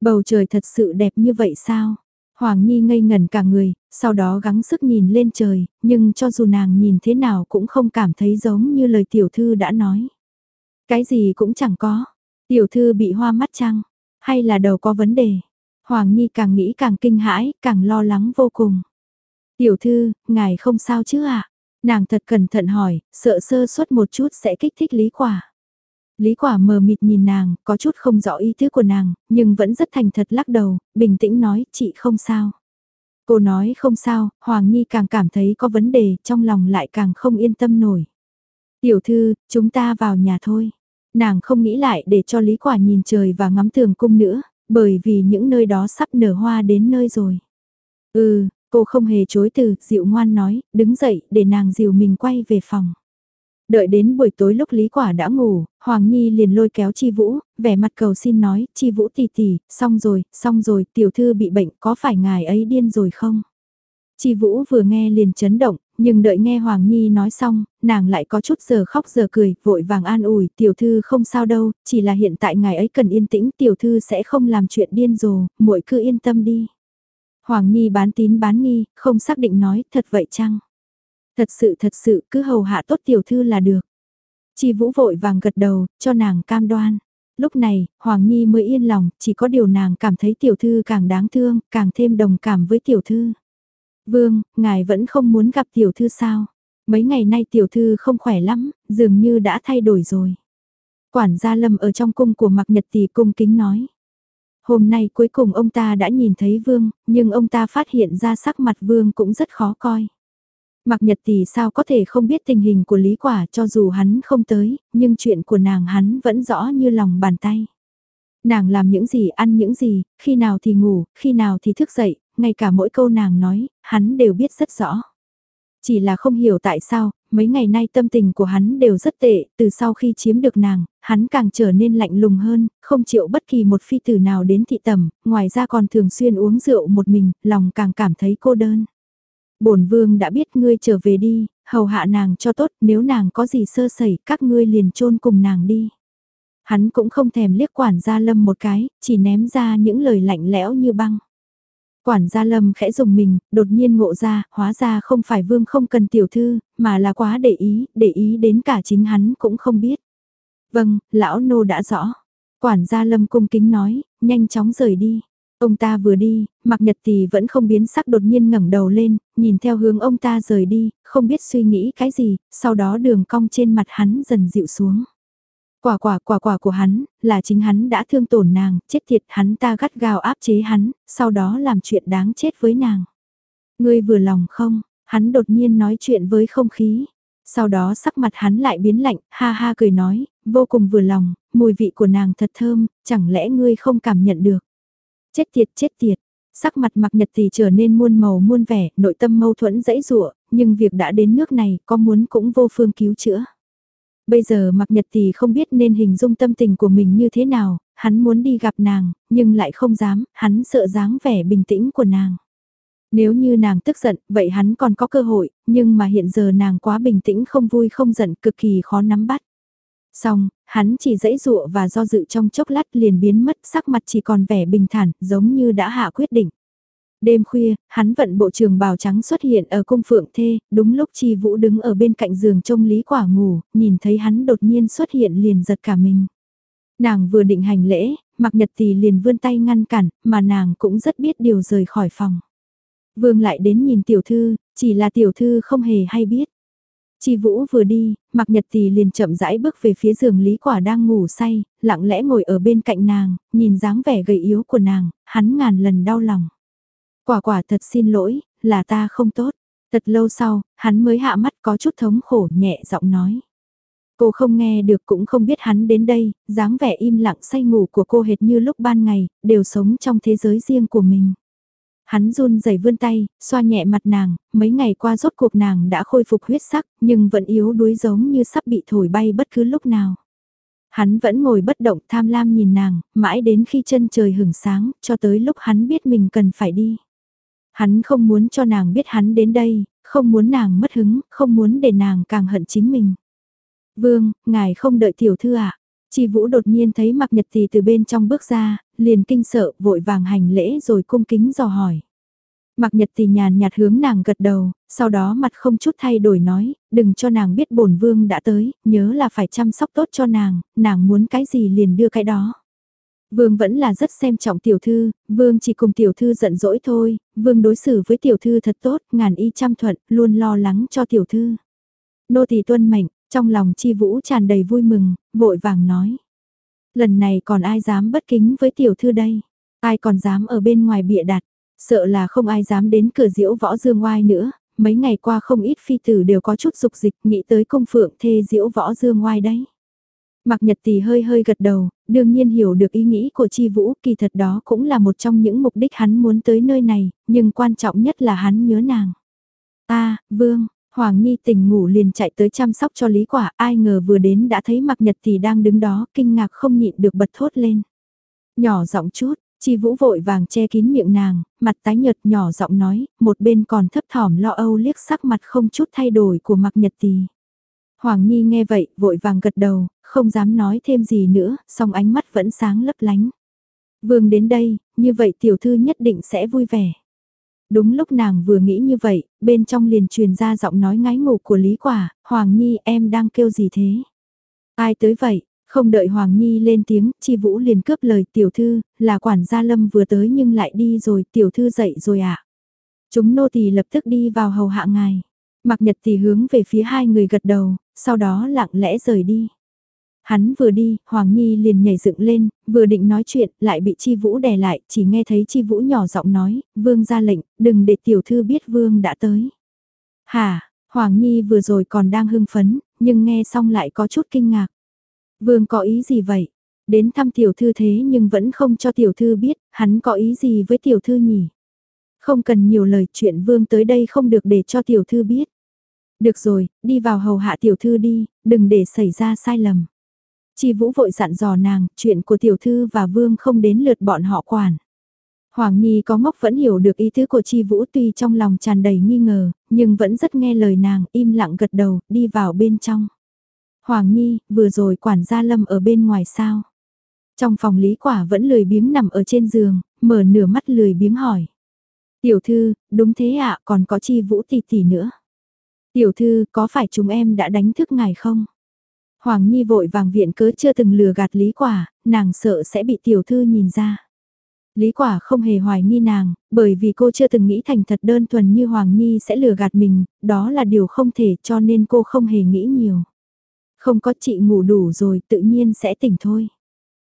Bầu trời thật sự đẹp như vậy sao? Hoàng Nhi ngây ngẩn cả người, sau đó gắng sức nhìn lên trời, nhưng cho dù nàng nhìn thế nào cũng không cảm thấy giống như lời tiểu thư đã nói. Cái gì cũng chẳng có. Tiểu thư bị hoa mắt chăng? Hay là đầu có vấn đề? Hoàng Nhi càng nghĩ càng kinh hãi, càng lo lắng vô cùng. Tiểu thư, ngài không sao chứ ạ? Nàng thật cẩn thận hỏi, sợ sơ suất một chút sẽ kích thích lý quả. Lý quả mờ mịt nhìn nàng, có chút không rõ ý tứ của nàng, nhưng vẫn rất thành thật lắc đầu, bình tĩnh nói, chị không sao. Cô nói không sao, Hoàng Nhi càng cảm thấy có vấn đề, trong lòng lại càng không yên tâm nổi. Tiểu thư, chúng ta vào nhà thôi. Nàng không nghĩ lại để cho Lý Quả nhìn trời và ngắm tường cung nữa, bởi vì những nơi đó sắp nở hoa đến nơi rồi. Ừ, cô không hề chối từ, dịu ngoan nói, đứng dậy để nàng dìu mình quay về phòng. Đợi đến buổi tối lúc Lý Quả đã ngủ, Hoàng Nhi liền lôi kéo Chi Vũ, vẻ mặt cầu xin nói, Chi Vũ tì tì xong rồi, xong rồi, tiểu thư bị bệnh, có phải ngài ấy điên rồi không? Chi Vũ vừa nghe liền chấn động, nhưng đợi nghe Hoàng Nhi nói xong, nàng lại có chút giờ khóc giờ cười, vội vàng an ủi, tiểu thư không sao đâu, chỉ là hiện tại ngài ấy cần yên tĩnh, tiểu thư sẽ không làm chuyện điên rồ, muội cứ yên tâm đi. Hoàng Nhi bán tín bán nghi, không xác định nói, thật vậy chăng? Thật sự thật sự cứ hầu hạ tốt tiểu thư là được. Chi Vũ vội vàng gật đầu, cho nàng cam đoan. Lúc này, Hoàng Nhi mới yên lòng, chỉ có điều nàng cảm thấy tiểu thư càng đáng thương, càng thêm đồng cảm với tiểu thư. Vương, ngài vẫn không muốn gặp tiểu thư sao? Mấy ngày nay tiểu thư không khỏe lắm, dường như đã thay đổi rồi. Quản gia Lâm ở trong cung của Mạc Nhật Tỷ cung kính nói. Hôm nay cuối cùng ông ta đã nhìn thấy Vương, nhưng ông ta phát hiện ra sắc mặt Vương cũng rất khó coi. Mạc Nhật thì sao có thể không biết tình hình của Lý Quả cho dù hắn không tới, nhưng chuyện của nàng hắn vẫn rõ như lòng bàn tay. Nàng làm những gì ăn những gì, khi nào thì ngủ, khi nào thì thức dậy, ngay cả mỗi câu nàng nói, hắn đều biết rất rõ. Chỉ là không hiểu tại sao, mấy ngày nay tâm tình của hắn đều rất tệ, từ sau khi chiếm được nàng, hắn càng trở nên lạnh lùng hơn, không chịu bất kỳ một phi tử nào đến thị tầm, ngoài ra còn thường xuyên uống rượu một mình, lòng càng cảm thấy cô đơn bổn vương đã biết ngươi trở về đi, hầu hạ nàng cho tốt, nếu nàng có gì sơ sẩy, các ngươi liền chôn cùng nàng đi. Hắn cũng không thèm liếc quản gia lâm một cái, chỉ ném ra những lời lạnh lẽo như băng. Quản gia lâm khẽ dùng mình, đột nhiên ngộ ra, hóa ra không phải vương không cần tiểu thư, mà là quá để ý, để ý đến cả chính hắn cũng không biết. Vâng, lão nô đã rõ. Quản gia lâm cung kính nói, nhanh chóng rời đi. Ông ta vừa đi, mặc nhật thì vẫn không biến sắc đột nhiên ngẩng đầu lên, nhìn theo hướng ông ta rời đi, không biết suy nghĩ cái gì, sau đó đường cong trên mặt hắn dần dịu xuống. Quả quả quả quả của hắn, là chính hắn đã thương tổn nàng, chết thiệt hắn ta gắt gao áp chế hắn, sau đó làm chuyện đáng chết với nàng. Ngươi vừa lòng không, hắn đột nhiên nói chuyện với không khí. Sau đó sắc mặt hắn lại biến lạnh, ha ha cười nói, vô cùng vừa lòng, mùi vị của nàng thật thơm, chẳng lẽ ngươi không cảm nhận được. Chết tiệt chết tiệt, sắc mặt mặc nhật thì trở nên muôn màu muôn vẻ, nội tâm mâu thuẫn dãy rủa nhưng việc đã đến nước này có muốn cũng vô phương cứu chữa. Bây giờ mặc nhật thì không biết nên hình dung tâm tình của mình như thế nào, hắn muốn đi gặp nàng, nhưng lại không dám, hắn sợ dáng vẻ bình tĩnh của nàng. Nếu như nàng tức giận, vậy hắn còn có cơ hội, nhưng mà hiện giờ nàng quá bình tĩnh không vui không giận cực kỳ khó nắm bắt. Xong, hắn chỉ dãy dụa và do dự trong chốc lát liền biến mất sắc mặt chỉ còn vẻ bình thản giống như đã hạ quyết định. Đêm khuya, hắn vận bộ trường bào trắng xuất hiện ở cung phượng thê, đúng lúc Chi Vũ đứng ở bên cạnh giường trông Lý Quả ngủ, nhìn thấy hắn đột nhiên xuất hiện liền giật cả mình. Nàng vừa định hành lễ, mặc nhật thì liền vươn tay ngăn cản, mà nàng cũng rất biết điều rời khỏi phòng. Vương lại đến nhìn tiểu thư, chỉ là tiểu thư không hề hay biết. Chi Vũ vừa đi, Mặc Nhật Tì liền chậm rãi bước về phía giường Lý Quả đang ngủ say, lặng lẽ ngồi ở bên cạnh nàng, nhìn dáng vẻ gầy yếu của nàng, hắn ngàn lần đau lòng. Quả quả thật xin lỗi, là ta không tốt. Thật lâu sau, hắn mới hạ mắt có chút thống khổ nhẹ giọng nói. Cô không nghe được cũng không biết hắn đến đây, dáng vẻ im lặng say ngủ của cô hệt như lúc ban ngày, đều sống trong thế giới riêng của mình. Hắn run rẩy vươn tay, xoa nhẹ mặt nàng, mấy ngày qua rốt cuộc nàng đã khôi phục huyết sắc, nhưng vẫn yếu đuối giống như sắp bị thổi bay bất cứ lúc nào. Hắn vẫn ngồi bất động tham lam nhìn nàng, mãi đến khi chân trời hửng sáng, cho tới lúc hắn biết mình cần phải đi. Hắn không muốn cho nàng biết hắn đến đây, không muốn nàng mất hứng, không muốn để nàng càng hận chính mình. Vương, ngài không đợi tiểu thư ạ. À? Chi Vũ đột nhiên thấy Mạc Nhật Tì từ bên trong bước ra, liền kinh sợ, vội vàng hành lễ rồi cung kính dò hỏi. Mạc Nhật Tì nhàn nhạt hướng nàng gật đầu, sau đó mặt không chút thay đổi nói, đừng cho nàng biết bổn vương đã tới, nhớ là phải chăm sóc tốt cho nàng, nàng muốn cái gì liền đưa cái đó. Vương vẫn là rất xem trọng tiểu thư, vương chỉ cùng tiểu thư giận dỗi thôi, vương đối xử với tiểu thư thật tốt, ngàn y trăm thuận, luôn lo lắng cho tiểu thư. Nô tỳ tuân mệnh, trong lòng chi vũ tràn đầy vui mừng, vội vàng nói. Lần này còn ai dám bất kính với tiểu thư đây? Ai còn dám ở bên ngoài bịa đặt? Sợ là không ai dám đến cửa diễu võ dương oai nữa, mấy ngày qua không ít phi tử đều có chút dục dịch nghĩ tới công phượng thê diễu võ dương oai đấy. Mạc Nhật Tì hơi hơi gật đầu, đương nhiên hiểu được ý nghĩ của Chi Vũ, kỳ thật đó cũng là một trong những mục đích hắn muốn tới nơi này, nhưng quan trọng nhất là hắn nhớ nàng. Ta, Vương, Hoàng Nhi tỉnh ngủ liền chạy tới chăm sóc cho Lý Quả, ai ngờ vừa đến đã thấy Mạc Nhật Tì đang đứng đó, kinh ngạc không nhịn được bật thốt lên. Nhỏ giọng chút, Chi Vũ vội vàng che kín miệng nàng, mặt tái nhợt nhỏ giọng nói, một bên còn thấp thỏm lo âu liếc sắc mặt không chút thay đổi của Mạc Nhật Tì. Hoàng Nhi nghe vậy, vội vàng gật đầu, không dám nói thêm gì nữa, song ánh mắt vẫn sáng lấp lánh. Vương đến đây, như vậy tiểu thư nhất định sẽ vui vẻ. Đúng lúc nàng vừa nghĩ như vậy, bên trong liền truyền ra giọng nói ngái ngủ của Lý Quả, Hoàng Nhi em đang kêu gì thế? Ai tới vậy? Không đợi Hoàng Nhi lên tiếng, Chi Vũ liền cướp lời tiểu thư, là quản gia Lâm vừa tới nhưng lại đi rồi, tiểu thư dậy rồi ạ. À? Chúng nô tỳ lập tức đi vào hầu hạ ngài. Mặc nhật thì hướng về phía hai người gật đầu, sau đó lặng lẽ rời đi. Hắn vừa đi, Hoàng Nhi liền nhảy dựng lên, vừa định nói chuyện, lại bị Chi Vũ đè lại, chỉ nghe thấy Chi Vũ nhỏ giọng nói, Vương ra lệnh, đừng để tiểu thư biết Vương đã tới. hà Hoàng Nhi vừa rồi còn đang hưng phấn, nhưng nghe xong lại có chút kinh ngạc. Vương có ý gì vậy? Đến thăm tiểu thư thế nhưng vẫn không cho tiểu thư biết, hắn có ý gì với tiểu thư nhỉ? Không cần nhiều lời chuyện Vương tới đây không được để cho tiểu thư biết. Được rồi, đi vào hầu hạ tiểu thư đi, đừng để xảy ra sai lầm. Chi Vũ vội dặn dò nàng, chuyện của tiểu thư và vương không đến lượt bọn họ quản. Hoàng Nhi có ngốc vẫn hiểu được ý tứ của Chi Vũ tuy trong lòng tràn đầy nghi ngờ, nhưng vẫn rất nghe lời nàng, im lặng gật đầu, đi vào bên trong. Hoàng Nhi, vừa rồi quản gia Lâm ở bên ngoài sao? Trong phòng lý quả vẫn lười biếng nằm ở trên giường, mở nửa mắt lười biếng hỏi. Tiểu thư, đúng thế ạ, còn có Chi Vũ tỷ tỷ nữa. Tiểu thư, có phải chúng em đã đánh thức ngài không? Hoàng Nhi vội vàng viện cớ chưa từng lừa gạt Lý Quả, nàng sợ sẽ bị tiểu thư nhìn ra. Lý Quả không hề hoài nghi nàng, bởi vì cô chưa từng nghĩ thành thật đơn thuần như Hoàng Nhi sẽ lừa gạt mình, đó là điều không thể cho nên cô không hề nghĩ nhiều. Không có chị ngủ đủ rồi tự nhiên sẽ tỉnh thôi.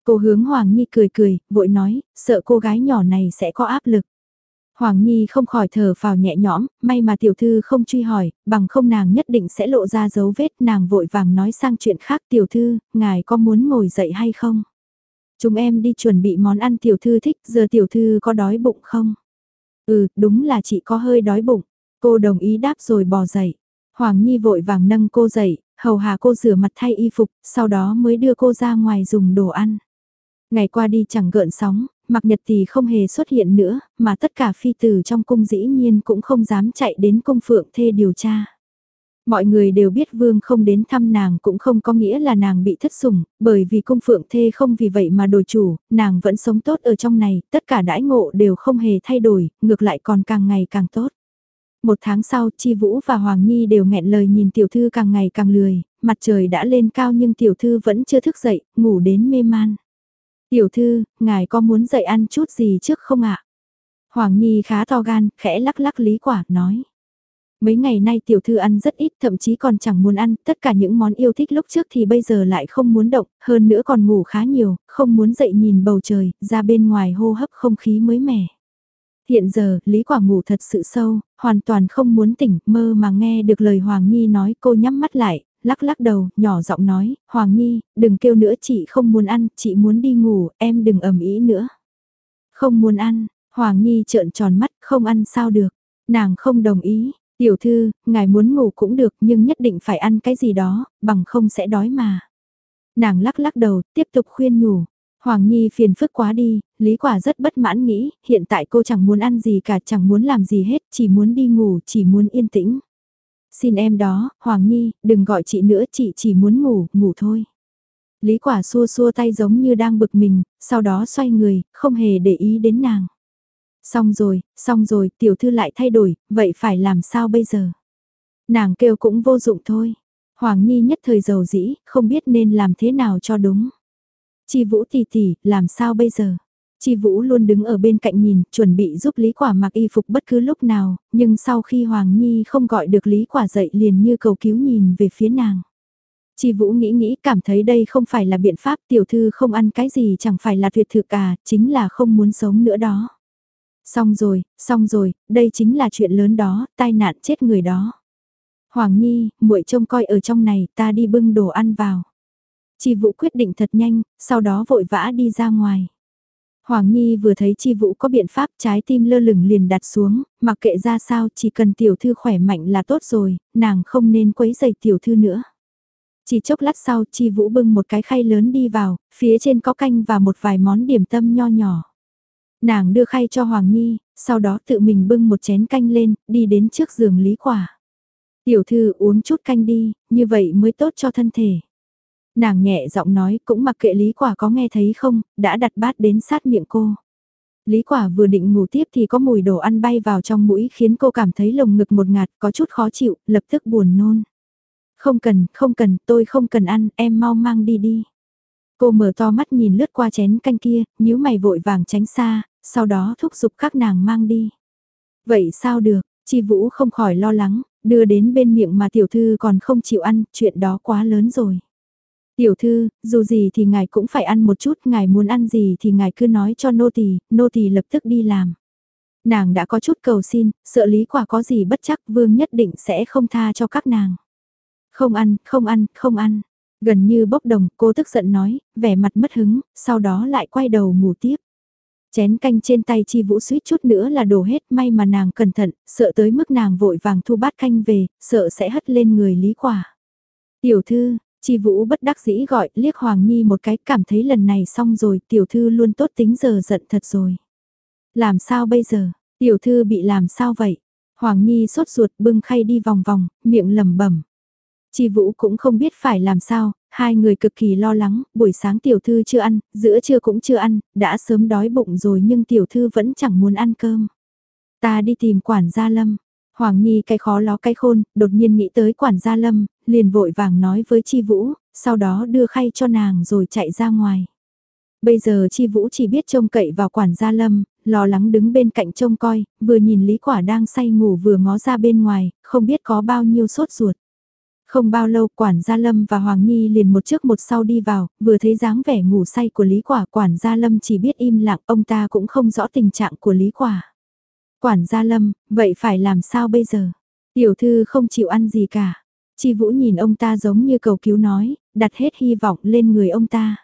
Cô hướng Hoàng Nhi cười cười, vội nói, sợ cô gái nhỏ này sẽ có áp lực. Hoàng Nhi không khỏi thở vào nhẹ nhõm, may mà tiểu thư không truy hỏi, bằng không nàng nhất định sẽ lộ ra dấu vết nàng vội vàng nói sang chuyện khác tiểu thư, ngài có muốn ngồi dậy hay không? Chúng em đi chuẩn bị món ăn tiểu thư thích, giờ tiểu thư có đói bụng không? Ừ, đúng là chị có hơi đói bụng. Cô đồng ý đáp rồi bò dậy. Hoàng Nhi vội vàng nâng cô dậy, hầu hà cô rửa mặt thay y phục, sau đó mới đưa cô ra ngoài dùng đồ ăn. Ngày qua đi chẳng gợn sóng, Mạc Nhật thì không hề xuất hiện nữa, mà tất cả phi tử trong cung dĩ nhiên cũng không dám chạy đến cung phượng thê điều tra. Mọi người đều biết vương không đến thăm nàng cũng không có nghĩa là nàng bị thất sủng, bởi vì cung phượng thê không vì vậy mà đổi chủ, nàng vẫn sống tốt ở trong này, tất cả đãi ngộ đều không hề thay đổi, ngược lại còn càng ngày càng tốt. Một tháng sau, Chi Vũ và Hoàng Nhi đều nghẹn lời nhìn tiểu thư càng ngày càng lười, mặt trời đã lên cao nhưng tiểu thư vẫn chưa thức dậy, ngủ đến mê man. Tiểu thư, ngài có muốn dậy ăn chút gì trước không ạ? Hoàng Nhi khá to gan, khẽ lắc lắc lý quả, nói. Mấy ngày nay tiểu thư ăn rất ít, thậm chí còn chẳng muốn ăn, tất cả những món yêu thích lúc trước thì bây giờ lại không muốn động, hơn nữa còn ngủ khá nhiều, không muốn dậy nhìn bầu trời, ra bên ngoài hô hấp không khí mới mẻ. Hiện giờ, Lý Quả ngủ thật sự sâu, hoàn toàn không muốn tỉnh, mơ mà nghe được lời Hoàng Nhi nói cô nhắm mắt lại, lắc lắc đầu, nhỏ giọng nói, Hoàng Nhi, đừng kêu nữa chị không muốn ăn, chị muốn đi ngủ, em đừng ầm ĩ nữa. Không muốn ăn, Hoàng Nhi trợn tròn mắt, không ăn sao được, nàng không đồng ý, tiểu thư, ngài muốn ngủ cũng được nhưng nhất định phải ăn cái gì đó, bằng không sẽ đói mà. Nàng lắc lắc đầu, tiếp tục khuyên nhủ. Hoàng Nhi phiền phức quá đi, Lý Quả rất bất mãn nghĩ, hiện tại cô chẳng muốn ăn gì cả, chẳng muốn làm gì hết, chỉ muốn đi ngủ, chỉ muốn yên tĩnh. Xin em đó, Hoàng Nhi, đừng gọi chị nữa, chị chỉ muốn ngủ, ngủ thôi. Lý quả xua xua tay giống như đang bực mình, sau đó xoay người, không hề để ý đến nàng. Xong rồi, xong rồi, tiểu thư lại thay đổi, vậy phải làm sao bây giờ? Nàng kêu cũng vô dụng thôi. Hoàng Nhi nhất thời giàu dĩ, không biết nên làm thế nào cho đúng. Chi Vũ tỷ tỷ, làm sao bây giờ? Chi Vũ luôn đứng ở bên cạnh nhìn, chuẩn bị giúp Lý Quả mặc y phục bất cứ lúc nào, nhưng sau khi Hoàng Nhi không gọi được Lý Quả dậy liền như cầu cứu nhìn về phía nàng. Chi Vũ nghĩ nghĩ cảm thấy đây không phải là biện pháp tiểu thư không ăn cái gì chẳng phải là tuyệt thực à, chính là không muốn sống nữa đó. Xong rồi, xong rồi, đây chính là chuyện lớn đó, tai nạn chết người đó. Hoàng Nhi, muội trông coi ở trong này, ta đi bưng đồ ăn vào. Chi Vũ quyết định thật nhanh, sau đó vội vã đi ra ngoài. Hoàng Nhi vừa thấy Chi Vũ có biện pháp trái tim lơ lửng liền đặt xuống, mặc kệ ra sao chỉ cần tiểu thư khỏe mạnh là tốt rồi, nàng không nên quấy giày tiểu thư nữa. Chỉ chốc lát sau Chi Vũ bưng một cái khay lớn đi vào, phía trên có canh và một vài món điểm tâm nho nhỏ. Nàng đưa khay cho Hoàng Nhi, sau đó tự mình bưng một chén canh lên, đi đến trước giường Lý Quả. Tiểu thư uống chút canh đi, như vậy mới tốt cho thân thể. Nàng nhẹ giọng nói cũng mặc kệ Lý Quả có nghe thấy không, đã đặt bát đến sát miệng cô. Lý Quả vừa định ngủ tiếp thì có mùi đồ ăn bay vào trong mũi khiến cô cảm thấy lồng ngực một ngạt có chút khó chịu, lập tức buồn nôn. Không cần, không cần, tôi không cần ăn, em mau mang đi đi. Cô mở to mắt nhìn lướt qua chén canh kia, nhíu mày vội vàng tránh xa, sau đó thúc giục các nàng mang đi. Vậy sao được, Chi Vũ không khỏi lo lắng, đưa đến bên miệng mà tiểu thư còn không chịu ăn, chuyện đó quá lớn rồi. Tiểu thư, dù gì thì ngài cũng phải ăn một chút, ngài muốn ăn gì thì ngài cứ nói cho nô tỳ, nô tỳ lập tức đi làm. Nàng đã có chút cầu xin, sợ lý quả có gì bất chắc vương nhất định sẽ không tha cho các nàng. Không ăn, không ăn, không ăn. Gần như bốc đồng, cô tức giận nói, vẻ mặt mất hứng, sau đó lại quay đầu ngủ tiếp. Chén canh trên tay chi vũ suýt chút nữa là đổ hết may mà nàng cẩn thận, sợ tới mức nàng vội vàng thu bát canh về, sợ sẽ hất lên người lý quả. Tiểu thư, chi vũ bất đắc dĩ gọi liếc Hoàng Nhi một cái cảm thấy lần này xong rồi tiểu thư luôn tốt tính giờ giận thật rồi. Làm sao bây giờ, tiểu thư bị làm sao vậy? Hoàng Nhi sốt ruột bưng khay đi vòng vòng, miệng lẩm bẩm. Chi Vũ cũng không biết phải làm sao, hai người cực kỳ lo lắng, buổi sáng tiểu thư chưa ăn, giữa trưa cũng chưa ăn, đã sớm đói bụng rồi nhưng tiểu thư vẫn chẳng muốn ăn cơm. Ta đi tìm quản gia Lâm. Hoàng Nhi cái khó ló cái khôn, đột nhiên nghĩ tới quản gia Lâm, liền vội vàng nói với Chi Vũ, sau đó đưa khay cho nàng rồi chạy ra ngoài. Bây giờ Chi Vũ chỉ biết trông cậy vào quản gia Lâm, lo lắng đứng bên cạnh trông coi, vừa nhìn Lý Quả đang say ngủ vừa ngó ra bên ngoài, không biết có bao nhiêu sốt ruột. Không bao lâu quản gia Lâm và Hoàng Nhi liền một trước một sau đi vào, vừa thấy dáng vẻ ngủ say của Lý Quả quản gia Lâm chỉ biết im lặng ông ta cũng không rõ tình trạng của Lý Quả. Quản gia Lâm, vậy phải làm sao bây giờ? Tiểu thư không chịu ăn gì cả. Chi Vũ nhìn ông ta giống như cầu cứu nói, đặt hết hy vọng lên người ông ta.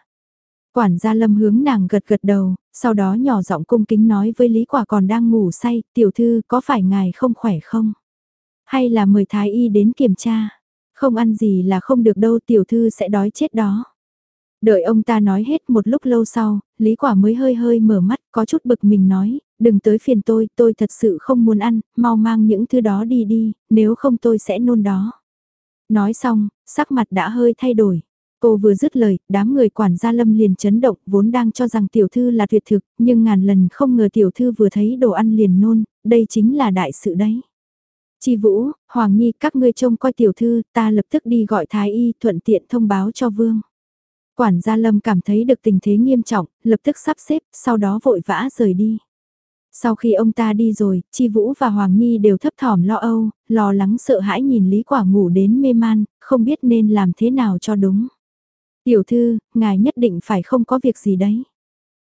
Quản gia Lâm hướng nàng gật gật đầu, sau đó nhỏ giọng cung kính nói với Lý Quả còn đang ngủ say, tiểu thư có phải ngài không khỏe không? Hay là mời Thái Y đến kiểm tra? Không ăn gì là không được đâu tiểu thư sẽ đói chết đó. Đợi ông ta nói hết một lúc lâu sau, Lý Quả mới hơi hơi mở mắt có chút bực mình nói, đừng tới phiền tôi, tôi thật sự không muốn ăn, mau mang những thứ đó đi đi, nếu không tôi sẽ nôn đó. Nói xong, sắc mặt đã hơi thay đổi. Cô vừa dứt lời, đám người quản gia lâm liền chấn động, vốn đang cho rằng tiểu thư là tuyệt thực, nhưng ngàn lần không ngờ tiểu thư vừa thấy đồ ăn liền nôn, đây chính là đại sự đấy. Chi Vũ, Hoàng Nhi các ngươi trông coi tiểu thư, ta lập tức đi gọi Thái Y thuận tiện thông báo cho Vương. Quản gia Lâm cảm thấy được tình thế nghiêm trọng, lập tức sắp xếp, sau đó vội vã rời đi. Sau khi ông ta đi rồi, Chi Vũ và Hoàng Nhi đều thấp thỏm lo âu, lo lắng sợ hãi nhìn Lý Quả ngủ đến mê man, không biết nên làm thế nào cho đúng. Tiểu thư, ngài nhất định phải không có việc gì đấy.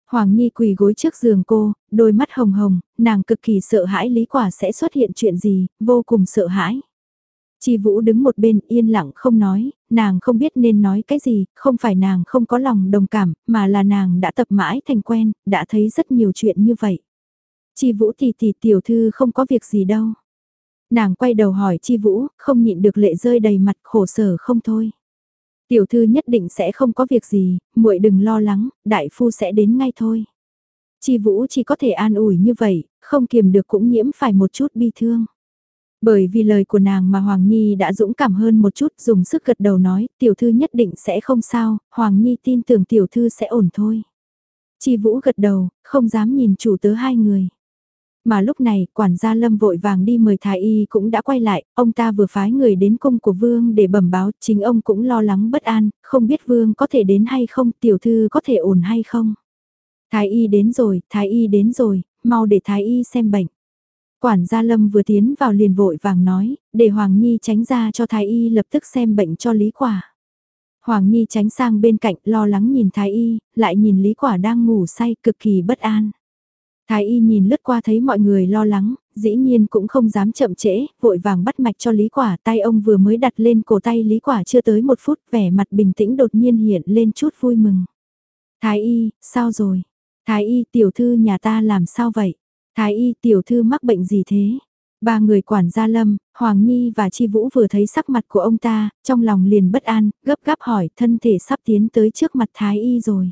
Hoàng Nhi quỳ gối trước giường cô, đôi mắt hồng hồng, nàng cực kỳ sợ hãi Lý Quả sẽ xuất hiện chuyện gì, vô cùng sợ hãi. Chi Vũ đứng một bên yên lặng không nói, nàng không biết nên nói cái gì, không phải nàng không có lòng đồng cảm, mà là nàng đã tập mãi thành quen, đã thấy rất nhiều chuyện như vậy. Chi Vũ thì thì tiểu thư không có việc gì đâu. Nàng quay đầu hỏi Chi Vũ, không nhịn được lệ rơi đầy mặt khổ sở không thôi. Tiểu thư nhất định sẽ không có việc gì, muội đừng lo lắng, đại phu sẽ đến ngay thôi. Chi Vũ chỉ có thể an ủi như vậy, không kiềm được cũng nhiễm phải một chút bi thương. Bởi vì lời của nàng mà Hoàng Nhi đã dũng cảm hơn một chút dùng sức gật đầu nói tiểu thư nhất định sẽ không sao, Hoàng Nhi tin tưởng tiểu thư sẽ ổn thôi. Chi Vũ gật đầu, không dám nhìn chủ tớ hai người. Mà lúc này, quản gia Lâm vội vàng đi mời Thái Y cũng đã quay lại, ông ta vừa phái người đến cung của Vương để bẩm báo, chính ông cũng lo lắng bất an, không biết Vương có thể đến hay không, tiểu thư có thể ổn hay không. Thái Y đến rồi, Thái Y đến rồi, mau để Thái Y xem bệnh. Quản gia Lâm vừa tiến vào liền vội vàng nói, để Hoàng Nhi tránh ra cho Thái Y lập tức xem bệnh cho Lý Quả. Hoàng Nhi tránh sang bên cạnh lo lắng nhìn Thái Y, lại nhìn Lý Quả đang ngủ say cực kỳ bất an. Thái y nhìn lướt qua thấy mọi người lo lắng, dĩ nhiên cũng không dám chậm trễ, vội vàng bắt mạch cho Lý Quả tay ông vừa mới đặt lên cổ tay Lý Quả chưa tới một phút vẻ mặt bình tĩnh đột nhiên hiện lên chút vui mừng. Thái y, sao rồi? Thái y tiểu thư nhà ta làm sao vậy? Thái y tiểu thư mắc bệnh gì thế? Ba người quản gia Lâm, Hoàng Nhi và Chi Vũ vừa thấy sắc mặt của ông ta, trong lòng liền bất an, gấp gáp hỏi thân thể sắp tiến tới trước mặt Thái y rồi.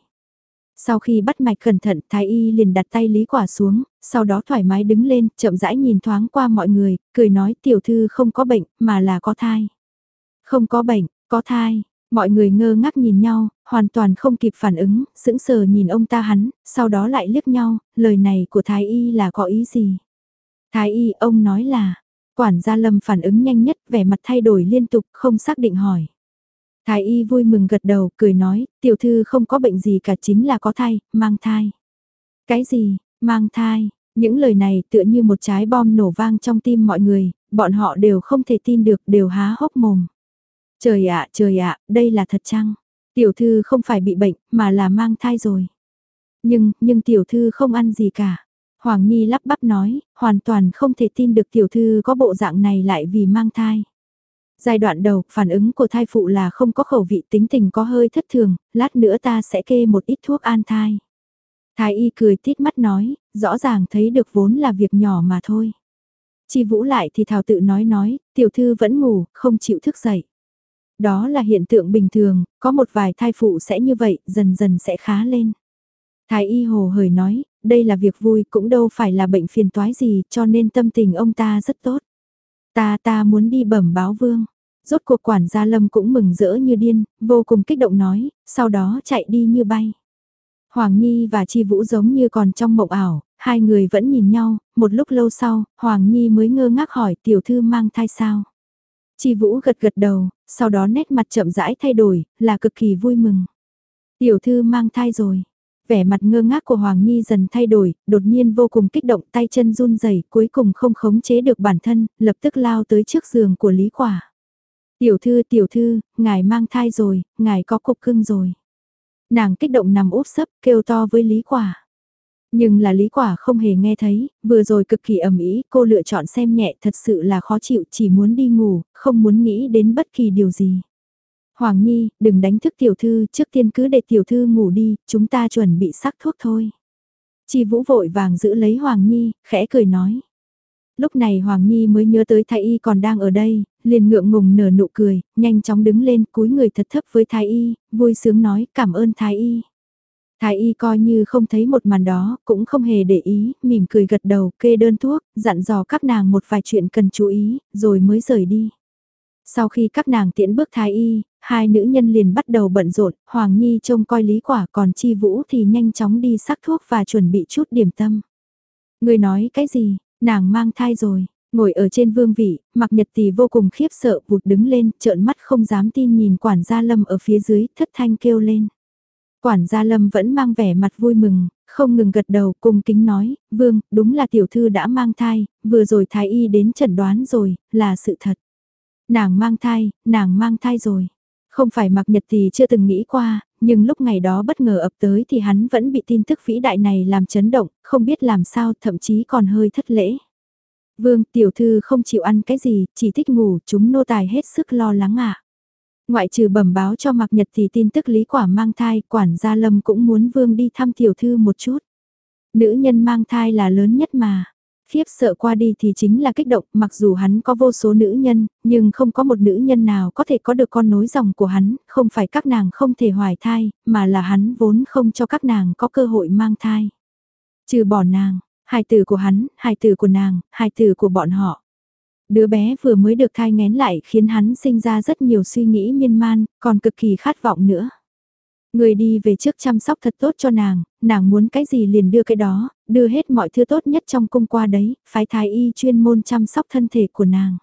Sau khi bắt mạch cẩn thận, Thái Y liền đặt tay Lý Quả xuống, sau đó thoải mái đứng lên, chậm rãi nhìn thoáng qua mọi người, cười nói tiểu thư không có bệnh, mà là có thai. Không có bệnh, có thai. Mọi người ngơ ngác nhìn nhau, hoàn toàn không kịp phản ứng, sững sờ nhìn ông ta hắn, sau đó lại liếc nhau, lời này của Thái Y là có ý gì? Thái Y ông nói là, quản gia lâm phản ứng nhanh nhất, vẻ mặt thay đổi liên tục, không xác định hỏi. Thái y vui mừng gật đầu, cười nói, tiểu thư không có bệnh gì cả chính là có thai, mang thai. Cái gì, mang thai, những lời này tựa như một trái bom nổ vang trong tim mọi người, bọn họ đều không thể tin được, đều há hốc mồm. Trời ạ, trời ạ, đây là thật chăng? Tiểu thư không phải bị bệnh, mà là mang thai rồi. Nhưng, nhưng tiểu thư không ăn gì cả. Hoàng Nhi lắp bắp nói, hoàn toàn không thể tin được tiểu thư có bộ dạng này lại vì mang thai. Giai đoạn đầu, phản ứng của thai phụ là không có khẩu vị tính tình có hơi thất thường, lát nữa ta sẽ kê một ít thuốc an thai. Thái y cười tít mắt nói, rõ ràng thấy được vốn là việc nhỏ mà thôi. Chi vũ lại thì thảo tự nói nói, tiểu thư vẫn ngủ, không chịu thức dậy. Đó là hiện tượng bình thường, có một vài thai phụ sẽ như vậy, dần dần sẽ khá lên. Thái y hồ hởi nói, đây là việc vui cũng đâu phải là bệnh phiền toái gì cho nên tâm tình ông ta rất tốt. Ta ta muốn đi bẩm báo vương. Rốt cuộc quản gia Lâm cũng mừng rỡ như điên, vô cùng kích động nói, sau đó chạy đi như bay. Hoàng Nhi và Chi Vũ giống như còn trong mộng ảo, hai người vẫn nhìn nhau, một lúc lâu sau, Hoàng Nhi mới ngơ ngác hỏi tiểu thư mang thai sao. Chi Vũ gật gật đầu, sau đó nét mặt chậm rãi thay đổi, là cực kỳ vui mừng. Tiểu thư mang thai rồi. Vẻ mặt ngơ ngác của Hoàng Nhi dần thay đổi, đột nhiên vô cùng kích động tay chân run rẩy cuối cùng không khống chế được bản thân, lập tức lao tới trước giường của Lý Quả. Tiểu thư tiểu thư, ngài mang thai rồi, ngài có cục cưng rồi. Nàng kích động nằm úp sấp kêu to với Lý Quả. Nhưng là Lý Quả không hề nghe thấy, vừa rồi cực kỳ ầm ý, cô lựa chọn xem nhẹ thật sự là khó chịu, chỉ muốn đi ngủ, không muốn nghĩ đến bất kỳ điều gì. Hoàng Nhi, đừng đánh thức tiểu thư, trước tiên cứ để tiểu thư ngủ đi, chúng ta chuẩn bị sắc thuốc thôi. Chi Vũ vội vàng giữ lấy Hoàng Nhi, khẽ cười nói. Lúc này Hoàng Nhi mới nhớ tới Thái Y còn đang ở đây, liền ngượng ngùng nở nụ cười, nhanh chóng đứng lên cúi người thật thấp với Thái Y, vui sướng nói cảm ơn Thái Y. Thái Y coi như không thấy một màn đó, cũng không hề để ý, mỉm cười gật đầu, kê đơn thuốc, dặn dò các nàng một vài chuyện cần chú ý, rồi mới rời đi. Sau khi các nàng tiễn bước Thái Y, hai nữ nhân liền bắt đầu bận rộn, Hoàng Nhi trông coi lý quả còn Chi Vũ thì nhanh chóng đi sắc thuốc và chuẩn bị chút điểm tâm. Người nói cái gì, nàng mang thai rồi, ngồi ở trên vương vị, mặc nhật tỷ vô cùng khiếp sợ vụt đứng lên, trợn mắt không dám tin nhìn quản gia lâm ở phía dưới, thất thanh kêu lên. Quản gia lâm vẫn mang vẻ mặt vui mừng, không ngừng gật đầu cung kính nói, vương, đúng là tiểu thư đã mang thai, vừa rồi thái y đến chẩn đoán rồi, là sự thật. Nàng mang thai, nàng mang thai rồi. Không phải mặc nhật thì chưa từng nghĩ qua, nhưng lúc ngày đó bất ngờ ập tới thì hắn vẫn bị tin tức vĩ đại này làm chấn động, không biết làm sao thậm chí còn hơi thất lễ. Vương tiểu thư không chịu ăn cái gì, chỉ thích ngủ, chúng nô tài hết sức lo lắng ạ. Ngoại trừ bẩm báo cho mặc nhật thì tin tức lý quả mang thai, quản gia lâm cũng muốn vương đi thăm tiểu thư một chút. Nữ nhân mang thai là lớn nhất mà. Khiếp sợ qua đi thì chính là kích động, mặc dù hắn có vô số nữ nhân, nhưng không có một nữ nhân nào có thể có được con nối dòng của hắn, không phải các nàng không thể hoài thai, mà là hắn vốn không cho các nàng có cơ hội mang thai. Trừ bỏ nàng, hài tử của hắn, hài tử của nàng, hài tử của bọn họ. Đứa bé vừa mới được thai ngén lại khiến hắn sinh ra rất nhiều suy nghĩ miên man, còn cực kỳ khát vọng nữa. Người đi về trước chăm sóc thật tốt cho nàng, nàng muốn cái gì liền đưa cái đó, đưa hết mọi thứ tốt nhất trong cung qua đấy, phái thái y chuyên môn chăm sóc thân thể của nàng.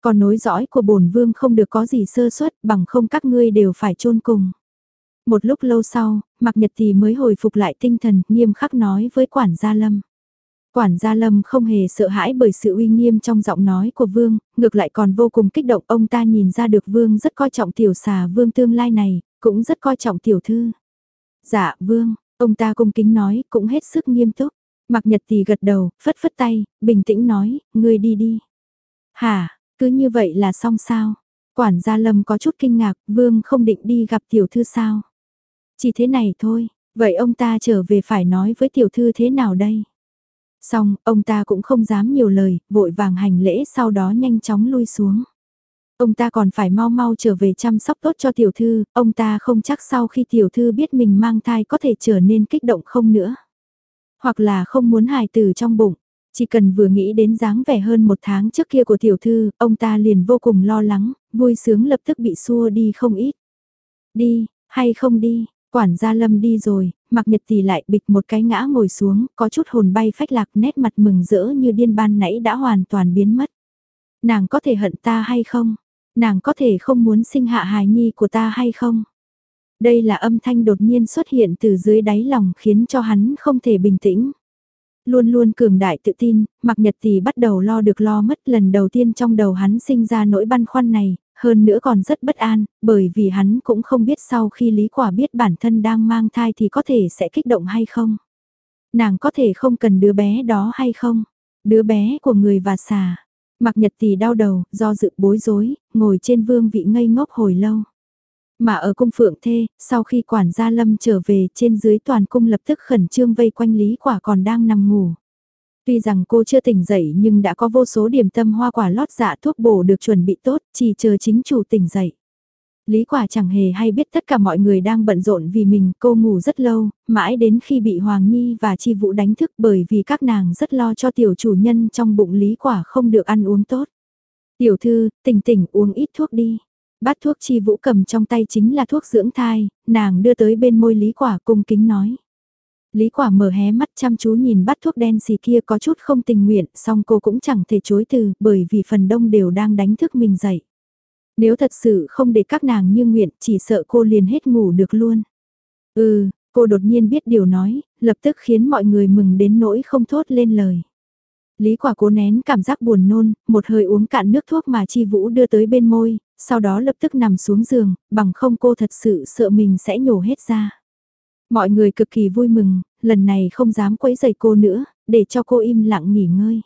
Còn nối dõi của bổn vương không được có gì sơ suất bằng không các ngươi đều phải chôn cùng. Một lúc lâu sau, Mạc Nhật thì mới hồi phục lại tinh thần, nghiêm khắc nói với quản gia Lâm. Quản gia Lâm không hề sợ hãi bởi sự uy nghiêm trong giọng nói của Vương, ngược lại còn vô cùng kích động ông ta nhìn ra được Vương rất coi trọng tiểu xà Vương tương lai này, cũng rất coi trọng tiểu thư. Dạ Vương, ông ta cung kính nói cũng hết sức nghiêm túc. mặc Nhật thì gật đầu, phất phất tay, bình tĩnh nói, ngươi đi đi. Hả, cứ như vậy là xong sao? Quản gia Lâm có chút kinh ngạc, Vương không định đi gặp tiểu thư sao? Chỉ thế này thôi, vậy ông ta trở về phải nói với tiểu thư thế nào đây? Xong, ông ta cũng không dám nhiều lời, vội vàng hành lễ sau đó nhanh chóng lui xuống. Ông ta còn phải mau mau trở về chăm sóc tốt cho tiểu thư, ông ta không chắc sau khi tiểu thư biết mình mang thai có thể trở nên kích động không nữa. Hoặc là không muốn hài tử trong bụng, chỉ cần vừa nghĩ đến dáng vẻ hơn một tháng trước kia của tiểu thư, ông ta liền vô cùng lo lắng, vui sướng lập tức bị xua đi không ít. Đi, hay không đi, quản gia lâm đi rồi, mặc nhật tỷ lại bịch một cái ngã ngồi xuống, có chút hồn bay phách lạc nét mặt mừng rỡ như điên ban nãy đã hoàn toàn biến mất. Nàng có thể hận ta hay không? Nàng có thể không muốn sinh hạ hài nhi của ta hay không? Đây là âm thanh đột nhiên xuất hiện từ dưới đáy lòng khiến cho hắn không thể bình tĩnh. Luôn luôn cường đại tự tin, mặc nhật thì bắt đầu lo được lo mất lần đầu tiên trong đầu hắn sinh ra nỗi băn khoăn này, hơn nữa còn rất bất an, bởi vì hắn cũng không biết sau khi Lý Quả biết bản thân đang mang thai thì có thể sẽ kích động hay không. Nàng có thể không cần đứa bé đó hay không? Đứa bé của người và xà. Mặc nhật thì đau đầu, do dự bối rối, ngồi trên vương vị ngây ngốc hồi lâu. Mà ở cung phượng thê, sau khi quản gia lâm trở về trên dưới toàn cung lập tức khẩn trương vây quanh Lý Quả còn đang nằm ngủ. Tuy rằng cô chưa tỉnh dậy nhưng đã có vô số điểm tâm hoa quả lót dạ thuốc bổ được chuẩn bị tốt, chỉ chờ chính chủ tỉnh dậy. Lý quả chẳng hề hay biết tất cả mọi người đang bận rộn vì mình, cô ngủ rất lâu, mãi đến khi bị Hoàng Nhi và Chi Vũ đánh thức bởi vì các nàng rất lo cho tiểu chủ nhân trong bụng Lý quả không được ăn uống tốt. Tiểu thư, tỉnh tỉnh uống ít thuốc đi. Bát thuốc Chi Vũ cầm trong tay chính là thuốc dưỡng thai, nàng đưa tới bên môi Lý quả cung kính nói. Lý quả mở hé mắt chăm chú nhìn bát thuốc đen xì kia có chút không tình nguyện, song cô cũng chẳng thể chối từ, bởi vì phần đông đều đang đánh thức mình dậy. Nếu thật sự không để các nàng như nguyện, chỉ sợ cô liền hết ngủ được luôn. Ừ, cô đột nhiên biết điều nói, lập tức khiến mọi người mừng đến nỗi không thốt lên lời. Lý quả cố nén cảm giác buồn nôn, một hơi uống cạn nước thuốc mà Chi Vũ đưa tới bên môi, sau đó lập tức nằm xuống giường, bằng không cô thật sự sợ mình sẽ nhổ hết ra. Mọi người cực kỳ vui mừng, lần này không dám quấy rầy cô nữa, để cho cô im lặng nghỉ ngơi.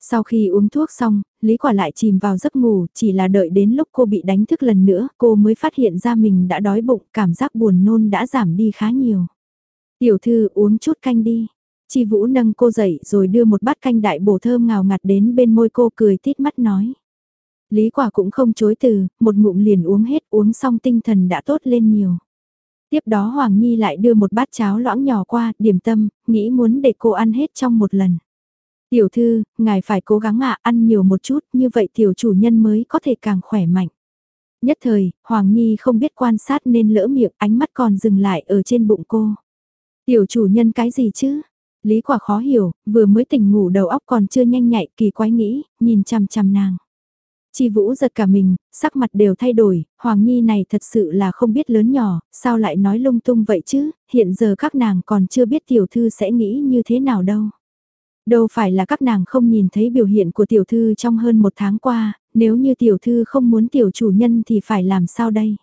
Sau khi uống thuốc xong, Lý Quả lại chìm vào giấc ngủ, chỉ là đợi đến lúc cô bị đánh thức lần nữa, cô mới phát hiện ra mình đã đói bụng, cảm giác buồn nôn đã giảm đi khá nhiều. Tiểu thư uống chút canh đi. Chi Vũ nâng cô dậy rồi đưa một bát canh đại bổ thơm ngào ngạt đến bên môi cô cười tít mắt nói. Lý Quả cũng không chối từ, một ngụm liền uống hết uống xong tinh thần đã tốt lên nhiều. Tiếp đó Hoàng Nhi lại đưa một bát cháo loãng nhỏ qua, điểm tâm, nghĩ muốn để cô ăn hết trong một lần. Tiểu thư, ngài phải cố gắng ạ, ăn nhiều một chút, như vậy tiểu chủ nhân mới có thể càng khỏe mạnh. Nhất thời, Hoàng Nhi không biết quan sát nên lỡ miệng, ánh mắt còn dừng lại ở trên bụng cô. Tiểu chủ nhân cái gì chứ? Lý quả khó hiểu, vừa mới tỉnh ngủ đầu óc còn chưa nhanh nhạy, kỳ quái nghĩ, nhìn chằm chằm nàng. Chi Vũ giật cả mình, sắc mặt đều thay đổi, Hoàng Nhi này thật sự là không biết lớn nhỏ, sao lại nói lung tung vậy chứ, hiện giờ các nàng còn chưa biết tiểu thư sẽ nghĩ như thế nào đâu. Đâu phải là các nàng không nhìn thấy biểu hiện của tiểu thư trong hơn một tháng qua, nếu như tiểu thư không muốn tiểu chủ nhân thì phải làm sao đây?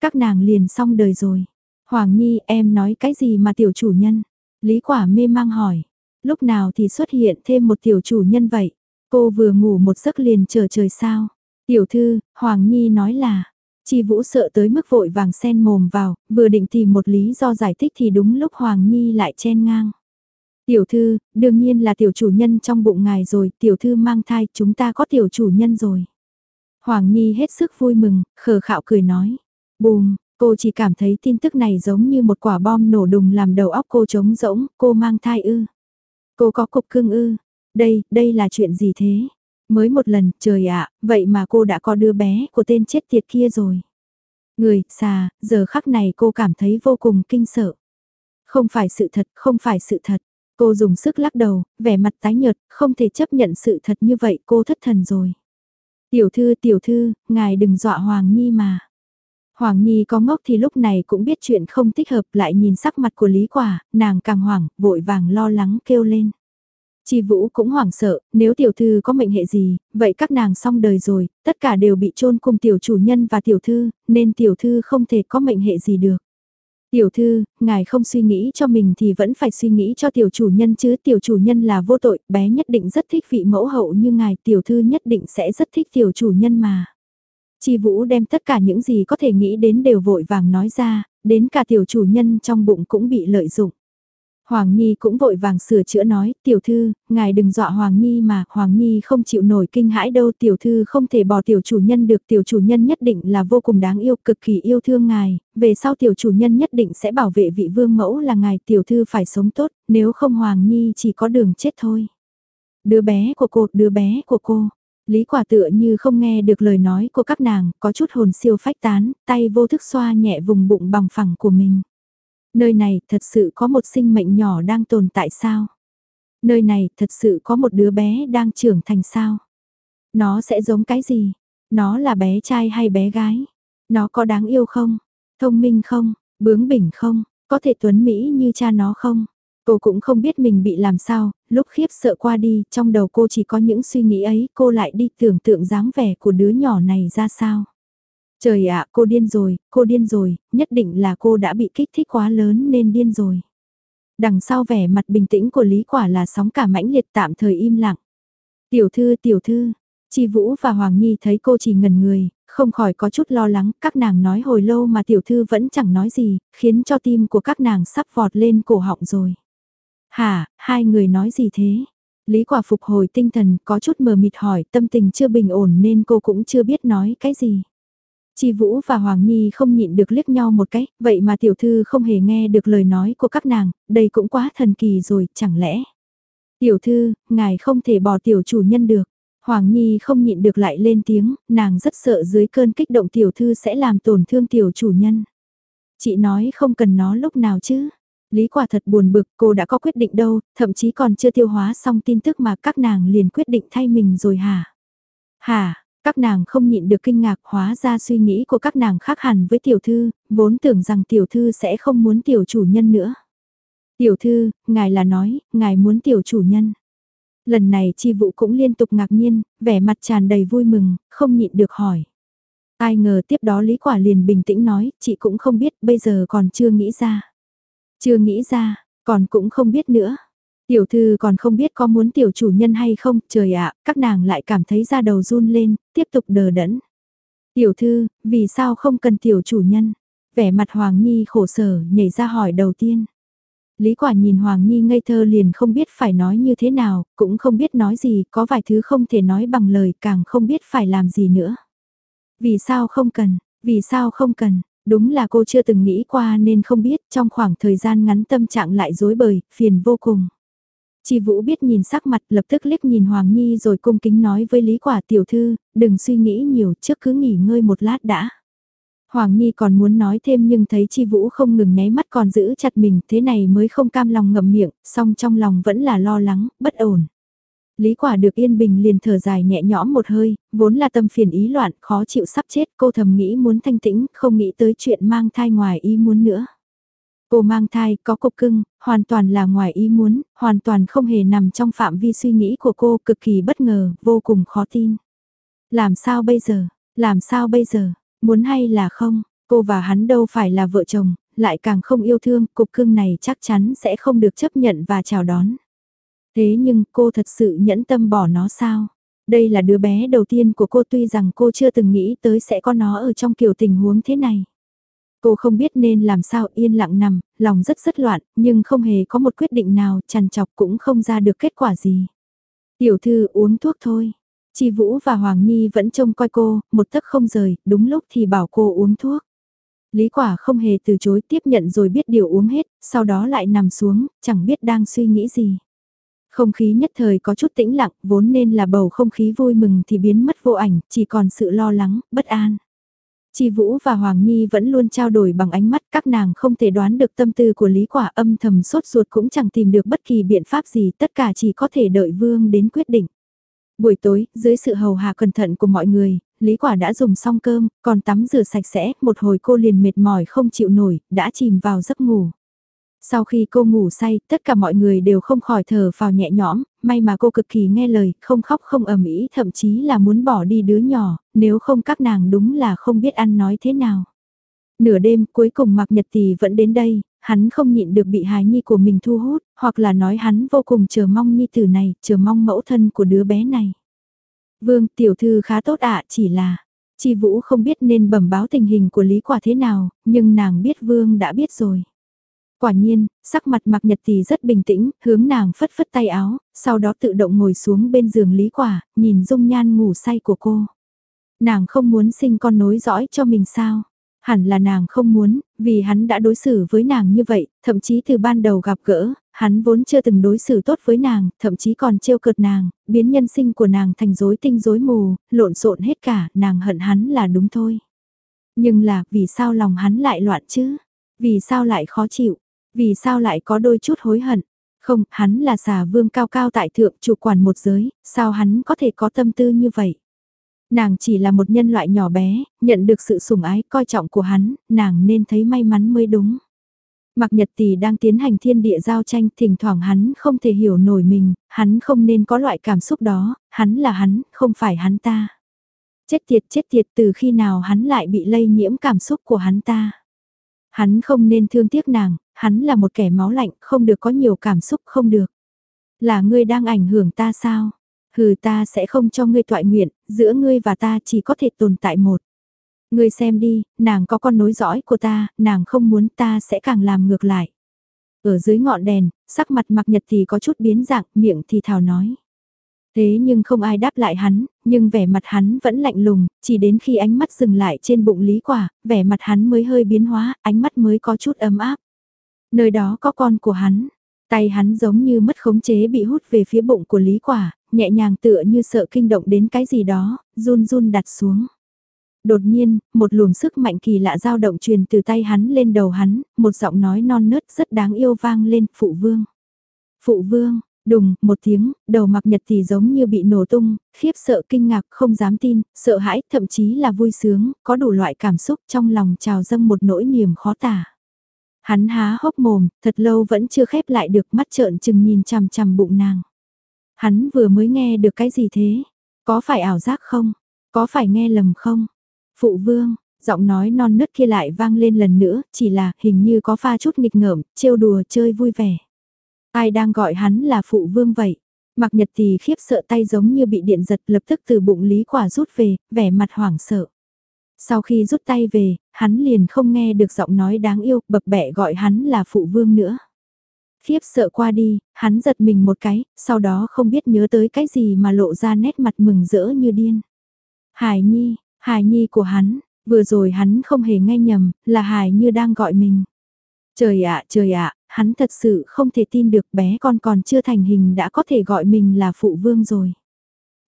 Các nàng liền xong đời rồi. Hoàng Nhi em nói cái gì mà tiểu chủ nhân? Lý quả mê mang hỏi. Lúc nào thì xuất hiện thêm một tiểu chủ nhân vậy? Cô vừa ngủ một giấc liền chờ trời sao. Tiểu thư, Hoàng Nhi nói là, Chi Vũ sợ tới mức vội vàng sen mồm vào, vừa định tìm một lý do giải thích thì đúng lúc Hoàng Nhi lại chen ngang. Tiểu thư, đương nhiên là tiểu chủ nhân trong bụng ngài rồi, tiểu thư mang thai, chúng ta có tiểu chủ nhân rồi. Hoàng Nhi hết sức vui mừng, khờ khạo cười nói. Bùm, cô chỉ cảm thấy tin tức này giống như một quả bom nổ đùng làm đầu óc cô trống rỗng, cô mang thai ư. Cô có cục cưng ư, đây, đây là chuyện gì thế? Mới một lần, trời ạ, vậy mà cô đã có đứa bé của tên chết tiệt kia rồi. Người, xà, giờ khắc này cô cảm thấy vô cùng kinh sợ. Không phải sự thật, không phải sự thật. Cô dùng sức lắc đầu, vẻ mặt tái nhợt, không thể chấp nhận sự thật như vậy cô thất thần rồi. Tiểu thư, tiểu thư, ngài đừng dọa Hoàng Nhi mà. Hoàng Nhi có ngốc thì lúc này cũng biết chuyện không thích hợp lại nhìn sắc mặt của Lý Quả, nàng càng hoảng, vội vàng lo lắng kêu lên. Chi Vũ cũng hoảng sợ, nếu tiểu thư có mệnh hệ gì, vậy các nàng xong đời rồi, tất cả đều bị chôn cùng tiểu chủ nhân và tiểu thư, nên tiểu thư không thể có mệnh hệ gì được. Tiểu thư, ngài không suy nghĩ cho mình thì vẫn phải suy nghĩ cho tiểu chủ nhân chứ, tiểu chủ nhân là vô tội, bé nhất định rất thích vị mẫu hậu như ngài, tiểu thư nhất định sẽ rất thích tiểu chủ nhân mà. Chi Vũ đem tất cả những gì có thể nghĩ đến đều vội vàng nói ra, đến cả tiểu chủ nhân trong bụng cũng bị lợi dụng. Hoàng Nhi cũng vội vàng sửa chữa nói, tiểu thư, ngài đừng dọa Hoàng Nhi mà, Hoàng Nhi không chịu nổi kinh hãi đâu, tiểu thư không thể bỏ tiểu chủ nhân được, tiểu chủ nhân nhất định là vô cùng đáng yêu, cực kỳ yêu thương ngài, về sau tiểu chủ nhân nhất định sẽ bảo vệ vị vương mẫu là ngài, tiểu thư phải sống tốt, nếu không Hoàng Nhi chỉ có đường chết thôi. Đứa bé của cô, đứa bé của cô. Lý quả tựa như không nghe được lời nói của các nàng, có chút hồn siêu phách tán, tay vô thức xoa nhẹ vùng bụng bằng phẳng của mình. Nơi này thật sự có một sinh mệnh nhỏ đang tồn tại sao? Nơi này thật sự có một đứa bé đang trưởng thành sao? Nó sẽ giống cái gì? Nó là bé trai hay bé gái? Nó có đáng yêu không? Thông minh không? Bướng bỉnh không? Có thể tuấn Mỹ như cha nó không? Cô cũng không biết mình bị làm sao, lúc khiếp sợ qua đi, trong đầu cô chỉ có những suy nghĩ ấy, cô lại đi tưởng tượng dáng vẻ của đứa nhỏ này ra sao. Trời ạ, cô điên rồi, cô điên rồi, nhất định là cô đã bị kích thích quá lớn nên điên rồi. Đằng sau vẻ mặt bình tĩnh của Lý Quả là sóng cả mãnh liệt tạm thời im lặng. Tiểu thư, tiểu thư, Chi Vũ và Hoàng Nhi thấy cô chỉ ngần người, không khỏi có chút lo lắng, các nàng nói hồi lâu mà tiểu thư vẫn chẳng nói gì, khiến cho tim của các nàng sắp vọt lên cổ họng rồi. Hả, hai người nói gì thế? Lý quả phục hồi tinh thần có chút mờ mịt hỏi tâm tình chưa bình ổn nên cô cũng chưa biết nói cái gì. Chi Vũ và Hoàng Nhi không nhịn được liếc nhau một cái, vậy mà tiểu thư không hề nghe được lời nói của các nàng, đây cũng quá thần kỳ rồi, chẳng lẽ. Tiểu thư, ngài không thể bỏ tiểu chủ nhân được. Hoàng Nhi không nhịn được lại lên tiếng, nàng rất sợ dưới cơn kích động tiểu thư sẽ làm tổn thương tiểu chủ nhân. Chị nói không cần nó lúc nào chứ. Lý quả thật buồn bực, cô đã có quyết định đâu, thậm chí còn chưa tiêu hóa xong tin tức mà các nàng liền quyết định thay mình rồi hả? Hả, các nàng không nhịn được kinh ngạc hóa ra suy nghĩ của các nàng khác hẳn với tiểu thư, vốn tưởng rằng tiểu thư sẽ không muốn tiểu chủ nhân nữa. Tiểu thư, ngài là nói, ngài muốn tiểu chủ nhân. Lần này chi vụ cũng liên tục ngạc nhiên, vẻ mặt tràn đầy vui mừng, không nhịn được hỏi. Ai ngờ tiếp đó Lý Quả liền bình tĩnh nói, chị cũng không biết, bây giờ còn chưa nghĩ ra. Chưa nghĩ ra, còn cũng không biết nữa. Tiểu thư còn không biết có muốn tiểu chủ nhân hay không, trời ạ, các nàng lại cảm thấy da đầu run lên, tiếp tục đờ đẫn. Tiểu thư, vì sao không cần tiểu chủ nhân? Vẻ mặt Hoàng Nhi khổ sở nhảy ra hỏi đầu tiên. Lý quả nhìn Hoàng Nhi ngây thơ liền không biết phải nói như thế nào, cũng không biết nói gì, có vài thứ không thể nói bằng lời càng không biết phải làm gì nữa. Vì sao không cần, vì sao không cần, đúng là cô chưa từng nghĩ qua nên không biết trong khoảng thời gian ngắn tâm trạng lại dối bời, phiền vô cùng. Chi Vũ biết nhìn sắc mặt lập tức liếc nhìn Hoàng Nhi rồi cung kính nói với Lý Quả tiểu thư, đừng suy nghĩ nhiều trước cứ nghỉ ngơi một lát đã. Hoàng Nhi còn muốn nói thêm nhưng thấy Chi Vũ không ngừng nháy mắt còn giữ chặt mình thế này mới không cam lòng ngậm miệng, song trong lòng vẫn là lo lắng, bất ổn. Lý quả được yên bình liền thở dài nhẹ nhõm một hơi, vốn là tâm phiền ý loạn, khó chịu sắp chết, cô thầm nghĩ muốn thanh tĩnh, không nghĩ tới chuyện mang thai ngoài ý muốn nữa. Cô mang thai, có cục cưng, hoàn toàn là ngoài ý muốn, hoàn toàn không hề nằm trong phạm vi suy nghĩ của cô, cực kỳ bất ngờ, vô cùng khó tin. Làm sao bây giờ? Làm sao bây giờ? Muốn hay là không? Cô và hắn đâu phải là vợ chồng, lại càng không yêu thương, cục cưng này chắc chắn sẽ không được chấp nhận và chào đón. Thế nhưng cô thật sự nhẫn tâm bỏ nó sao? Đây là đứa bé đầu tiên của cô tuy rằng cô chưa từng nghĩ tới sẽ có nó ở trong kiểu tình huống thế này. Cô không biết nên làm sao yên lặng nằm, lòng rất rất loạn, nhưng không hề có một quyết định nào, chằn chọc cũng không ra được kết quả gì. Tiểu thư uống thuốc thôi. Chi Vũ và Hoàng Nhi vẫn trông coi cô, một tấc không rời, đúng lúc thì bảo cô uống thuốc. Lý quả không hề từ chối tiếp nhận rồi biết điều uống hết, sau đó lại nằm xuống, chẳng biết đang suy nghĩ gì. Không khí nhất thời có chút tĩnh lặng, vốn nên là bầu không khí vui mừng thì biến mất vô ảnh, chỉ còn sự lo lắng, bất an. Chi Vũ và Hoàng Nhi vẫn luôn trao đổi bằng ánh mắt, các nàng không thể đoán được tâm tư của Lý Quả âm thầm sốt ruột cũng chẳng tìm được bất kỳ biện pháp gì, tất cả chỉ có thể đợi Vương đến quyết định. Buổi tối, dưới sự hầu hạ cẩn thận của mọi người, Lý Quả đã dùng xong cơm, còn tắm rửa sạch sẽ, một hồi cô liền mệt mỏi không chịu nổi, đã chìm vào giấc ngủ. Sau khi cô ngủ say, tất cả mọi người đều không khỏi thở vào nhẹ nhõm, may mà cô cực kỳ nghe lời, không khóc không ầm ĩ, thậm chí là muốn bỏ đi đứa nhỏ, nếu không các nàng đúng là không biết ăn nói thế nào. Nửa đêm cuối cùng Mạc Nhật Tì vẫn đến đây, hắn không nhịn được bị hài nhi của mình thu hút, hoặc là nói hắn vô cùng chờ mong nhi tử này, chờ mong mẫu thân của đứa bé này. Vương tiểu thư khá tốt ạ chỉ là, Chi Vũ không biết nên bẩm báo tình hình của Lý Quả thế nào, nhưng nàng biết Vương đã biết rồi. Quả nhiên, sắc mặt Mạc Nhật Tì rất bình tĩnh, hướng nàng phất phất tay áo, sau đó tự động ngồi xuống bên giường Lý Quả, nhìn dung nhan ngủ say của cô. Nàng không muốn sinh con nối dõi cho mình sao? Hẳn là nàng không muốn, vì hắn đã đối xử với nàng như vậy, thậm chí từ ban đầu gặp gỡ, hắn vốn chưa từng đối xử tốt với nàng, thậm chí còn trêu cợt nàng, biến nhân sinh của nàng thành rối tinh rối mù, lộn xộn hết cả, nàng hận hắn là đúng thôi. Nhưng là, vì sao lòng hắn lại loạn chứ? Vì sao lại khó chịu? Vì sao lại có đôi chút hối hận? Không, hắn là xà vương cao cao tại thượng chủ quản một giới, sao hắn có thể có tâm tư như vậy? Nàng chỉ là một nhân loại nhỏ bé, nhận được sự sủng ái coi trọng của hắn, nàng nên thấy may mắn mới đúng. Mạc Nhật Tỷ đang tiến hành thiên địa giao tranh, thỉnh thoảng hắn không thể hiểu nổi mình, hắn không nên có loại cảm xúc đó, hắn là hắn, không phải hắn ta. Chết tiệt chết tiệt từ khi nào hắn lại bị lây nhiễm cảm xúc của hắn ta. Hắn không nên thương tiếc nàng, hắn là một kẻ máu lạnh, không được có nhiều cảm xúc, không được. Là ngươi đang ảnh hưởng ta sao? Hừ ta sẽ không cho ngươi toại nguyện, giữa ngươi và ta chỉ có thể tồn tại một. Ngươi xem đi, nàng có con nối dõi của ta, nàng không muốn ta sẽ càng làm ngược lại. Ở dưới ngọn đèn, sắc mặt mặc nhật thì có chút biến dạng, miệng thì thào nói. Thế nhưng không ai đáp lại hắn, nhưng vẻ mặt hắn vẫn lạnh lùng, chỉ đến khi ánh mắt dừng lại trên bụng Lý Quả, vẻ mặt hắn mới hơi biến hóa, ánh mắt mới có chút ấm áp. Nơi đó có con của hắn, tay hắn giống như mất khống chế bị hút về phía bụng của Lý Quả, nhẹ nhàng tựa như sợ kinh động đến cái gì đó, run run đặt xuống. Đột nhiên, một luồng sức mạnh kỳ lạ dao động truyền từ tay hắn lên đầu hắn, một giọng nói non nớt rất đáng yêu vang lên, phụ vương. Phụ vương, Đùng, một tiếng, đầu mặc nhật thì giống như bị nổ tung, khiếp sợ kinh ngạc, không dám tin, sợ hãi, thậm chí là vui sướng, có đủ loại cảm xúc trong lòng trào dâng một nỗi niềm khó tả. Hắn há hốc mồm, thật lâu vẫn chưa khép lại được mắt trợn chừng nhìn chằm chằm bụng nàng. Hắn vừa mới nghe được cái gì thế? Có phải ảo giác không? Có phải nghe lầm không? Phụ vương, giọng nói non nớt kia lại vang lên lần nữa, chỉ là hình như có pha chút nghịch ngợm, trêu đùa chơi vui vẻ. Ai đang gọi hắn là phụ vương vậy? Mặc nhật thì khiếp sợ tay giống như bị điện giật lập tức từ bụng lý quả rút về, vẻ mặt hoảng sợ. Sau khi rút tay về, hắn liền không nghe được giọng nói đáng yêu, bập bẹ gọi hắn là phụ vương nữa. Khiếp sợ qua đi, hắn giật mình một cái, sau đó không biết nhớ tới cái gì mà lộ ra nét mặt mừng rỡ như điên. Hải Nhi, Hải Nhi của hắn, vừa rồi hắn không hề nghe nhầm, là Hải Như đang gọi mình. Trời ạ, trời ạ, hắn thật sự không thể tin được bé con còn chưa thành hình đã có thể gọi mình là phụ vương rồi.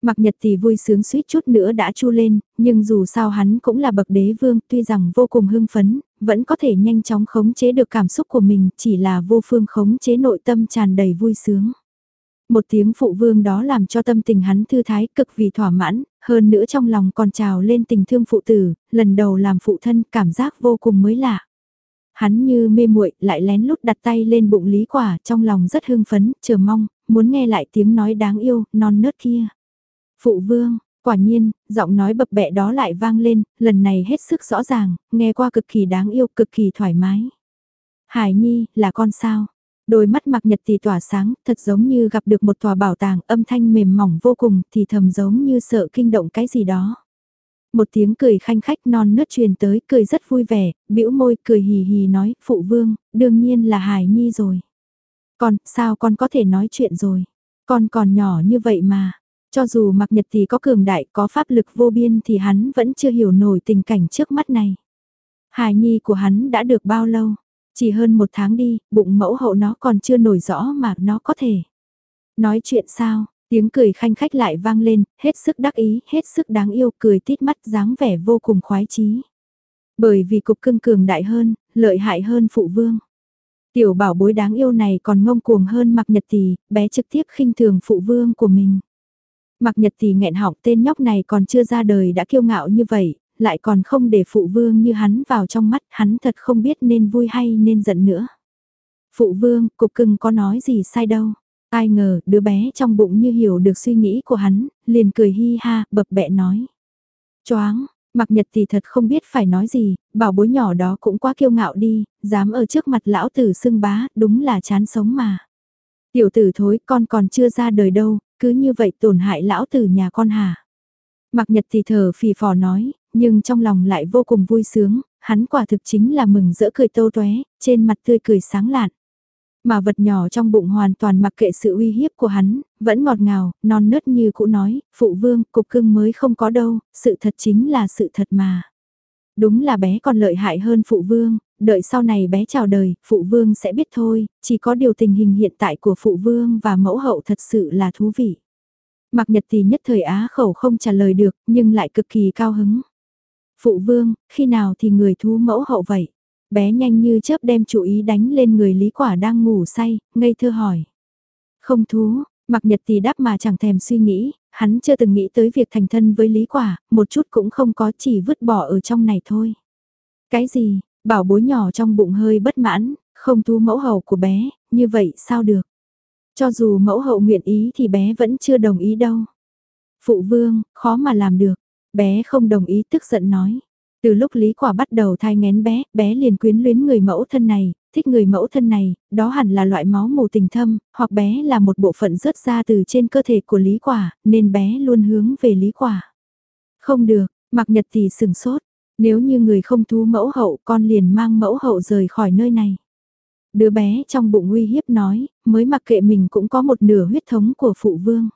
Mặc nhật thì vui sướng suýt chút nữa đã chu lên, nhưng dù sao hắn cũng là bậc đế vương, tuy rằng vô cùng hưng phấn, vẫn có thể nhanh chóng khống chế được cảm xúc của mình, chỉ là vô phương khống chế nội tâm tràn đầy vui sướng. Một tiếng phụ vương đó làm cho tâm tình hắn thư thái cực vì thỏa mãn, hơn nữa trong lòng còn trào lên tình thương phụ tử, lần đầu làm phụ thân cảm giác vô cùng mới lạ. Hắn như mê muội lại lén lút đặt tay lên bụng Lý Quả trong lòng rất hưng phấn, chờ mong, muốn nghe lại tiếng nói đáng yêu, non nớt kia. Phụ vương, quả nhiên, giọng nói bập bẹ đó lại vang lên, lần này hết sức rõ ràng, nghe qua cực kỳ đáng yêu, cực kỳ thoải mái. Hải Nhi, là con sao? Đôi mắt mặc nhật thì tỏa sáng, thật giống như gặp được một tòa bảo tàng âm thanh mềm mỏng vô cùng thì thầm giống như sợ kinh động cái gì đó. Một tiếng cười khanh khách non nớt truyền tới, cười rất vui vẻ, bĩu môi cười hì hì nói, phụ vương, đương nhiên là Hải Nhi rồi. Con, sao con có thể nói chuyện rồi? Con còn nhỏ như vậy mà. Cho dù mặc nhật thì có cường đại, có pháp lực vô biên thì hắn vẫn chưa hiểu nổi tình cảnh trước mắt này. hài Nhi của hắn đã được bao lâu? Chỉ hơn một tháng đi, bụng mẫu hậu nó còn chưa nổi rõ mà nó có thể. Nói chuyện sao, tiếng cười khanh khách lại vang lên, hết sức đắc ý, hết sức đáng yêu, cười tít mắt dáng vẻ vô cùng khoái chí. Bởi vì cục cưng cường đại hơn, lợi hại hơn phụ vương. Tiểu bảo bối đáng yêu này còn ngông cuồng hơn mặc nhật tỷ, bé trực tiếp khinh thường phụ vương của mình mạc nhật thì nghẹn họng tên nhóc này còn chưa ra đời đã kiêu ngạo như vậy, lại còn không để phụ vương như hắn vào trong mắt, hắn thật không biết nên vui hay nên giận nữa. Phụ vương, cục cưng có nói gì sai đâu. Ai ngờ, đứa bé trong bụng như hiểu được suy nghĩ của hắn, liền cười hi ha, bập bẹ nói. Choáng, mạc nhật thì thật không biết phải nói gì, bảo bối nhỏ đó cũng quá kiêu ngạo đi, dám ở trước mặt lão tử xưng bá, đúng là chán sống mà. Tiểu tử thối, con còn chưa ra đời đâu, cứ như vậy tổn hại lão tử nhà con hả? Mặc nhật thì thở phì phò nói, nhưng trong lòng lại vô cùng vui sướng, hắn quả thực chính là mừng rỡ cười tô tué, trên mặt tươi cười sáng lạn. Mà vật nhỏ trong bụng hoàn toàn mặc kệ sự uy hiếp của hắn, vẫn ngọt ngào, non nớt như cũ nói, phụ vương, cục cưng mới không có đâu, sự thật chính là sự thật mà. Đúng là bé còn lợi hại hơn phụ vương, đợi sau này bé chào đời, phụ vương sẽ biết thôi, chỉ có điều tình hình hiện tại của phụ vương và mẫu hậu thật sự là thú vị. Mặc nhật thì nhất thời á khẩu không trả lời được, nhưng lại cực kỳ cao hứng. Phụ vương, khi nào thì người thú mẫu hậu vậy? Bé nhanh như chớp đem chú ý đánh lên người Lý Quả đang ngủ say, ngây thơ hỏi. Không thú, mặc nhật thì đáp mà chẳng thèm suy nghĩ, hắn chưa từng nghĩ tới việc thành thân với Lý Quả, một chút cũng không có chỉ vứt bỏ ở trong này thôi. Cái gì, bảo bối nhỏ trong bụng hơi bất mãn, không thu mẫu hậu của bé, như vậy sao được? Cho dù mẫu hậu nguyện ý thì bé vẫn chưa đồng ý đâu. Phụ vương, khó mà làm được. Bé không đồng ý tức giận nói. Từ lúc Lý Quả bắt đầu thai ngén bé, bé liền quyến luyến người mẫu thân này, thích người mẫu thân này, đó hẳn là loại máu mù tình thâm, hoặc bé là một bộ phận rớt ra từ trên cơ thể của Lý Quả, nên bé luôn hướng về Lý Quả. Không được, mặc nhật thì sừng sốt, nếu như người không thú mẫu hậu con liền mang mẫu hậu rời khỏi nơi này. Đứa bé trong bụng uy hiếp nói, mới mặc kệ mình cũng có một nửa huyết thống của phụ vương.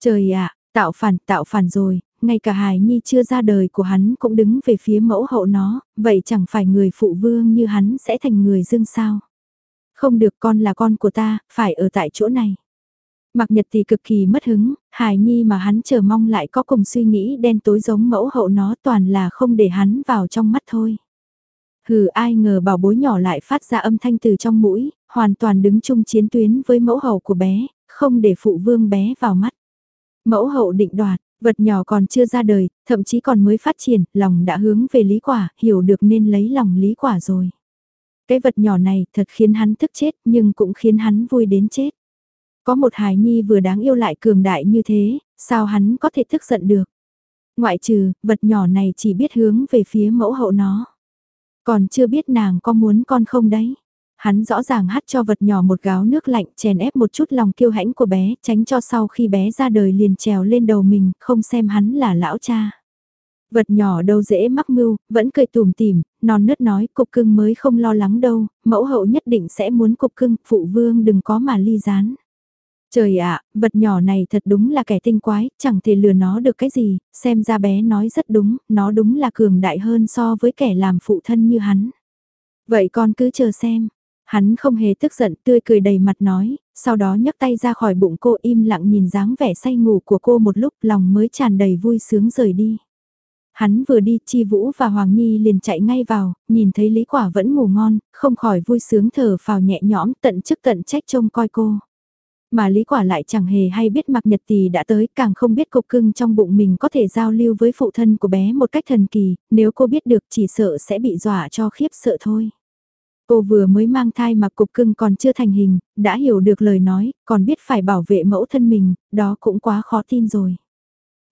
Trời ạ, tạo phản, tạo phản rồi, ngay cả hài nhi chưa ra đời của hắn cũng đứng về phía mẫu hậu nó, vậy chẳng phải người phụ vương như hắn sẽ thành người dương sao. Không được con là con của ta, phải ở tại chỗ này. Mặc nhật thì cực kỳ mất hứng, hài nhi mà hắn chờ mong lại có cùng suy nghĩ đen tối giống mẫu hậu nó toàn là không để hắn vào trong mắt thôi. Hừ ai ngờ bảo bối nhỏ lại phát ra âm thanh từ trong mũi, hoàn toàn đứng chung chiến tuyến với mẫu hậu của bé, không để phụ vương bé vào mắt. Mẫu hậu định đoạt, vật nhỏ còn chưa ra đời, thậm chí còn mới phát triển, lòng đã hướng về lý quả, hiểu được nên lấy lòng lý quả rồi. Cái vật nhỏ này thật khiến hắn thức chết nhưng cũng khiến hắn vui đến chết. Có một hài nhi vừa đáng yêu lại cường đại như thế, sao hắn có thể thức giận được? Ngoại trừ, vật nhỏ này chỉ biết hướng về phía mẫu hậu nó. Còn chưa biết nàng có muốn con không đấy. Hắn rõ ràng hắt cho vật nhỏ một gáo nước lạnh chèn ép một chút lòng kiêu hãnh của bé, tránh cho sau khi bé ra đời liền trèo lên đầu mình, không xem hắn là lão cha. Vật nhỏ đâu dễ mắc mưu, vẫn cười tùm tìm, non nớt nói cục cưng mới không lo lắng đâu, mẫu hậu nhất định sẽ muốn cục cưng, phụ vương đừng có mà ly gián. Trời ạ, vật nhỏ này thật đúng là kẻ tinh quái, chẳng thể lừa nó được cái gì, xem ra bé nói rất đúng, nó đúng là cường đại hơn so với kẻ làm phụ thân như hắn. Vậy con cứ chờ xem. Hắn không hề tức giận tươi cười đầy mặt nói, sau đó nhấc tay ra khỏi bụng cô im lặng nhìn dáng vẻ say ngủ của cô một lúc lòng mới tràn đầy vui sướng rời đi. Hắn vừa đi, Chi Vũ và Hoàng Nhi liền chạy ngay vào, nhìn thấy Lý Quả vẫn ngủ ngon, không khỏi vui sướng thở phào nhẹ nhõm tận chức tận trách trông coi cô. Mà Lý Quả lại chẳng hề hay biết mặc Nhật tỷ đã tới, càng không biết cục cưng trong bụng mình có thể giao lưu với phụ thân của bé một cách thần kỳ, nếu cô biết được chỉ sợ sẽ bị dọa cho khiếp sợ thôi. Cô vừa mới mang thai mà cục cưng còn chưa thành hình, đã hiểu được lời nói, còn biết phải bảo vệ mẫu thân mình, đó cũng quá khó tin rồi.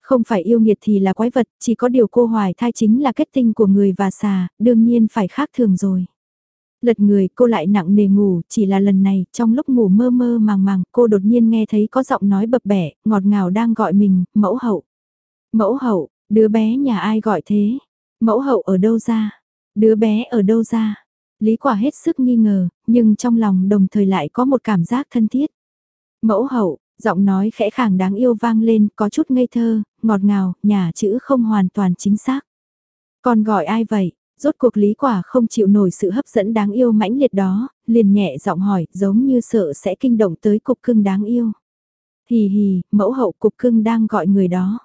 Không phải yêu nghiệt thì là quái vật, chỉ có điều cô hoài thai chính là kết tinh của người và xà, đương nhiên phải khác thường rồi. Lật người cô lại nặng nề ngủ, chỉ là lần này, trong lúc ngủ mơ mơ màng màng, cô đột nhiên nghe thấy có giọng nói bập bẻ, ngọt ngào đang gọi mình, mẫu hậu. Mẫu hậu, đứa bé nhà ai gọi thế? Mẫu hậu ở đâu ra? Đứa bé ở đâu ra? Lý quả hết sức nghi ngờ, nhưng trong lòng đồng thời lại có một cảm giác thân thiết. Mẫu hậu, giọng nói khẽ khàng đáng yêu vang lên, có chút ngây thơ, ngọt ngào, nhà chữ không hoàn toàn chính xác. Còn gọi ai vậy? Rốt cuộc lý quả không chịu nổi sự hấp dẫn đáng yêu mãnh liệt đó, liền nhẹ giọng hỏi, giống như sợ sẽ kinh động tới cục cưng đáng yêu. Hì hì, mẫu hậu cục cưng đang gọi người đó.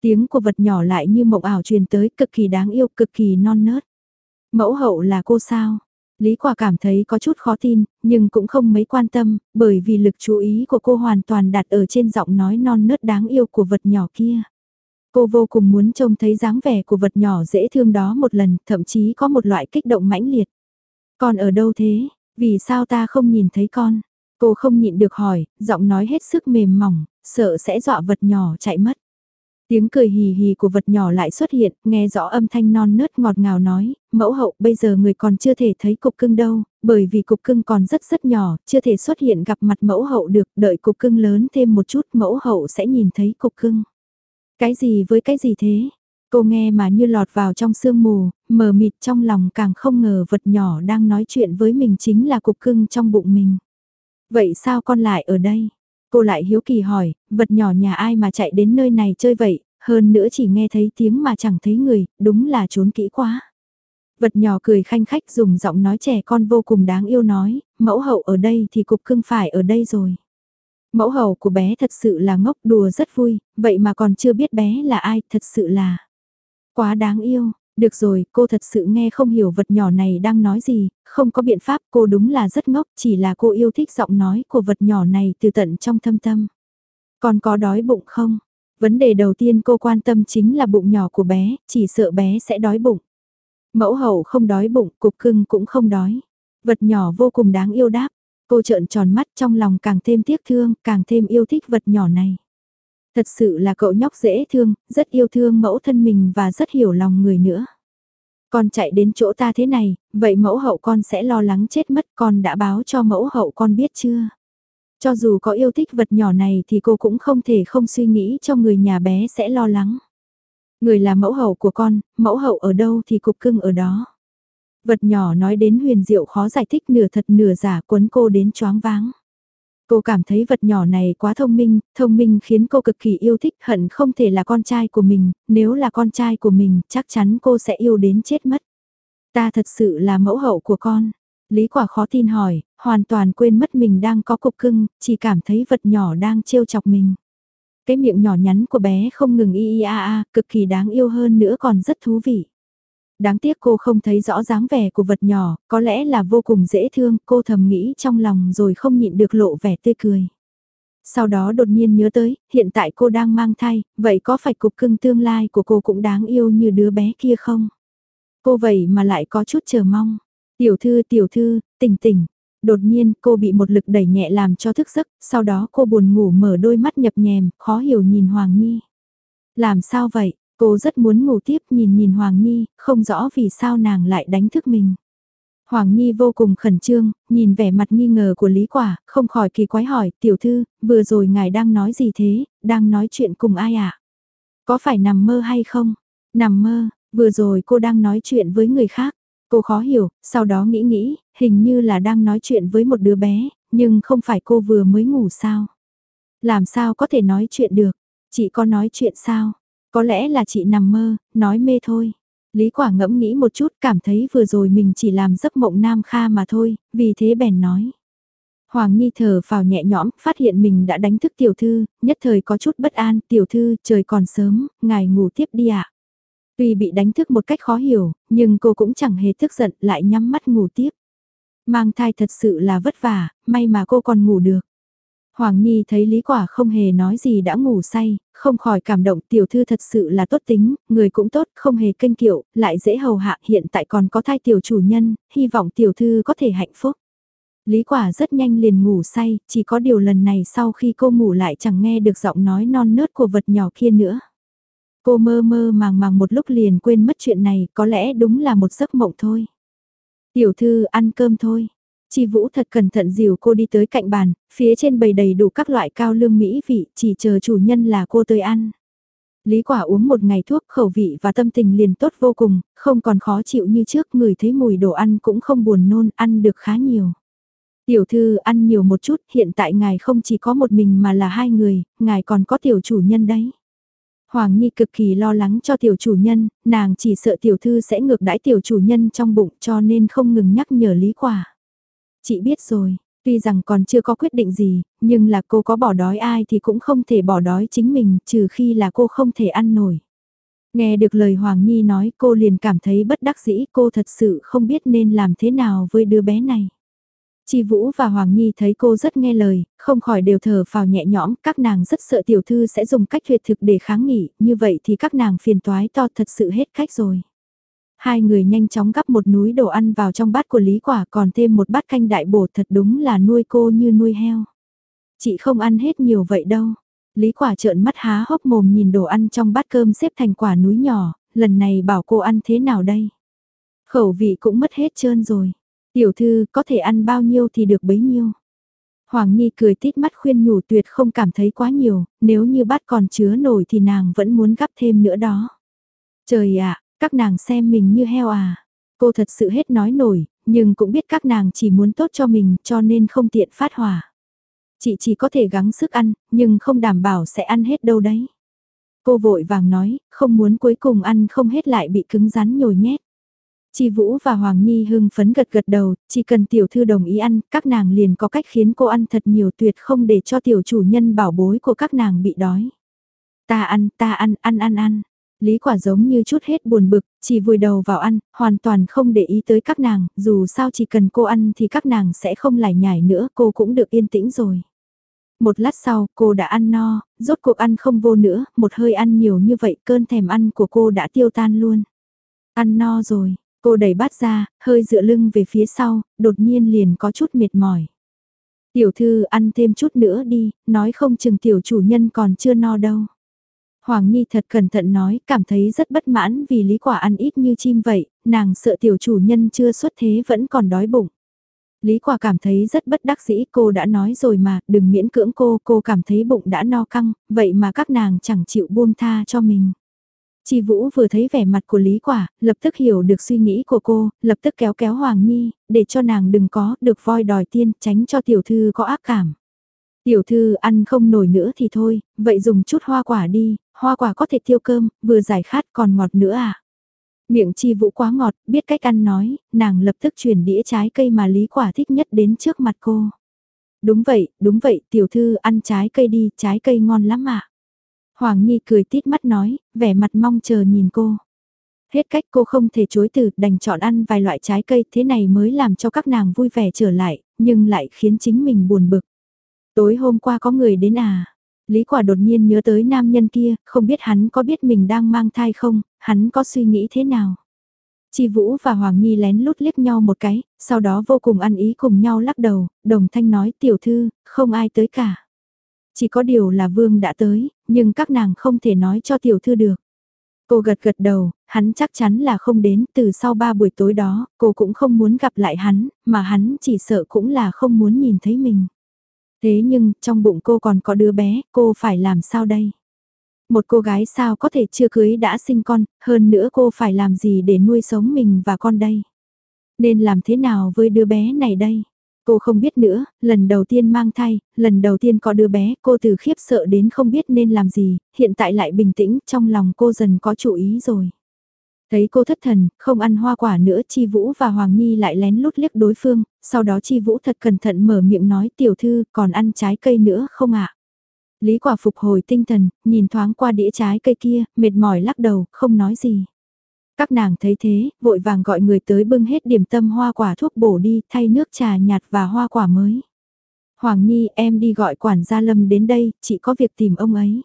Tiếng của vật nhỏ lại như mộng ảo truyền tới cực kỳ đáng yêu, cực kỳ non nớt. Mẫu hậu là cô sao? Lý Quả cảm thấy có chút khó tin, nhưng cũng không mấy quan tâm, bởi vì lực chú ý của cô hoàn toàn đặt ở trên giọng nói non nớt đáng yêu của vật nhỏ kia. Cô vô cùng muốn trông thấy dáng vẻ của vật nhỏ dễ thương đó một lần, thậm chí có một loại kích động mãnh liệt. Con ở đâu thế? Vì sao ta không nhìn thấy con? Cô không nhịn được hỏi, giọng nói hết sức mềm mỏng, sợ sẽ dọa vật nhỏ chạy mất. Tiếng cười hì hì của vật nhỏ lại xuất hiện, nghe rõ âm thanh non nớt ngọt ngào nói, mẫu hậu bây giờ người còn chưa thể thấy cục cưng đâu, bởi vì cục cưng còn rất rất nhỏ, chưa thể xuất hiện gặp mặt mẫu hậu được, đợi cục cưng lớn thêm một chút mẫu hậu sẽ nhìn thấy cục cưng. Cái gì với cái gì thế? Cô nghe mà như lọt vào trong sương mù, mờ mịt trong lòng càng không ngờ vật nhỏ đang nói chuyện với mình chính là cục cưng trong bụng mình. Vậy sao con lại ở đây? Cô lại hiếu kỳ hỏi, vật nhỏ nhà ai mà chạy đến nơi này chơi vậy, hơn nữa chỉ nghe thấy tiếng mà chẳng thấy người, đúng là trốn kỹ quá. Vật nhỏ cười khanh khách dùng giọng nói trẻ con vô cùng đáng yêu nói, mẫu hậu ở đây thì cục cưng phải ở đây rồi. Mẫu hậu của bé thật sự là ngốc đùa rất vui, vậy mà còn chưa biết bé là ai, thật sự là quá đáng yêu. Được rồi, cô thật sự nghe không hiểu vật nhỏ này đang nói gì, không có biện pháp cô đúng là rất ngốc, chỉ là cô yêu thích giọng nói của vật nhỏ này từ tận trong thâm tâm. Còn có đói bụng không? Vấn đề đầu tiên cô quan tâm chính là bụng nhỏ của bé, chỉ sợ bé sẽ đói bụng. Mẫu hậu không đói bụng, cục cưng cũng không đói. Vật nhỏ vô cùng đáng yêu đáp, cô trợn tròn mắt trong lòng càng thêm tiếc thương, càng thêm yêu thích vật nhỏ này. Thật sự là cậu nhóc dễ thương, rất yêu thương mẫu thân mình và rất hiểu lòng người nữa. Con chạy đến chỗ ta thế này, vậy mẫu hậu con sẽ lo lắng chết mất con đã báo cho mẫu hậu con biết chưa? Cho dù có yêu thích vật nhỏ này thì cô cũng không thể không suy nghĩ cho người nhà bé sẽ lo lắng. Người là mẫu hậu của con, mẫu hậu ở đâu thì cục cưng ở đó. Vật nhỏ nói đến huyền diệu khó giải thích nửa thật nửa giả quấn cô đến choáng váng. Cô cảm thấy vật nhỏ này quá thông minh, thông minh khiến cô cực kỳ yêu thích hận không thể là con trai của mình, nếu là con trai của mình chắc chắn cô sẽ yêu đến chết mất. Ta thật sự là mẫu hậu của con. Lý quả khó tin hỏi, hoàn toàn quên mất mình đang có cục cưng, chỉ cảm thấy vật nhỏ đang trêu chọc mình. Cái miệng nhỏ nhắn của bé không ngừng y y a a, cực kỳ đáng yêu hơn nữa còn rất thú vị. Đáng tiếc cô không thấy rõ dáng vẻ của vật nhỏ, có lẽ là vô cùng dễ thương, cô thầm nghĩ trong lòng rồi không nhịn được lộ vẻ tươi cười. Sau đó đột nhiên nhớ tới, hiện tại cô đang mang thai, vậy có phải cục cưng tương lai của cô cũng đáng yêu như đứa bé kia không? Cô vậy mà lại có chút chờ mong. Tiểu thư tiểu thư, tỉnh tỉnh. Đột nhiên cô bị một lực đẩy nhẹ làm cho thức giấc, sau đó cô buồn ngủ mở đôi mắt nhập nhèm, khó hiểu nhìn Hoàng Nhi. Làm sao vậy? Cô rất muốn ngủ tiếp nhìn nhìn Hoàng Nhi, không rõ vì sao nàng lại đánh thức mình. Hoàng Nhi vô cùng khẩn trương, nhìn vẻ mặt nghi ngờ của Lý Quả, không khỏi kỳ quái hỏi, tiểu thư, vừa rồi ngài đang nói gì thế, đang nói chuyện cùng ai ạ? À? Có phải nằm mơ hay không? Nằm mơ, vừa rồi cô đang nói chuyện với người khác. Cô khó hiểu, sau đó nghĩ nghĩ, hình như là đang nói chuyện với một đứa bé, nhưng không phải cô vừa mới ngủ sao? Làm sao có thể nói chuyện được? Chị có nói chuyện sao? Có lẽ là chị nằm mơ, nói mê thôi. Lý quả ngẫm nghĩ một chút cảm thấy vừa rồi mình chỉ làm giấc mộng nam kha mà thôi, vì thế bèn nói. Hoàng Nhi thở vào nhẹ nhõm, phát hiện mình đã đánh thức tiểu thư, nhất thời có chút bất an, tiểu thư, trời còn sớm, ngài ngủ tiếp đi ạ. Tuy bị đánh thức một cách khó hiểu, nhưng cô cũng chẳng hề tức giận, lại nhắm mắt ngủ tiếp. Mang thai thật sự là vất vả, may mà cô còn ngủ được. Hoàng Nhi thấy Lý Quả không hề nói gì đã ngủ say, không khỏi cảm động tiểu thư thật sự là tốt tính, người cũng tốt, không hề kênh kiệu, lại dễ hầu hạ hiện tại còn có thai tiểu chủ nhân, hy vọng tiểu thư có thể hạnh phúc. Lý Quả rất nhanh liền ngủ say, chỉ có điều lần này sau khi cô ngủ lại chẳng nghe được giọng nói non nớt của vật nhỏ kia nữa. Cô mơ mơ màng màng một lúc liền quên mất chuyện này, có lẽ đúng là một giấc mộng thôi. Tiểu thư ăn cơm thôi. Chi Vũ thật cẩn thận dìu cô đi tới cạnh bàn, phía trên bầy đầy đủ các loại cao lương mỹ vị, chỉ chờ chủ nhân là cô tới ăn. Lý quả uống một ngày thuốc khẩu vị và tâm tình liền tốt vô cùng, không còn khó chịu như trước, người thấy mùi đồ ăn cũng không buồn nôn, ăn được khá nhiều. Tiểu thư ăn nhiều một chút, hiện tại ngài không chỉ có một mình mà là hai người, ngài còn có tiểu chủ nhân đấy. Hoàng Nhi cực kỳ lo lắng cho tiểu chủ nhân, nàng chỉ sợ tiểu thư sẽ ngược đãi tiểu chủ nhân trong bụng cho nên không ngừng nhắc nhở lý quả. Chị biết rồi, Tuy rằng còn chưa có quyết định gì, nhưng là cô có bỏ đói ai thì cũng không thể bỏ đói chính mình, trừ khi là cô không thể ăn nổi. Nghe được lời Hoàng Nhi nói cô liền cảm thấy bất đắc dĩ cô thật sự không biết nên làm thế nào với đứa bé này. Chi Vũ và Hoàng Nhi thấy cô rất nghe lời, không khỏi đều thở phào nhẹ nhõm, các nàng rất sợ tiểu thư sẽ dùng cách tuyệt thực để kháng nghị, như vậy thì các nàng phiền toái to thật sự hết cách rồi. Hai người nhanh chóng gắp một núi đồ ăn vào trong bát của Lý Quả còn thêm một bát canh đại bổ thật đúng là nuôi cô như nuôi heo. Chị không ăn hết nhiều vậy đâu. Lý Quả trợn mắt há hốc mồm nhìn đồ ăn trong bát cơm xếp thành quả núi nhỏ, lần này bảo cô ăn thế nào đây? Khẩu vị cũng mất hết trơn rồi. Tiểu thư có thể ăn bao nhiêu thì được bấy nhiêu. Hoàng Nhi cười tít mắt khuyên nhủ tuyệt không cảm thấy quá nhiều, nếu như bát còn chứa nổi thì nàng vẫn muốn gắp thêm nữa đó. Trời ạ, các nàng xem mình như heo à. Cô thật sự hết nói nổi, nhưng cũng biết các nàng chỉ muốn tốt cho mình cho nên không tiện phát hỏa. Chị chỉ có thể gắng sức ăn, nhưng không đảm bảo sẽ ăn hết đâu đấy. Cô vội vàng nói, không muốn cuối cùng ăn không hết lại bị cứng rắn nhồi nhét. Chi Vũ và Hoàng Nhi hưng phấn gật gật đầu, chỉ cần tiểu thư đồng ý ăn, các nàng liền có cách khiến cô ăn thật nhiều tuyệt không để cho tiểu chủ nhân bảo bối của các nàng bị đói. Ta ăn, ta ăn, ăn ăn ăn. Lý quả giống như chút hết buồn bực, chỉ vùi đầu vào ăn, hoàn toàn không để ý tới các nàng, dù sao chỉ cần cô ăn thì các nàng sẽ không lải nhải nữa, cô cũng được yên tĩnh rồi. Một lát sau, cô đã ăn no, rốt cuộc ăn không vô nữa, một hơi ăn nhiều như vậy cơn thèm ăn của cô đã tiêu tan luôn. Ăn no rồi, cô đẩy bát ra, hơi dựa lưng về phía sau, đột nhiên liền có chút mệt mỏi. Tiểu thư ăn thêm chút nữa đi, nói không chừng tiểu chủ nhân còn chưa no đâu. Hoàng Nhi thật cẩn thận nói, cảm thấy rất bất mãn vì lý quả ăn ít như chim vậy, nàng sợ tiểu chủ nhân chưa xuất thế vẫn còn đói bụng. Lý quả cảm thấy rất bất đắc dĩ, cô đã nói rồi mà, đừng miễn cưỡng cô, cô cảm thấy bụng đã no căng, vậy mà các nàng chẳng chịu buông tha cho mình. Chi Vũ vừa thấy vẻ mặt của Lý Quả, lập tức hiểu được suy nghĩ của cô, lập tức kéo kéo Hoàng Nhi, để cho nàng đừng có, được voi đòi tiên, tránh cho tiểu thư có ác cảm. Tiểu thư ăn không nổi nữa thì thôi, vậy dùng chút hoa quả đi, hoa quả có thể tiêu cơm, vừa giải khát còn ngọt nữa à. Miệng chi vũ quá ngọt, biết cách ăn nói, nàng lập tức chuyển đĩa trái cây mà lý quả thích nhất đến trước mặt cô. Đúng vậy, đúng vậy, tiểu thư ăn trái cây đi, trái cây ngon lắm ạ. Hoàng Nhi cười tít mắt nói, vẻ mặt mong chờ nhìn cô. Hết cách cô không thể chối từ, đành chọn ăn vài loại trái cây, thế này mới làm cho các nàng vui vẻ trở lại, nhưng lại khiến chính mình buồn bực. Tối hôm qua có người đến à? Lý quả đột nhiên nhớ tới nam nhân kia, không biết hắn có biết mình đang mang thai không, hắn có suy nghĩ thế nào. Chi Vũ và Hoàng Nhi lén lút liếc nhau một cái, sau đó vô cùng ăn ý cùng nhau lắc đầu, đồng thanh nói tiểu thư, không ai tới cả. Chỉ có điều là Vương đã tới, nhưng các nàng không thể nói cho tiểu thư được. Cô gật gật đầu, hắn chắc chắn là không đến, từ sau ba buổi tối đó, cô cũng không muốn gặp lại hắn, mà hắn chỉ sợ cũng là không muốn nhìn thấy mình. Thế nhưng, trong bụng cô còn có đứa bé, cô phải làm sao đây? Một cô gái sao có thể chưa cưới đã sinh con, hơn nữa cô phải làm gì để nuôi sống mình và con đây? Nên làm thế nào với đứa bé này đây? Cô không biết nữa, lần đầu tiên mang thai, lần đầu tiên có đứa bé, cô từ khiếp sợ đến không biết nên làm gì, hiện tại lại bình tĩnh, trong lòng cô dần có chủ ý rồi. Thấy cô thất thần, không ăn hoa quả nữa Chi Vũ và Hoàng Nhi lại lén lút liếc đối phương, sau đó Chi Vũ thật cẩn thận mở miệng nói tiểu thư còn ăn trái cây nữa không ạ? Lý quả phục hồi tinh thần, nhìn thoáng qua đĩa trái cây kia, mệt mỏi lắc đầu, không nói gì. Các nàng thấy thế, vội vàng gọi người tới bưng hết điểm tâm hoa quả thuốc bổ đi, thay nước trà nhạt và hoa quả mới. Hoàng Nhi em đi gọi quản gia Lâm đến đây, chị có việc tìm ông ấy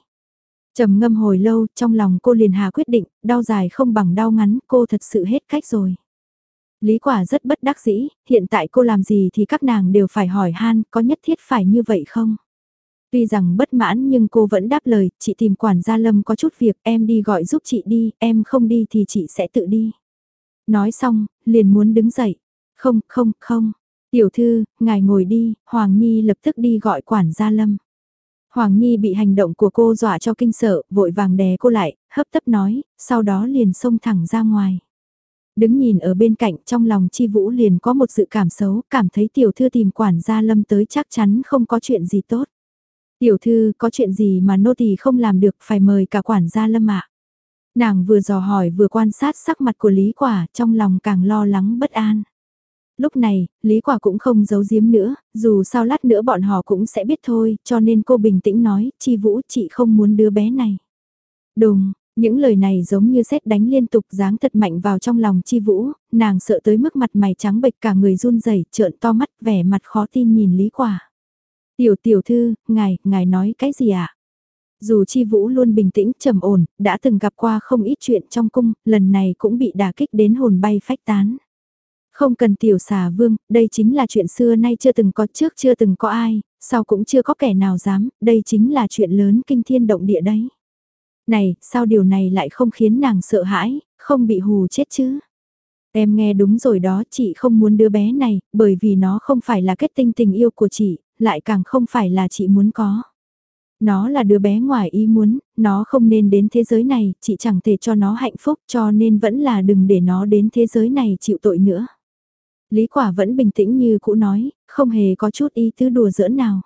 trầm ngâm hồi lâu, trong lòng cô liền hà quyết định, đau dài không bằng đau ngắn, cô thật sự hết cách rồi. Lý quả rất bất đắc dĩ, hiện tại cô làm gì thì các nàng đều phải hỏi han, có nhất thiết phải như vậy không? Tuy rằng bất mãn nhưng cô vẫn đáp lời, chị tìm quản gia Lâm có chút việc, em đi gọi giúp chị đi, em không đi thì chị sẽ tự đi. Nói xong, liền muốn đứng dậy. Không, không, không. Tiểu thư, ngài ngồi đi, Hoàng Nhi lập tức đi gọi quản gia Lâm. Hoàng Nhi bị hành động của cô dọa cho kinh sợ, vội vàng đè cô lại, hấp tấp nói, sau đó liền xông thẳng ra ngoài. Đứng nhìn ở bên cạnh trong lòng Chi Vũ liền có một sự cảm xấu, cảm thấy tiểu thư tìm quản gia lâm tới chắc chắn không có chuyện gì tốt. Tiểu thư có chuyện gì mà nô tỳ không làm được phải mời cả quản gia lâm ạ. Nàng vừa dò hỏi vừa quan sát sắc mặt của Lý Quả trong lòng càng lo lắng bất an. Lúc này, Lý Quả cũng không giấu giếm nữa, dù sao lát nữa bọn họ cũng sẽ biết thôi, cho nên cô bình tĩnh nói, Chi Vũ chị không muốn đứa bé này. Đùng, những lời này giống như xét đánh liên tục dáng thật mạnh vào trong lòng Chi Vũ, nàng sợ tới mức mặt mày trắng bệch cả người run rẩy, trợn to mắt vẻ mặt khó tin nhìn Lý Quả. Tiểu tiểu thư, ngài, ngài nói cái gì ạ? À? Dù Chi Vũ luôn bình tĩnh, trầm ổn, đã từng gặp qua không ít chuyện trong cung, lần này cũng bị đả kích đến hồn bay phách tán. Không cần tiểu xà vương, đây chính là chuyện xưa nay chưa từng có trước chưa từng có ai, sau cũng chưa có kẻ nào dám, đây chính là chuyện lớn kinh thiên động địa đấy. Này, sao điều này lại không khiến nàng sợ hãi, không bị hù chết chứ? Em nghe đúng rồi đó, chị không muốn đứa bé này, bởi vì nó không phải là kết tinh tình yêu của chị, lại càng không phải là chị muốn có. Nó là đứa bé ngoài ý muốn, nó không nên đến thế giới này, chị chẳng thể cho nó hạnh phúc cho nên vẫn là đừng để nó đến thế giới này chịu tội nữa. Lý quả vẫn bình tĩnh như cũ nói, không hề có chút ý tứ đùa giỡn nào.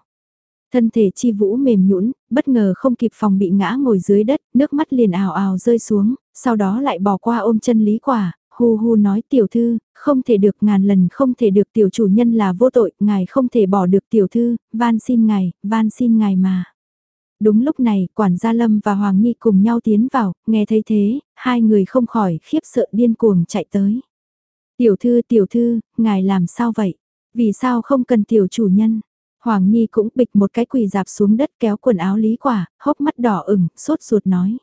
Thân thể chi vũ mềm nhũn, bất ngờ không kịp phòng bị ngã ngồi dưới đất, nước mắt liền ào ào rơi xuống, sau đó lại bỏ qua ôm chân lý quả, hù hù nói tiểu thư, không thể được ngàn lần không thể được tiểu chủ nhân là vô tội, ngài không thể bỏ được tiểu thư, van xin ngài, van xin ngài mà. Đúng lúc này, quản gia Lâm và Hoàng Nhi cùng nhau tiến vào, nghe thấy thế, hai người không khỏi khiếp sợ điên cuồng chạy tới. Tiểu thư, tiểu thư, ngài làm sao vậy? Vì sao không cần tiểu chủ nhân? Hoàng Nhi cũng bịch một cái quỳ dạp xuống đất kéo quần áo lý quả, hốc mắt đỏ ửng, sốt ruột nói.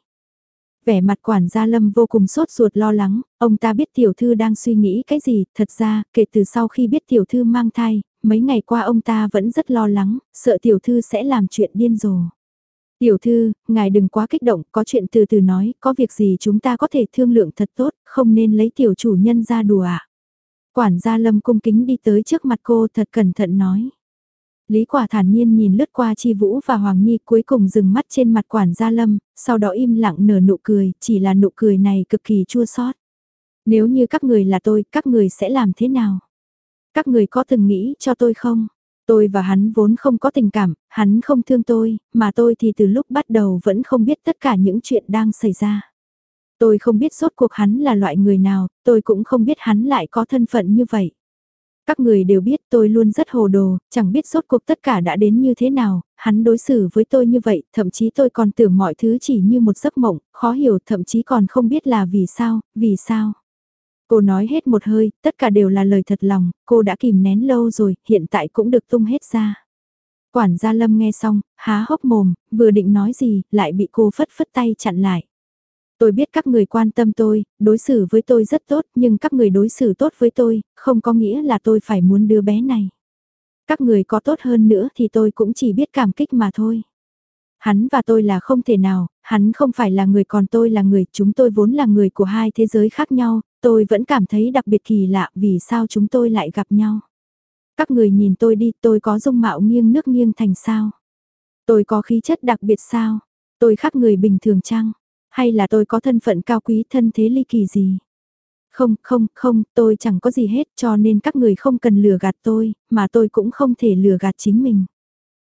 Vẻ mặt quản gia Lâm vô cùng sốt ruột lo lắng, ông ta biết tiểu thư đang suy nghĩ cái gì, thật ra, kể từ sau khi biết tiểu thư mang thai, mấy ngày qua ông ta vẫn rất lo lắng, sợ tiểu thư sẽ làm chuyện điên rồ. Tiểu thư, ngài đừng quá kích động, có chuyện từ từ nói, có việc gì chúng ta có thể thương lượng thật tốt, không nên lấy tiểu chủ nhân ra đùa ạ. Quản gia Lâm cung kính đi tới trước mặt cô thật cẩn thận nói. Lý quả thản nhiên nhìn lướt qua Chi Vũ và Hoàng Nhi cuối cùng dừng mắt trên mặt quản gia Lâm, sau đó im lặng nở nụ cười, chỉ là nụ cười này cực kỳ chua xót. Nếu như các người là tôi, các người sẽ làm thế nào? Các người có từng nghĩ cho tôi không? Tôi và hắn vốn không có tình cảm, hắn không thương tôi, mà tôi thì từ lúc bắt đầu vẫn không biết tất cả những chuyện đang xảy ra. Tôi không biết rốt cuộc hắn là loại người nào, tôi cũng không biết hắn lại có thân phận như vậy. Các người đều biết tôi luôn rất hồ đồ, chẳng biết rốt cuộc tất cả đã đến như thế nào, hắn đối xử với tôi như vậy, thậm chí tôi còn tưởng mọi thứ chỉ như một giấc mộng, khó hiểu thậm chí còn không biết là vì sao, vì sao. Cô nói hết một hơi, tất cả đều là lời thật lòng, cô đã kìm nén lâu rồi, hiện tại cũng được tung hết ra. Quản gia Lâm nghe xong, há hốc mồm, vừa định nói gì, lại bị cô phất phất tay chặn lại. Tôi biết các người quan tâm tôi, đối xử với tôi rất tốt, nhưng các người đối xử tốt với tôi, không có nghĩa là tôi phải muốn đứa bé này. Các người có tốt hơn nữa thì tôi cũng chỉ biết cảm kích mà thôi. Hắn và tôi là không thể nào, hắn không phải là người còn tôi là người, chúng tôi vốn là người của hai thế giới khác nhau, tôi vẫn cảm thấy đặc biệt kỳ lạ vì sao chúng tôi lại gặp nhau. Các người nhìn tôi đi, tôi có dung mạo nghiêng nước nghiêng thành sao? Tôi có khí chất đặc biệt sao? Tôi khác người bình thường chăng? Hay là tôi có thân phận cao quý thân thế ly kỳ gì? Không, không, không, tôi chẳng có gì hết cho nên các người không cần lừa gạt tôi, mà tôi cũng không thể lừa gạt chính mình.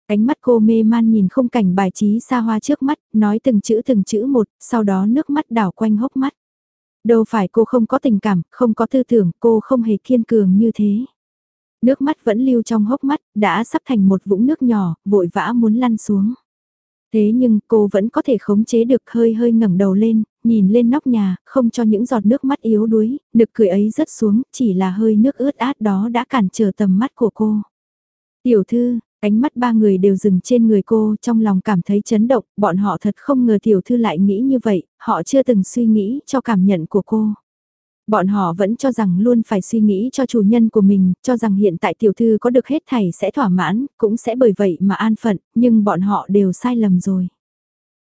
Ánh mắt cô mê man nhìn không cảnh bài trí xa hoa trước mắt, nói từng chữ từng chữ một, sau đó nước mắt đảo quanh hốc mắt. Đâu phải cô không có tình cảm, không có tư tưởng, cô không hề kiên cường như thế. Nước mắt vẫn lưu trong hốc mắt, đã sắp thành một vũng nước nhỏ, vội vã muốn lăn xuống. Thế nhưng cô vẫn có thể khống chế được hơi hơi ngẩng đầu lên, nhìn lên nóc nhà, không cho những giọt nước mắt yếu đuối, nực cười ấy rớt xuống, chỉ là hơi nước ướt át đó đã cản trở tầm mắt của cô. Tiểu thư, ánh mắt ba người đều dừng trên người cô trong lòng cảm thấy chấn động, bọn họ thật không ngờ tiểu thư lại nghĩ như vậy, họ chưa từng suy nghĩ cho cảm nhận của cô. Bọn họ vẫn cho rằng luôn phải suy nghĩ cho chủ nhân của mình, cho rằng hiện tại tiểu thư có được hết thảy sẽ thỏa mãn, cũng sẽ bởi vậy mà an phận, nhưng bọn họ đều sai lầm rồi.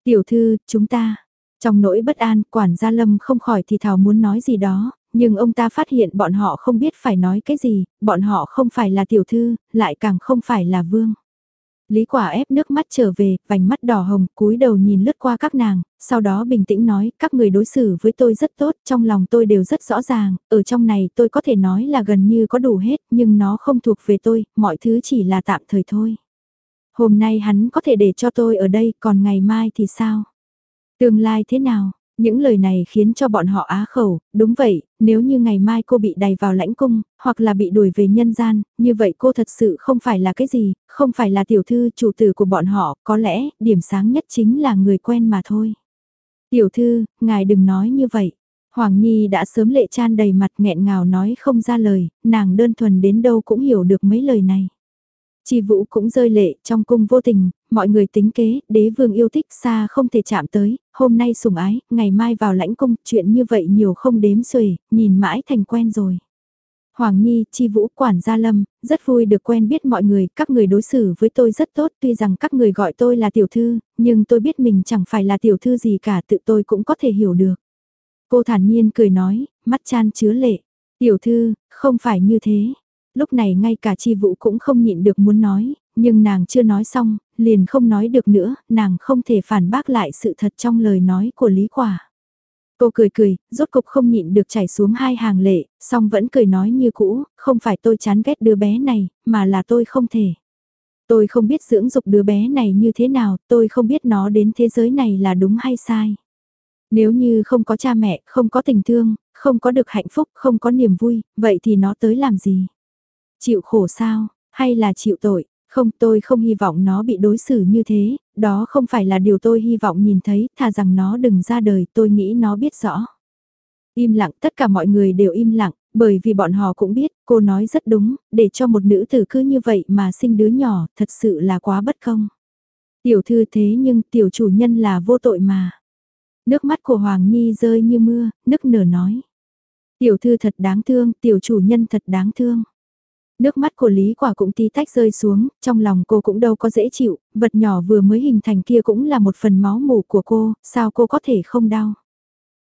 Tiểu thư, chúng ta, trong nỗi bất an, quản gia lâm không khỏi thì thào muốn nói gì đó, nhưng ông ta phát hiện bọn họ không biết phải nói cái gì, bọn họ không phải là tiểu thư, lại càng không phải là vương. Lý quả ép nước mắt trở về, vành mắt đỏ hồng, cúi đầu nhìn lướt qua các nàng, sau đó bình tĩnh nói, các người đối xử với tôi rất tốt, trong lòng tôi đều rất rõ ràng, ở trong này tôi có thể nói là gần như có đủ hết, nhưng nó không thuộc về tôi, mọi thứ chỉ là tạm thời thôi. Hôm nay hắn có thể để cho tôi ở đây, còn ngày mai thì sao? Tương lai thế nào? Những lời này khiến cho bọn họ á khẩu, đúng vậy, nếu như ngày mai cô bị đày vào lãnh cung, hoặc là bị đuổi về nhân gian, như vậy cô thật sự không phải là cái gì, không phải là tiểu thư chủ tử của bọn họ, có lẽ, điểm sáng nhất chính là người quen mà thôi. Tiểu thư, ngài đừng nói như vậy. Hoàng Nhi đã sớm lệ chan đầy mặt nghẹn ngào nói không ra lời, nàng đơn thuần đến đâu cũng hiểu được mấy lời này. Chi Vũ cũng rơi lệ, trong cung vô tình, mọi người tính kế, đế vương yêu thích xa không thể chạm tới, hôm nay sủng ái, ngày mai vào lãnh cung, chuyện như vậy nhiều không đếm xuể, nhìn mãi thành quen rồi. Hoàng Nhi, Chi Vũ, Quản Gia Lâm, rất vui được quen biết mọi người, các người đối xử với tôi rất tốt tuy rằng các người gọi tôi là tiểu thư, nhưng tôi biết mình chẳng phải là tiểu thư gì cả tự tôi cũng có thể hiểu được. Cô thản nhiên cười nói, mắt chan chứa lệ, tiểu thư, không phải như thế. Lúc này ngay cả Chi Vũ cũng không nhịn được muốn nói, nhưng nàng chưa nói xong, liền không nói được nữa, nàng không thể phản bác lại sự thật trong lời nói của Lý Quả. Cô cười cười, rốt cục không nhịn được chảy xuống hai hàng lệ, song vẫn cười nói như cũ, không phải tôi chán ghét đứa bé này, mà là tôi không thể. Tôi không biết dưỡng dục đứa bé này như thế nào, tôi không biết nó đến thế giới này là đúng hay sai. Nếu như không có cha mẹ, không có tình thương, không có được hạnh phúc, không có niềm vui, vậy thì nó tới làm gì? Chịu khổ sao, hay là chịu tội? Không tôi không hy vọng nó bị đối xử như thế, đó không phải là điều tôi hy vọng nhìn thấy, thà rằng nó đừng ra đời tôi nghĩ nó biết rõ. Im lặng tất cả mọi người đều im lặng, bởi vì bọn họ cũng biết cô nói rất đúng, để cho một nữ tử cứ như vậy mà sinh đứa nhỏ thật sự là quá bất công. Tiểu thư thế nhưng tiểu chủ nhân là vô tội mà. Nước mắt của Hoàng Nhi rơi như mưa, nức nở nói. Tiểu thư thật đáng thương, tiểu chủ nhân thật đáng thương. Nước mắt của Lý Quả cũng tí tách rơi xuống, trong lòng cô cũng đâu có dễ chịu, vật nhỏ vừa mới hình thành kia cũng là một phần máu mủ của cô, sao cô có thể không đau?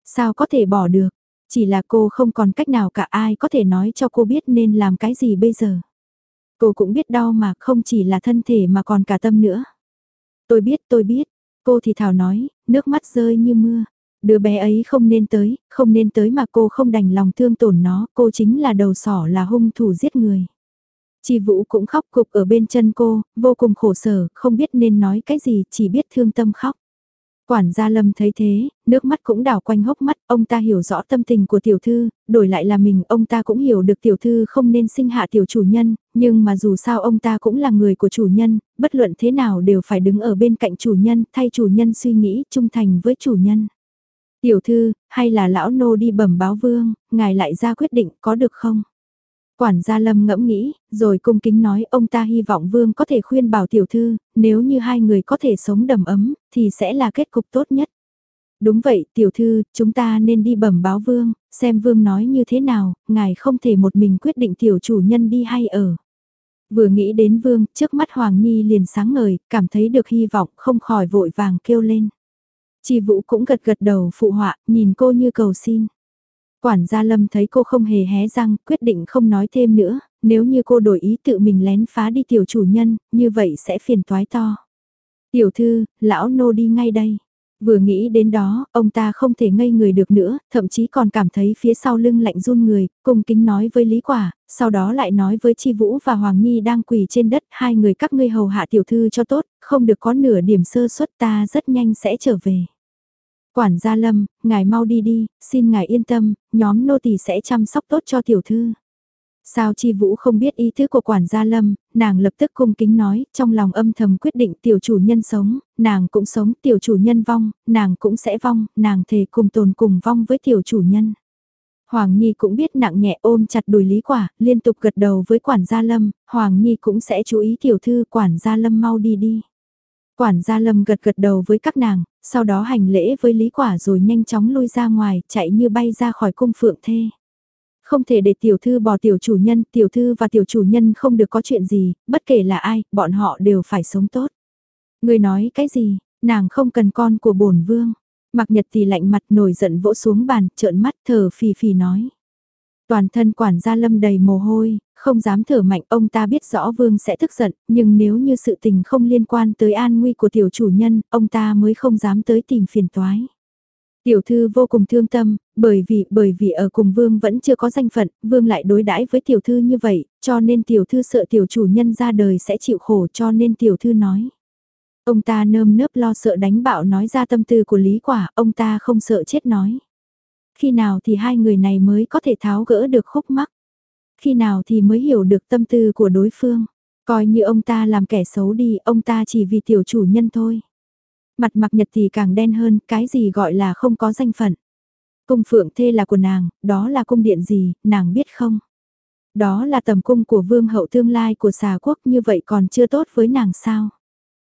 Sao có thể bỏ được? Chỉ là cô không còn cách nào cả ai có thể nói cho cô biết nên làm cái gì bây giờ. Cô cũng biết đau mà không chỉ là thân thể mà còn cả tâm nữa. Tôi biết, tôi biết. Cô thì thảo nói, nước mắt rơi như mưa. Đứa bé ấy không nên tới, không nên tới mà cô không đành lòng thương tổn nó, cô chính là đầu sỏ là hung thủ giết người. Chi Vũ cũng khóc cục ở bên chân cô, vô cùng khổ sở, không biết nên nói cái gì, chỉ biết thương tâm khóc. Quản gia Lâm thấy thế, nước mắt cũng đảo quanh hốc mắt, ông ta hiểu rõ tâm tình của tiểu thư, đổi lại là mình, ông ta cũng hiểu được tiểu thư không nên sinh hạ tiểu chủ nhân, nhưng mà dù sao ông ta cũng là người của chủ nhân, bất luận thế nào đều phải đứng ở bên cạnh chủ nhân, thay chủ nhân suy nghĩ, trung thành với chủ nhân. Tiểu thư, hay là lão nô đi bẩm báo vương, ngài lại ra quyết định có được không? Quản gia Lâm ngẫm nghĩ, rồi cung kính nói ông ta hy vọng vương có thể khuyên bảo tiểu thư, nếu như hai người có thể sống đầm ấm, thì sẽ là kết cục tốt nhất. Đúng vậy, tiểu thư, chúng ta nên đi bẩm báo vương, xem vương nói như thế nào, ngài không thể một mình quyết định tiểu chủ nhân đi hay ở. Vừa nghĩ đến vương, trước mắt Hoàng Nhi liền sáng ngời, cảm thấy được hy vọng, không khỏi vội vàng kêu lên. Chi Vũ cũng gật gật đầu phụ họa, nhìn cô như cầu xin. Quản gia Lâm thấy cô không hề hé răng, quyết định không nói thêm nữa, nếu như cô đổi ý tự mình lén phá đi tiểu chủ nhân, như vậy sẽ phiền toái to. Tiểu thư, lão nô đi ngay đây. Vừa nghĩ đến đó, ông ta không thể ngây người được nữa, thậm chí còn cảm thấy phía sau lưng lạnh run người, cùng kính nói với Lý Quả, sau đó lại nói với Chi Vũ và Hoàng Nhi đang quỳ trên đất, hai người các ngươi hầu hạ tiểu thư cho tốt, không được có nửa điểm sơ suất ta rất nhanh sẽ trở về. Quản gia Lâm, ngài mau đi đi, xin ngài yên tâm, nhóm nô tỳ sẽ chăm sóc tốt cho tiểu thư. Sao Chi Vũ không biết ý thức của quản gia Lâm, nàng lập tức cung kính nói, trong lòng âm thầm quyết định tiểu chủ nhân sống, nàng cũng sống, tiểu chủ nhân vong, nàng cũng sẽ vong, nàng thề cùng tồn cùng vong với tiểu chủ nhân. Hoàng Nhi cũng biết nặng nhẹ ôm chặt đùi lý quả, liên tục gật đầu với quản gia Lâm, Hoàng Nhi cũng sẽ chú ý tiểu thư quản gia Lâm mau đi đi. Quản gia Lâm gật gật đầu với các nàng, sau đó hành lễ với Lý Quả rồi nhanh chóng lui ra ngoài, chạy như bay ra khỏi cung phượng thê. Không thể để tiểu thư bỏ tiểu chủ nhân, tiểu thư và tiểu chủ nhân không được có chuyện gì, bất kể là ai, bọn họ đều phải sống tốt. Người nói cái gì, nàng không cần con của bổn vương. Mặc nhật thì lạnh mặt nổi giận vỗ xuống bàn, trợn mắt thở phì phì nói. Toàn thân quản gia lâm đầy mồ hôi, không dám thở mạnh ông ta biết rõ vương sẽ tức giận, nhưng nếu như sự tình không liên quan tới an nguy của tiểu chủ nhân, ông ta mới không dám tới tìm phiền toái. Tiểu thư vô cùng thương tâm, bởi vì bởi vì ở cùng vương vẫn chưa có danh phận, vương lại đối đãi với tiểu thư như vậy, cho nên tiểu thư sợ tiểu chủ nhân ra đời sẽ chịu khổ cho nên tiểu thư nói. Ông ta nơm nớp lo sợ đánh bạo nói ra tâm tư của Lý Quả, ông ta không sợ chết nói. Khi nào thì hai người này mới có thể tháo gỡ được khúc mắc? Khi nào thì mới hiểu được tâm tư của đối phương? Coi như ông ta làm kẻ xấu đi, ông ta chỉ vì tiểu chủ nhân thôi. Mặt mặc nhật thì càng đen hơn, cái gì gọi là không có danh phận. Cung phượng thê là của nàng, đó là cung điện gì, nàng biết không? Đó là tầm cung của vương hậu tương lai của xà quốc như vậy còn chưa tốt với nàng sao?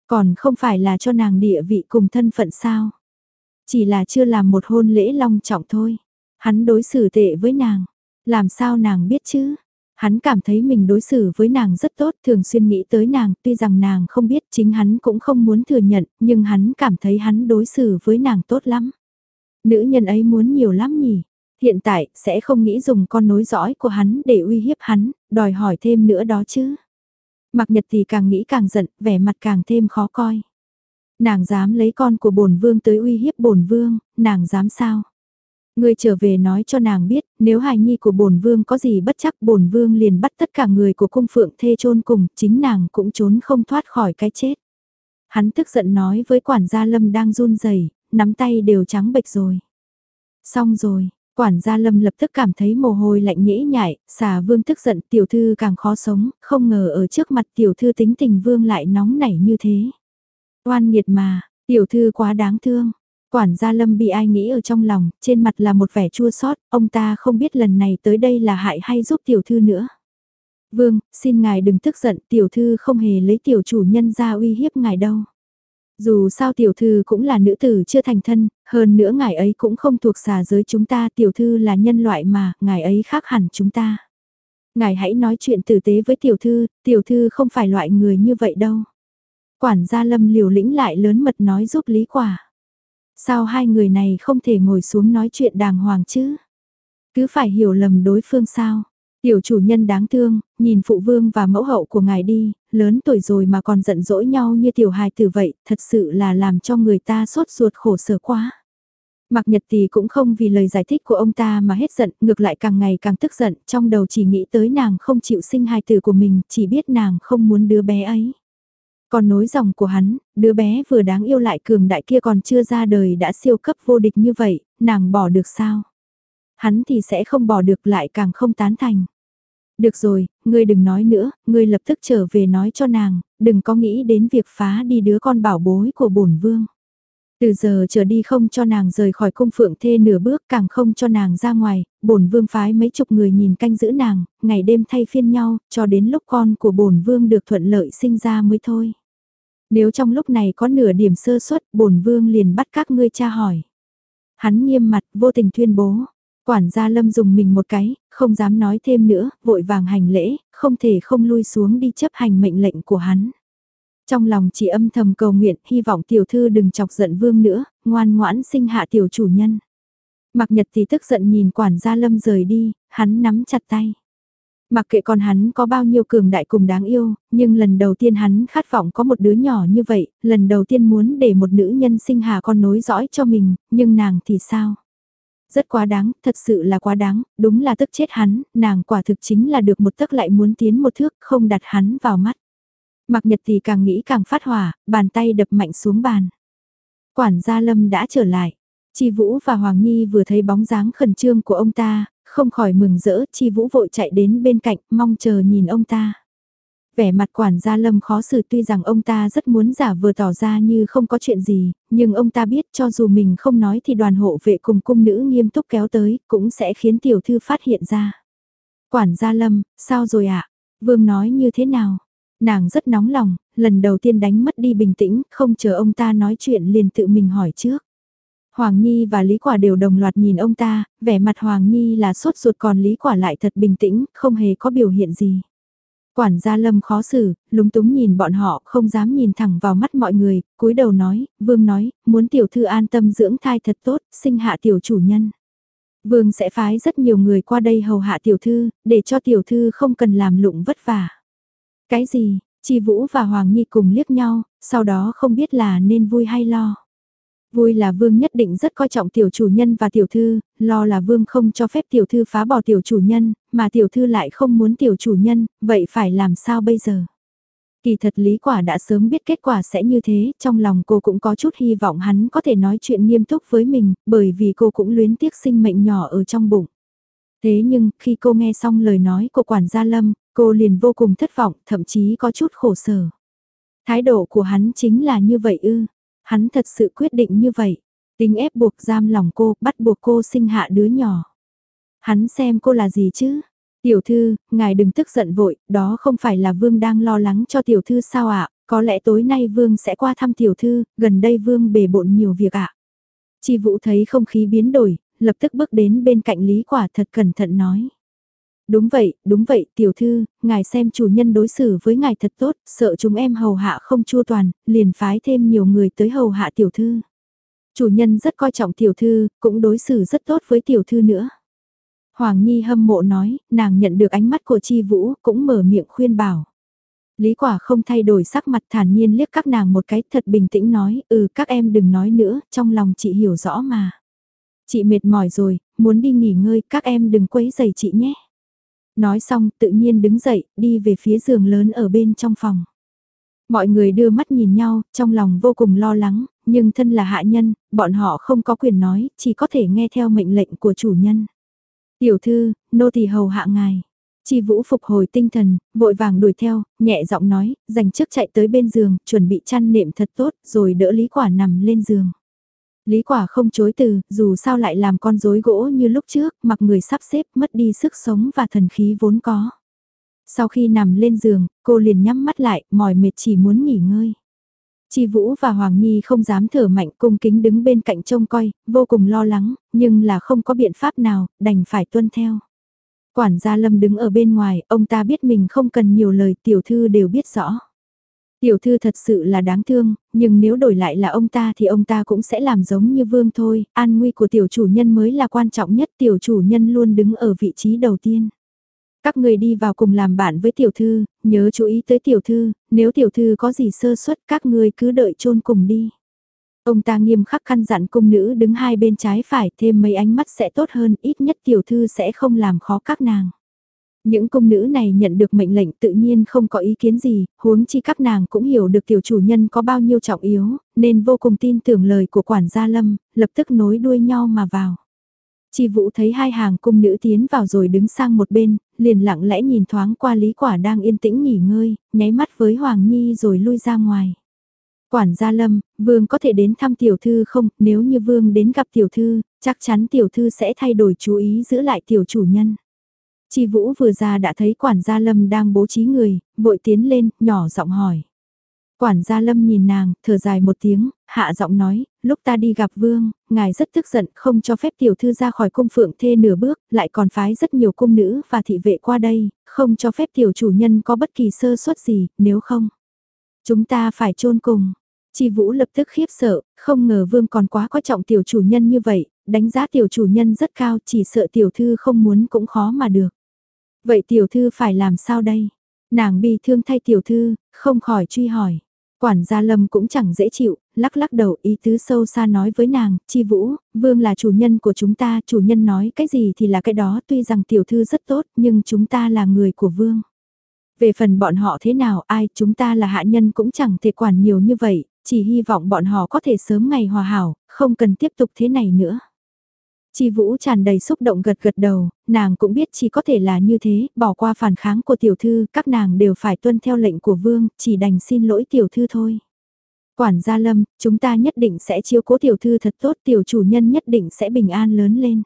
Còn không phải là cho nàng địa vị cùng thân phận sao? Chỉ là chưa làm một hôn lễ long trọng thôi. Hắn đối xử tệ với nàng. Làm sao nàng biết chứ? Hắn cảm thấy mình đối xử với nàng rất tốt, thường xuyên nghĩ tới nàng, tuy rằng nàng không biết chính hắn cũng không muốn thừa nhận, nhưng hắn cảm thấy hắn đối xử với nàng tốt lắm. Nữ nhân ấy muốn nhiều lắm nhỉ? Hiện tại, sẽ không nghĩ dùng con nối dõi của hắn để uy hiếp hắn, đòi hỏi thêm nữa đó chứ. Mặc nhật thì càng nghĩ càng giận, vẻ mặt càng thêm khó coi. Nàng dám lấy con của bổn vương tới uy hiếp bổn vương, nàng dám sao? Người trở về nói cho nàng biết, nếu hài nhi của bổn vương có gì bất chắc bổn vương liền bắt tất cả người của cung phượng thê chôn cùng, chính nàng cũng trốn không thoát khỏi cái chết. Hắn tức giận nói với quản gia Lâm đang run rẩy, nắm tay đều trắng bệch rồi. Xong rồi, quản gia Lâm lập tức cảm thấy mồ hôi lạnh nhễ nhại, xà vương tức giận tiểu thư càng khó sống, không ngờ ở trước mặt tiểu thư tính tình vương lại nóng nảy như thế. Oan nghiệt mà, tiểu thư quá đáng thương. Quản gia Lâm bị ai nghĩ ở trong lòng, trên mặt là một vẻ chua xót, ông ta không biết lần này tới đây là hại hay giúp tiểu thư nữa. Vương, xin ngài đừng tức giận, tiểu thư không hề lấy tiểu chủ nhân ra uy hiếp ngài đâu. Dù sao tiểu thư cũng là nữ tử chưa thành thân, hơn nữa ngài ấy cũng không thuộc xà giới chúng ta, tiểu thư là nhân loại mà, ngài ấy khác hẳn chúng ta. Ngài hãy nói chuyện tử tế với tiểu thư, tiểu thư không phải loại người như vậy đâu. Quản gia lâm liều lĩnh lại lớn mật nói giúp lý quả. Sao hai người này không thể ngồi xuống nói chuyện đàng hoàng chứ? Cứ phải hiểu lầm đối phương sao? Tiểu chủ nhân đáng thương, nhìn phụ vương và mẫu hậu của ngài đi, lớn tuổi rồi mà còn giận dỗi nhau như tiểu hài tử vậy, thật sự là làm cho người ta sốt ruột khổ sở quá. Mạc Nhật Tì cũng không vì lời giải thích của ông ta mà hết giận, ngược lại càng ngày càng tức giận, trong đầu chỉ nghĩ tới nàng không chịu sinh hài tử của mình, chỉ biết nàng không muốn đứa bé ấy. Còn nối dòng của hắn, đứa bé vừa đáng yêu lại cường đại kia còn chưa ra đời đã siêu cấp vô địch như vậy, nàng bỏ được sao? Hắn thì sẽ không bỏ được lại càng không tán thành. Được rồi, ngươi đừng nói nữa, ngươi lập tức trở về nói cho nàng, đừng có nghĩ đến việc phá đi đứa con bảo bối của bổn vương. Từ giờ trở đi không cho nàng rời khỏi cung phượng thê nửa bước càng không cho nàng ra ngoài, bổn vương phái mấy chục người nhìn canh giữ nàng, ngày đêm thay phiên nhau, cho đến lúc con của bổn vương được thuận lợi sinh ra mới thôi. Nếu trong lúc này có nửa điểm sơ suất, bổn vương liền bắt các ngươi tra hỏi. Hắn nghiêm mặt, vô tình tuyên bố. Quản gia lâm dùng mình một cái, không dám nói thêm nữa, vội vàng hành lễ, không thể không lui xuống đi chấp hành mệnh lệnh của hắn. Trong lòng chỉ âm thầm cầu nguyện, hy vọng tiểu thư đừng chọc giận vương nữa, ngoan ngoãn sinh hạ tiểu chủ nhân. Mặc nhật thì tức giận nhìn quản gia lâm rời đi, hắn nắm chặt tay. Mặc kệ con hắn có bao nhiêu cường đại cùng đáng yêu, nhưng lần đầu tiên hắn khát vọng có một đứa nhỏ như vậy, lần đầu tiên muốn để một nữ nhân sinh hạ con nối dõi cho mình, nhưng nàng thì sao? Rất quá đáng, thật sự là quá đáng, đúng là tức chết hắn, nàng quả thực chính là được một tức lại muốn tiến một thước, không đặt hắn vào mắt. Mặc nhật thì càng nghĩ càng phát hỏa, bàn tay đập mạnh xuống bàn. Quản gia Lâm đã trở lại. Chi Vũ và Hoàng Nhi vừa thấy bóng dáng khẩn trương của ông ta, không khỏi mừng rỡ, Chi Vũ vội chạy đến bên cạnh, mong chờ nhìn ông ta. Vẻ mặt quản gia Lâm khó xử tuy rằng ông ta rất muốn giả vừa tỏ ra như không có chuyện gì, nhưng ông ta biết cho dù mình không nói thì đoàn hộ vệ cùng cung nữ nghiêm túc kéo tới, cũng sẽ khiến tiểu thư phát hiện ra. Quản gia Lâm, sao rồi ạ? Vương nói như thế nào? Nàng rất nóng lòng, lần đầu tiên đánh mất đi bình tĩnh, không chờ ông ta nói chuyện liền tự mình hỏi trước. Hoàng Nhi và Lý Quả đều đồng loạt nhìn ông ta, vẻ mặt Hoàng Nhi là sốt ruột còn Lý Quả lại thật bình tĩnh, không hề có biểu hiện gì. Quản gia Lâm khó xử, lúng túng nhìn bọn họ, không dám nhìn thẳng vào mắt mọi người, cúi đầu nói, Vương nói, muốn tiểu thư an tâm dưỡng thai thật tốt, sinh hạ tiểu chủ nhân. Vương sẽ phái rất nhiều người qua đây hầu hạ tiểu thư, để cho tiểu thư không cần làm lụng vất vả. Cái gì, Chi Vũ và Hoàng Nhi cùng liếc nhau, sau đó không biết là nên vui hay lo. Vui là Vương nhất định rất coi trọng tiểu chủ nhân và tiểu thư, lo là Vương không cho phép tiểu thư phá bỏ tiểu chủ nhân, mà tiểu thư lại không muốn tiểu chủ nhân, vậy phải làm sao bây giờ? Kỳ thật Lý Quả đã sớm biết kết quả sẽ như thế, trong lòng cô cũng có chút hy vọng hắn có thể nói chuyện nghiêm túc với mình, bởi vì cô cũng luyến tiếc sinh mệnh nhỏ ở trong bụng. Thế nhưng, khi cô nghe xong lời nói của quản gia Lâm, cô liền vô cùng thất vọng, thậm chí có chút khổ sở. Thái độ của hắn chính là như vậy ư, hắn thật sự quyết định như vậy, tính ép buộc giam lòng cô, bắt buộc cô sinh hạ đứa nhỏ. Hắn xem cô là gì chứ? Tiểu thư, ngài đừng tức giận vội, đó không phải là Vương đang lo lắng cho tiểu thư sao ạ, có lẽ tối nay Vương sẽ qua thăm tiểu thư, gần đây Vương bề bộn nhiều việc ạ. Chi Vũ thấy không khí biến đổi, lập tức bước đến bên cạnh Lý Quả thật cẩn thận nói. Đúng vậy, đúng vậy, tiểu thư, ngài xem chủ nhân đối xử với ngài thật tốt, sợ chúng em hầu hạ không chua toàn, liền phái thêm nhiều người tới hầu hạ tiểu thư. Chủ nhân rất coi trọng tiểu thư, cũng đối xử rất tốt với tiểu thư nữa. Hoàng Nhi hâm mộ nói, nàng nhận được ánh mắt của Chi Vũ, cũng mở miệng khuyên bảo. Lý quả không thay đổi sắc mặt thản nhiên liếc các nàng một cái thật bình tĩnh nói, ừ các em đừng nói nữa, trong lòng chị hiểu rõ mà. Chị mệt mỏi rồi, muốn đi nghỉ ngơi, các em đừng quấy giày chị nhé. Nói xong tự nhiên đứng dậy, đi về phía giường lớn ở bên trong phòng. Mọi người đưa mắt nhìn nhau, trong lòng vô cùng lo lắng, nhưng thân là hạ nhân, bọn họ không có quyền nói, chỉ có thể nghe theo mệnh lệnh của chủ nhân. Tiểu thư, nô tỳ hầu hạ ngài. Chi Vũ phục hồi tinh thần, vội vàng đuổi theo, nhẹ giọng nói, dành trước chạy tới bên giường, chuẩn bị chăn nệm thật tốt, rồi đỡ Lý Quả nằm lên giường. Lý Quả không chối từ, dù sao lại làm con rối gỗ như lúc trước, mặc người sắp xếp mất đi sức sống và thần khí vốn có. Sau khi nằm lên giường, cô liền nhắm mắt lại, mỏi mệt chỉ muốn nghỉ ngơi. Chi Vũ và Hoàng Nhi không dám thở mạnh cung kính đứng bên cạnh trông coi, vô cùng lo lắng, nhưng là không có biện pháp nào, đành phải tuân theo. Quản gia Lâm đứng ở bên ngoài, ông ta biết mình không cần nhiều lời tiểu thư đều biết rõ. Tiểu thư thật sự là đáng thương, nhưng nếu đổi lại là ông ta thì ông ta cũng sẽ làm giống như vương thôi, an nguy của tiểu chủ nhân mới là quan trọng nhất, tiểu chủ nhân luôn đứng ở vị trí đầu tiên. Các người đi vào cùng làm bạn với tiểu thư, nhớ chú ý tới tiểu thư, nếu tiểu thư có gì sơ suất các người cứ đợi chôn cùng đi. Ông ta nghiêm khắc khăn dặn cung nữ đứng hai bên trái phải thêm mấy ánh mắt sẽ tốt hơn, ít nhất tiểu thư sẽ không làm khó các nàng. Những cung nữ này nhận được mệnh lệnh tự nhiên không có ý kiến gì, huống chi các nàng cũng hiểu được tiểu chủ nhân có bao nhiêu trọng yếu, nên vô cùng tin tưởng lời của quản gia Lâm, lập tức nối đuôi nhau mà vào. Chi Vũ thấy hai hàng cung nữ tiến vào rồi đứng sang một bên, liền lặng lẽ nhìn thoáng qua Lý Quả đang yên tĩnh nghỉ ngơi, nháy mắt với Hoàng Nhi rồi lui ra ngoài. Quản gia Lâm, Vương có thể đến thăm tiểu thư không, nếu như Vương đến gặp tiểu thư, chắc chắn tiểu thư sẽ thay đổi chú ý giữ lại tiểu chủ nhân. Chi Vũ vừa ra đã thấy quản gia Lâm đang bố trí người, vội tiến lên, nhỏ giọng hỏi. Quản gia Lâm nhìn nàng, thở dài một tiếng, hạ giọng nói, lúc ta đi gặp vương, ngài rất tức giận không cho phép tiểu thư ra khỏi cung phượng thê nửa bước, lại còn phái rất nhiều cung nữ và thị vệ qua đây, không cho phép tiểu chủ nhân có bất kỳ sơ suất gì, nếu không. Chúng ta phải chôn cùng. Chi Vũ lập tức khiếp sợ, không ngờ vương còn quá coi trọng tiểu chủ nhân như vậy, đánh giá tiểu chủ nhân rất cao chỉ sợ tiểu thư không muốn cũng khó mà được. Vậy tiểu thư phải làm sao đây? Nàng bi thương thay tiểu thư, không khỏi truy hỏi. Quản gia Lâm cũng chẳng dễ chịu, lắc lắc đầu ý tứ sâu xa nói với nàng, chi vũ, vương là chủ nhân của chúng ta, chủ nhân nói cái gì thì là cái đó, tuy rằng tiểu thư rất tốt, nhưng chúng ta là người của vương. Về phần bọn họ thế nào, ai, chúng ta là hạ nhân cũng chẳng thể quản nhiều như vậy, chỉ hy vọng bọn họ có thể sớm ngày hòa hảo, không cần tiếp tục thế này nữa. Chi Vũ tràn đầy xúc động gật gật đầu, nàng cũng biết chỉ có thể là như thế, bỏ qua phản kháng của tiểu thư, các nàng đều phải tuân theo lệnh của vương, chỉ đành xin lỗi tiểu thư thôi. Quản gia Lâm, chúng ta nhất định sẽ chiếu cố tiểu thư thật tốt, tiểu chủ nhân nhất định sẽ bình an lớn lên.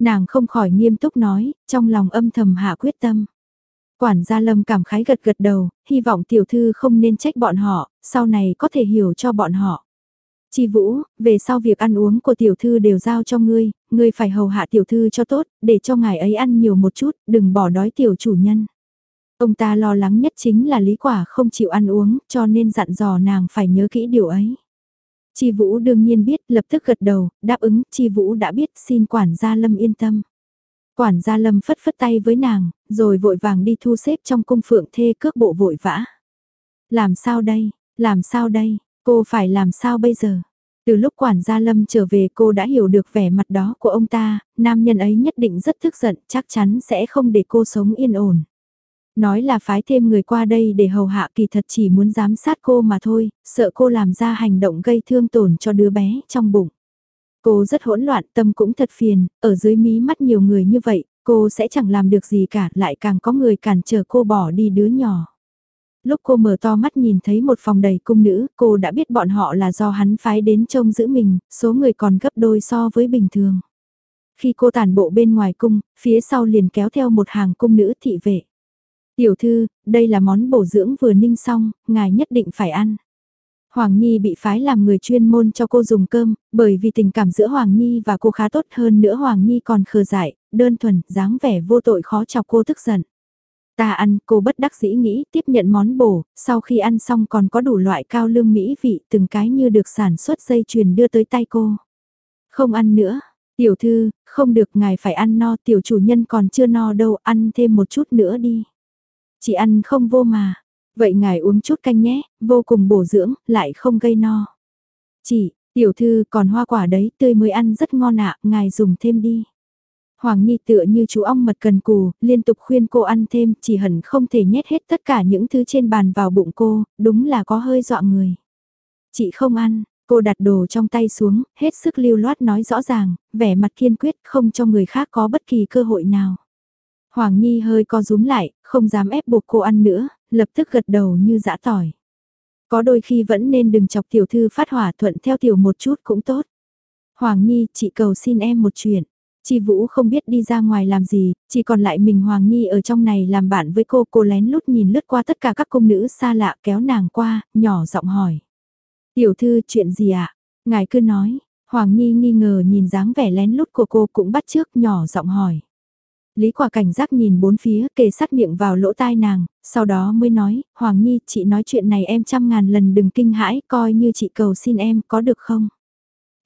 Nàng không khỏi nghiêm túc nói, trong lòng âm thầm hạ quyết tâm. Quản gia Lâm cảm khái gật gật đầu, hy vọng tiểu thư không nên trách bọn họ, sau này có thể hiểu cho bọn họ. Chi Vũ, về sau việc ăn uống của tiểu thư đều giao cho ngươi, ngươi phải hầu hạ tiểu thư cho tốt, để cho ngài ấy ăn nhiều một chút, đừng bỏ đói tiểu chủ nhân. Ông ta lo lắng nhất chính là Lý Quả không chịu ăn uống, cho nên dặn dò nàng phải nhớ kỹ điều ấy. Chi Vũ đương nhiên biết, lập tức gật đầu, đáp ứng, Chi Vũ đã biết, xin quản gia Lâm yên tâm. Quản gia Lâm phất phất tay với nàng, rồi vội vàng đi thu xếp trong cung phượng thê cước bộ vội vã. Làm sao đây, làm sao đây, Cô phải làm sao bây giờ? Từ lúc quản gia Lâm trở về cô đã hiểu được vẻ mặt đó của ông ta, nam nhân ấy nhất định rất tức giận, chắc chắn sẽ không để cô sống yên ổn. Nói là phái thêm người qua đây để hầu hạ kỳ thật chỉ muốn giám sát cô mà thôi, sợ cô làm ra hành động gây thương tổn cho đứa bé trong bụng. Cô rất hỗn loạn, tâm cũng thật phiền, ở dưới mí mắt nhiều người như vậy, cô sẽ chẳng làm được gì cả, lại càng có người cản trở cô bỏ đi đứa nhỏ. Lúc cô mở to mắt nhìn thấy một phòng đầy cung nữ, cô đã biết bọn họ là do hắn phái đến trông giữ mình, số người còn gấp đôi so với bình thường. Khi cô tản bộ bên ngoài cung, phía sau liền kéo theo một hàng cung nữ thị vệ. Tiểu thư, đây là món bổ dưỡng vừa ninh xong, ngài nhất định phải ăn. Hoàng Nhi bị phái làm người chuyên môn cho cô dùng cơm, bởi vì tình cảm giữa Hoàng Nhi và cô khá tốt hơn nữa Hoàng Nhi còn khờ dại, đơn thuần, dáng vẻ vô tội khó chọc cô tức giận. Ta ăn, cô bất đắc dĩ nghĩ tiếp nhận món bổ, sau khi ăn xong còn có đủ loại cao lương mỹ vị từng cái như được sản xuất dây chuyền đưa tới tay cô. Không ăn nữa, tiểu thư, không được ngài phải ăn no tiểu chủ nhân còn chưa no đâu ăn thêm một chút nữa đi. Chỉ ăn không vô mà, vậy ngài uống chút canh nhé, vô cùng bổ dưỡng, lại không gây no. Chỉ, tiểu thư còn hoa quả đấy tươi mới ăn rất ngon ạ, ngài dùng thêm đi. Hoàng Nhi tựa như chú ong mật cần cù, liên tục khuyên cô ăn thêm, chỉ hẳn không thể nhét hết tất cả những thứ trên bàn vào bụng cô, đúng là có hơi dọa người. Chị không ăn, cô đặt đồ trong tay xuống, hết sức lưu loát nói rõ ràng, vẻ mặt kiên quyết không cho người khác có bất kỳ cơ hội nào. Hoàng Nhi hơi co rúm lại, không dám ép buộc cô ăn nữa, lập tức gật đầu như dã tỏi. Có đôi khi vẫn nên đừng chọc tiểu thư phát hỏa thuận theo tiểu một chút cũng tốt. Hoàng Nhi, chị cầu xin em một chuyện. Chi Vũ không biết đi ra ngoài làm gì, chỉ còn lại mình Hoàng Nhi ở trong này làm bạn với cô. Cô lén lút nhìn lướt qua tất cả các công nữ xa lạ kéo nàng qua, nhỏ giọng hỏi. Tiểu thư chuyện gì ạ? À? Ngài cứ nói. Hoàng Nhi nghi ngờ nhìn dáng vẻ lén lút của cô cũng bắt trước nhỏ giọng hỏi. Lý quả cảnh giác nhìn bốn phía kề sát miệng vào lỗ tai nàng, sau đó mới nói, Hoàng Nhi, chị nói chuyện này em trăm ngàn lần đừng kinh hãi, coi như chị cầu xin em, có được không?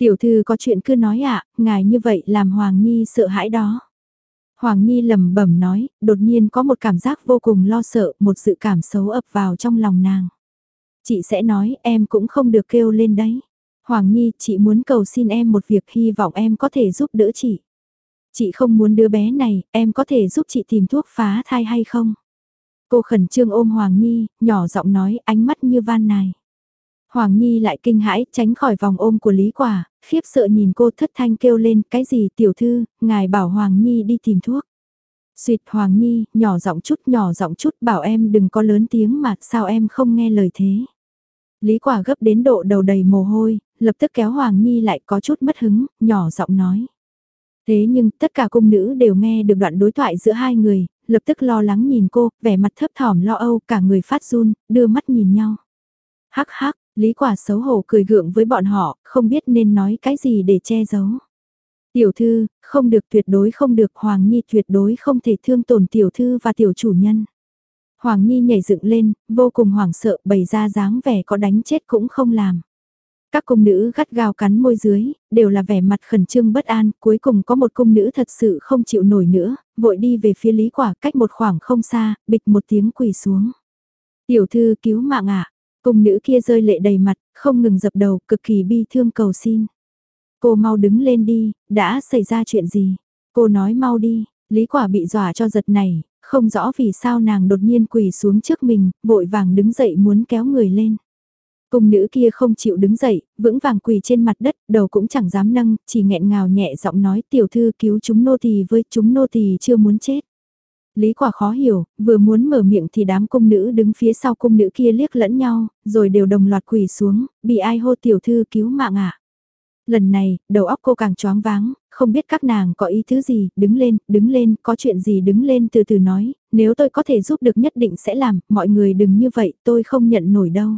Tiểu thư có chuyện cứ nói ạ, ngài như vậy làm Hoàng Nhi sợ hãi đó. Hoàng Nhi lầm bẩm nói, đột nhiên có một cảm giác vô cùng lo sợ, một sự cảm xấu ập vào trong lòng nàng. Chị sẽ nói, em cũng không được kêu lên đấy. Hoàng Nhi, chị muốn cầu xin em một việc hy vọng em có thể giúp đỡ chị. Chị không muốn đứa bé này, em có thể giúp chị tìm thuốc phá thai hay không? Cô khẩn trương ôm Hoàng Nhi, nhỏ giọng nói ánh mắt như van nài. Hoàng Nhi lại kinh hãi, tránh khỏi vòng ôm của Lý Quả, khiếp sợ nhìn cô thất thanh kêu lên, cái gì tiểu thư, ngài bảo Hoàng Nhi đi tìm thuốc. Xuyệt Hoàng Nhi, nhỏ giọng chút nhỏ giọng chút bảo em đừng có lớn tiếng mà sao em không nghe lời thế. Lý Quả gấp đến độ đầu đầy mồ hôi, lập tức kéo Hoàng Nhi lại có chút mất hứng, nhỏ giọng nói. Thế nhưng tất cả cung nữ đều nghe được đoạn đối thoại giữa hai người, lập tức lo lắng nhìn cô, vẻ mặt thấp thỏm lo âu, cả người phát run, đưa mắt nhìn nhau. Hắc hắc, Lý quả xấu hổ cười gượng với bọn họ, không biết nên nói cái gì để che giấu. Tiểu thư, không được tuyệt đối không được Hoàng Nhi tuyệt đối không thể thương tổn tiểu thư và tiểu chủ nhân. Hoàng Nhi nhảy dựng lên, vô cùng hoảng sợ bày ra dáng vẻ có đánh chết cũng không làm. Các cung nữ gắt gao cắn môi dưới, đều là vẻ mặt khẩn trương bất an, cuối cùng có một cung nữ thật sự không chịu nổi nữa, vội đi về phía lý quả cách một khoảng không xa, bịch một tiếng quỳ xuống. Tiểu thư cứu mạng ạ, cung nữ kia rơi lệ đầy mặt, không ngừng dập đầu, cực kỳ bi thương cầu xin. Cô mau đứng lên đi, đã xảy ra chuyện gì? Cô nói mau đi, lý quả bị dọa cho giật này, không rõ vì sao nàng đột nhiên quỳ xuống trước mình, vội vàng đứng dậy muốn kéo người lên. Cung nữ kia không chịu đứng dậy, vững vàng quỳ trên mặt đất, đầu cũng chẳng dám nâng, chỉ nghẹn ngào nhẹ giọng nói tiểu thư cứu chúng nô tỳ với chúng nô tỳ chưa muốn chết. Lý quả khó hiểu, vừa muốn mở miệng thì đám cung nữ đứng phía sau cung nữ kia liếc lẫn nhau, rồi đều đồng loạt quỳ xuống, bị ai hô tiểu thư cứu mạng ạ. À? Lần này, đầu óc cô càng choáng váng, không biết các nàng có ý thứ gì, đứng lên, đứng lên, có chuyện gì đứng lên từ từ nói, nếu tôi có thể giúp được nhất định sẽ làm, mọi người đừng như vậy, tôi không nhận nổi đâu.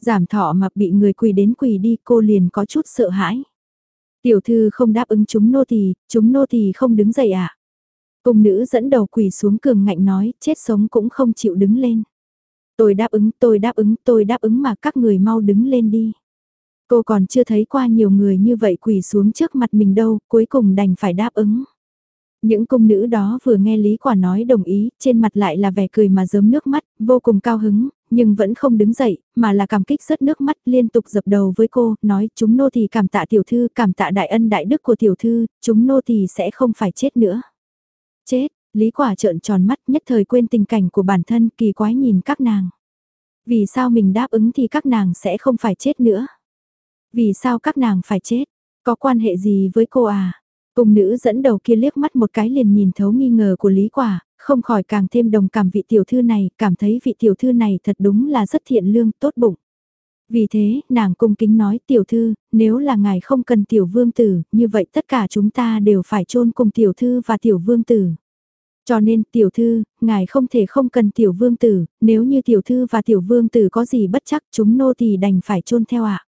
Giảm thọ mà bị người quỳ đến quỳ đi cô liền có chút sợ hãi. Tiểu thư không đáp ứng chúng nô tỳ, chúng nô tỳ không đứng dậy ạ. À? Cung nữ dẫn đầu quỳ xuống cường ngạnh nói, chết sống cũng không chịu đứng lên. Tôi đáp ứng, tôi đáp ứng, tôi đáp ứng mà các người mau đứng lên đi. Cô còn chưa thấy qua nhiều người như vậy quỳ xuống trước mặt mình đâu, cuối cùng đành phải đáp ứng. Những cung nữ đó vừa nghe Lý Quả nói đồng ý, trên mặt lại là vẻ cười mà giớm nước mắt, vô cùng cao hứng, nhưng vẫn không đứng dậy, mà là cảm kích rất nước mắt liên tục dập đầu với cô, nói chúng nô thì cảm tạ tiểu thư, cảm tạ đại ân đại đức của tiểu thư, chúng nô thì sẽ không phải chết nữa. Chết, Lý quả trợn tròn mắt nhất thời quên tình cảnh của bản thân kỳ quái nhìn các nàng. Vì sao mình đáp ứng thì các nàng sẽ không phải chết nữa? Vì sao các nàng phải chết? Có quan hệ gì với cô à? Cung nữ dẫn đầu kia liếc mắt một cái liền nhìn thấu nghi ngờ của Lý Quả, không khỏi càng thêm đồng cảm vị tiểu thư này, cảm thấy vị tiểu thư này thật đúng là rất thiện lương, tốt bụng. Vì thế, nàng cung kính nói tiểu thư, nếu là ngài không cần tiểu vương tử, như vậy tất cả chúng ta đều phải chôn cùng tiểu thư và tiểu vương tử. Cho nên tiểu thư, ngài không thể không cần tiểu vương tử, nếu như tiểu thư và tiểu vương tử có gì bất chắc chúng nô thì đành phải chôn theo ạ.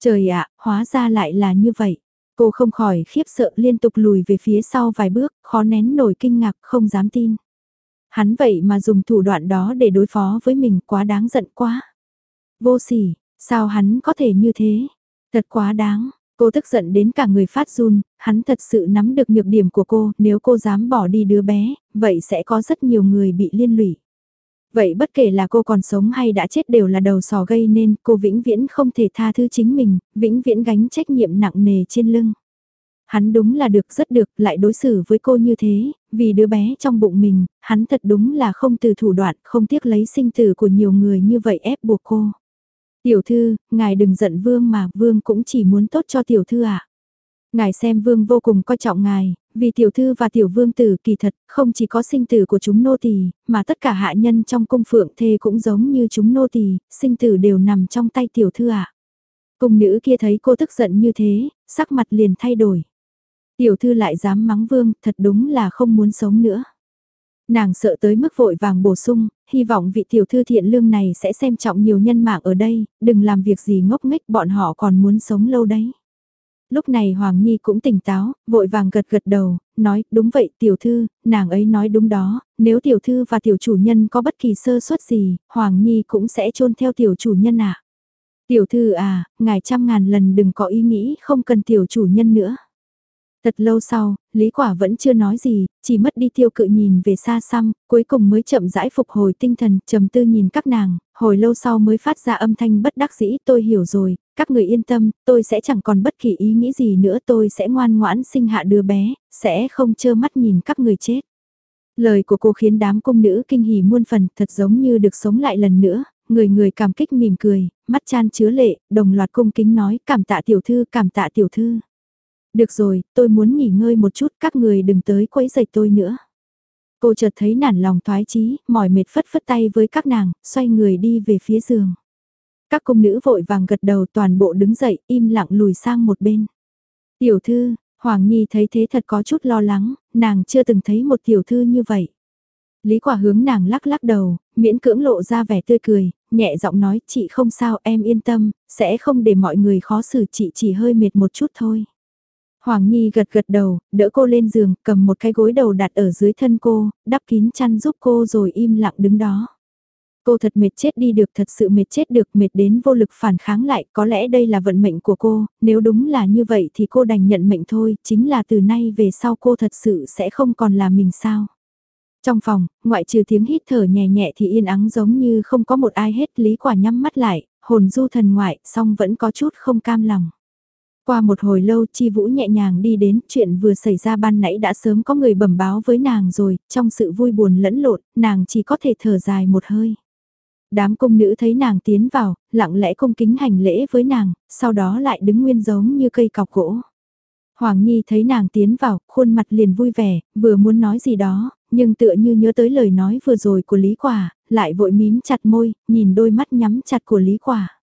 Trời ạ, hóa ra lại là như vậy. Cô không khỏi khiếp sợ liên tục lùi về phía sau vài bước, khó nén nổi kinh ngạc không dám tin. Hắn vậy mà dùng thủ đoạn đó để đối phó với mình quá đáng giận quá. Vô sỉ, sao hắn có thể như thế? Thật quá đáng, cô tức giận đến cả người phát run, hắn thật sự nắm được nhược điểm của cô, nếu cô dám bỏ đi đứa bé, vậy sẽ có rất nhiều người bị liên lụy. Vậy bất kể là cô còn sống hay đã chết đều là đầu sò gây nên cô vĩnh viễn không thể tha thứ chính mình, vĩnh viễn gánh trách nhiệm nặng nề trên lưng. Hắn đúng là được rất được lại đối xử với cô như thế, vì đứa bé trong bụng mình, hắn thật đúng là không từ thủ đoạn, không tiếc lấy sinh tử của nhiều người như vậy ép buộc cô. Tiểu thư, ngài đừng giận vương mà vương cũng chỉ muốn tốt cho tiểu thư ạ. À. Ngài xem vương vô cùng coi trọng ngài, vì tiểu thư và tiểu vương tử kỳ thật không chỉ có sinh tử của chúng nô tỳ, mà tất cả hạ nhân trong cung phượng thê cũng giống như chúng nô tỳ, sinh tử đều nằm trong tay tiểu thư ạ. À. Cung nữ kia thấy cô tức giận như thế, sắc mặt liền thay đổi. Tiểu thư lại dám mắng vương, thật đúng là không muốn sống nữa. Nàng sợ tới mức vội vàng bổ sung, hy vọng vị tiểu thư thiện lương này sẽ xem trọng nhiều nhân mạng ở đây, đừng làm việc gì ngốc nghếch bọn họ còn muốn sống lâu đấy. Lúc này Hoàng Nhi cũng tỉnh táo, vội vàng gật gật đầu, nói, đúng vậy tiểu thư, nàng ấy nói đúng đó, nếu tiểu thư và tiểu chủ nhân có bất kỳ sơ suất gì, Hoàng Nhi cũng sẽ chôn theo tiểu chủ nhân ạ. À. Tiểu thư à, ngài trăm ngàn lần đừng có ý nghĩ không cần tiểu chủ nhân nữa. Thật lâu sau, Lý Quả vẫn chưa nói gì, chỉ mất đi tiêu cự nhìn về xa xăm, cuối cùng mới chậm rãi phục hồi tinh thần, trầm tư nhìn các nàng, hồi lâu sau mới phát ra âm thanh bất đắc dĩ tôi hiểu rồi, các người yên tâm, tôi sẽ chẳng còn bất kỳ ý nghĩ gì nữa tôi sẽ ngoan ngoãn sinh hạ đứa bé, sẽ không trơ mắt nhìn các người chết. Lời của cô khiến đám cung nữ kinh hỉ muôn phần thật giống như được sống lại lần nữa, người người cảm kích mỉm cười, mắt chan chứa lệ, đồng loạt cung kính nói cảm tạ tiểu thư, cảm tạ tiểu thư. Được rồi, tôi muốn nghỉ ngơi một chút, các người đừng tới quấy rầy tôi nữa. Cô chợt thấy nản lòng thoái chí, mỏi mệt phất phất tay với các nàng, xoay người đi về phía giường. Các cung nữ vội vàng gật đầu toàn bộ đứng dậy, im lặng lùi sang một bên. Tiểu thư, Hoàng Nhi thấy thế thật có chút lo lắng, nàng chưa từng thấy một tiểu thư như vậy. Lý quả hướng nàng lắc lắc đầu, miễn cưỡng lộ ra vẻ tươi cười, nhẹ giọng nói chị không sao em yên tâm, sẽ không để mọi người khó xử chị chỉ hơi mệt một chút thôi. Hoàng Nhi gật gật đầu, đỡ cô lên giường, cầm một cái gối đầu đặt ở dưới thân cô, đắp kín chăn giúp cô rồi im lặng đứng đó. Cô thật mệt chết đi được thật sự mệt chết được mệt đến vô lực phản kháng lại, có lẽ đây là vận mệnh của cô, nếu đúng là như vậy thì cô đành nhận mệnh thôi, chính là từ nay về sau cô thật sự sẽ không còn là mình sao. Trong phòng, ngoại trừ tiếng hít thở nhẹ nhẹ thì yên ắng giống như không có một ai hết lý quả nhắm mắt lại, hồn du thần ngoại, song vẫn có chút không cam lòng. Qua một hồi lâu Chi Vũ nhẹ nhàng đi đến, chuyện vừa xảy ra ban nãy đã sớm có người bẩm báo với nàng rồi, trong sự vui buồn lẫn lộn, nàng chỉ có thể thở dài một hơi. Đám công nữ thấy nàng tiến vào, lặng lẽ cung kính hành lễ với nàng, sau đó lại đứng nguyên giống như cây cọc gỗ. Hoàng Nhi thấy nàng tiến vào, khuôn mặt liền vui vẻ, vừa muốn nói gì đó, nhưng tựa như nhớ tới lời nói vừa rồi của Lý Quả, lại vội mím chặt môi, nhìn đôi mắt nhắm chặt của Lý Quả.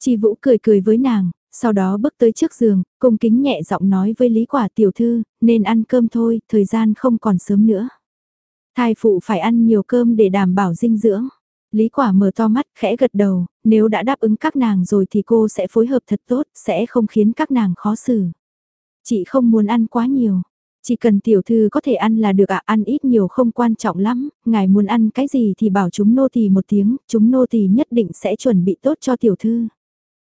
Chi Vũ cười cười với nàng, sau đó bước tới trước giường, cung kính nhẹ giọng nói với Lý Quả tiểu thư, nên ăn cơm thôi, thời gian không còn sớm nữa. Thai phụ phải ăn nhiều cơm để đảm bảo dinh dưỡng. Lý Quả mở to mắt, khẽ gật đầu, nếu đã đáp ứng các nàng rồi thì cô sẽ phối hợp thật tốt, sẽ không khiến các nàng khó xử. Chị không muốn ăn quá nhiều. Chỉ cần tiểu thư có thể ăn là được ạ, ăn ít nhiều không quan trọng lắm, ngài muốn ăn cái gì thì bảo chúng nô tỳ một tiếng, chúng nô tỳ nhất định sẽ chuẩn bị tốt cho tiểu thư.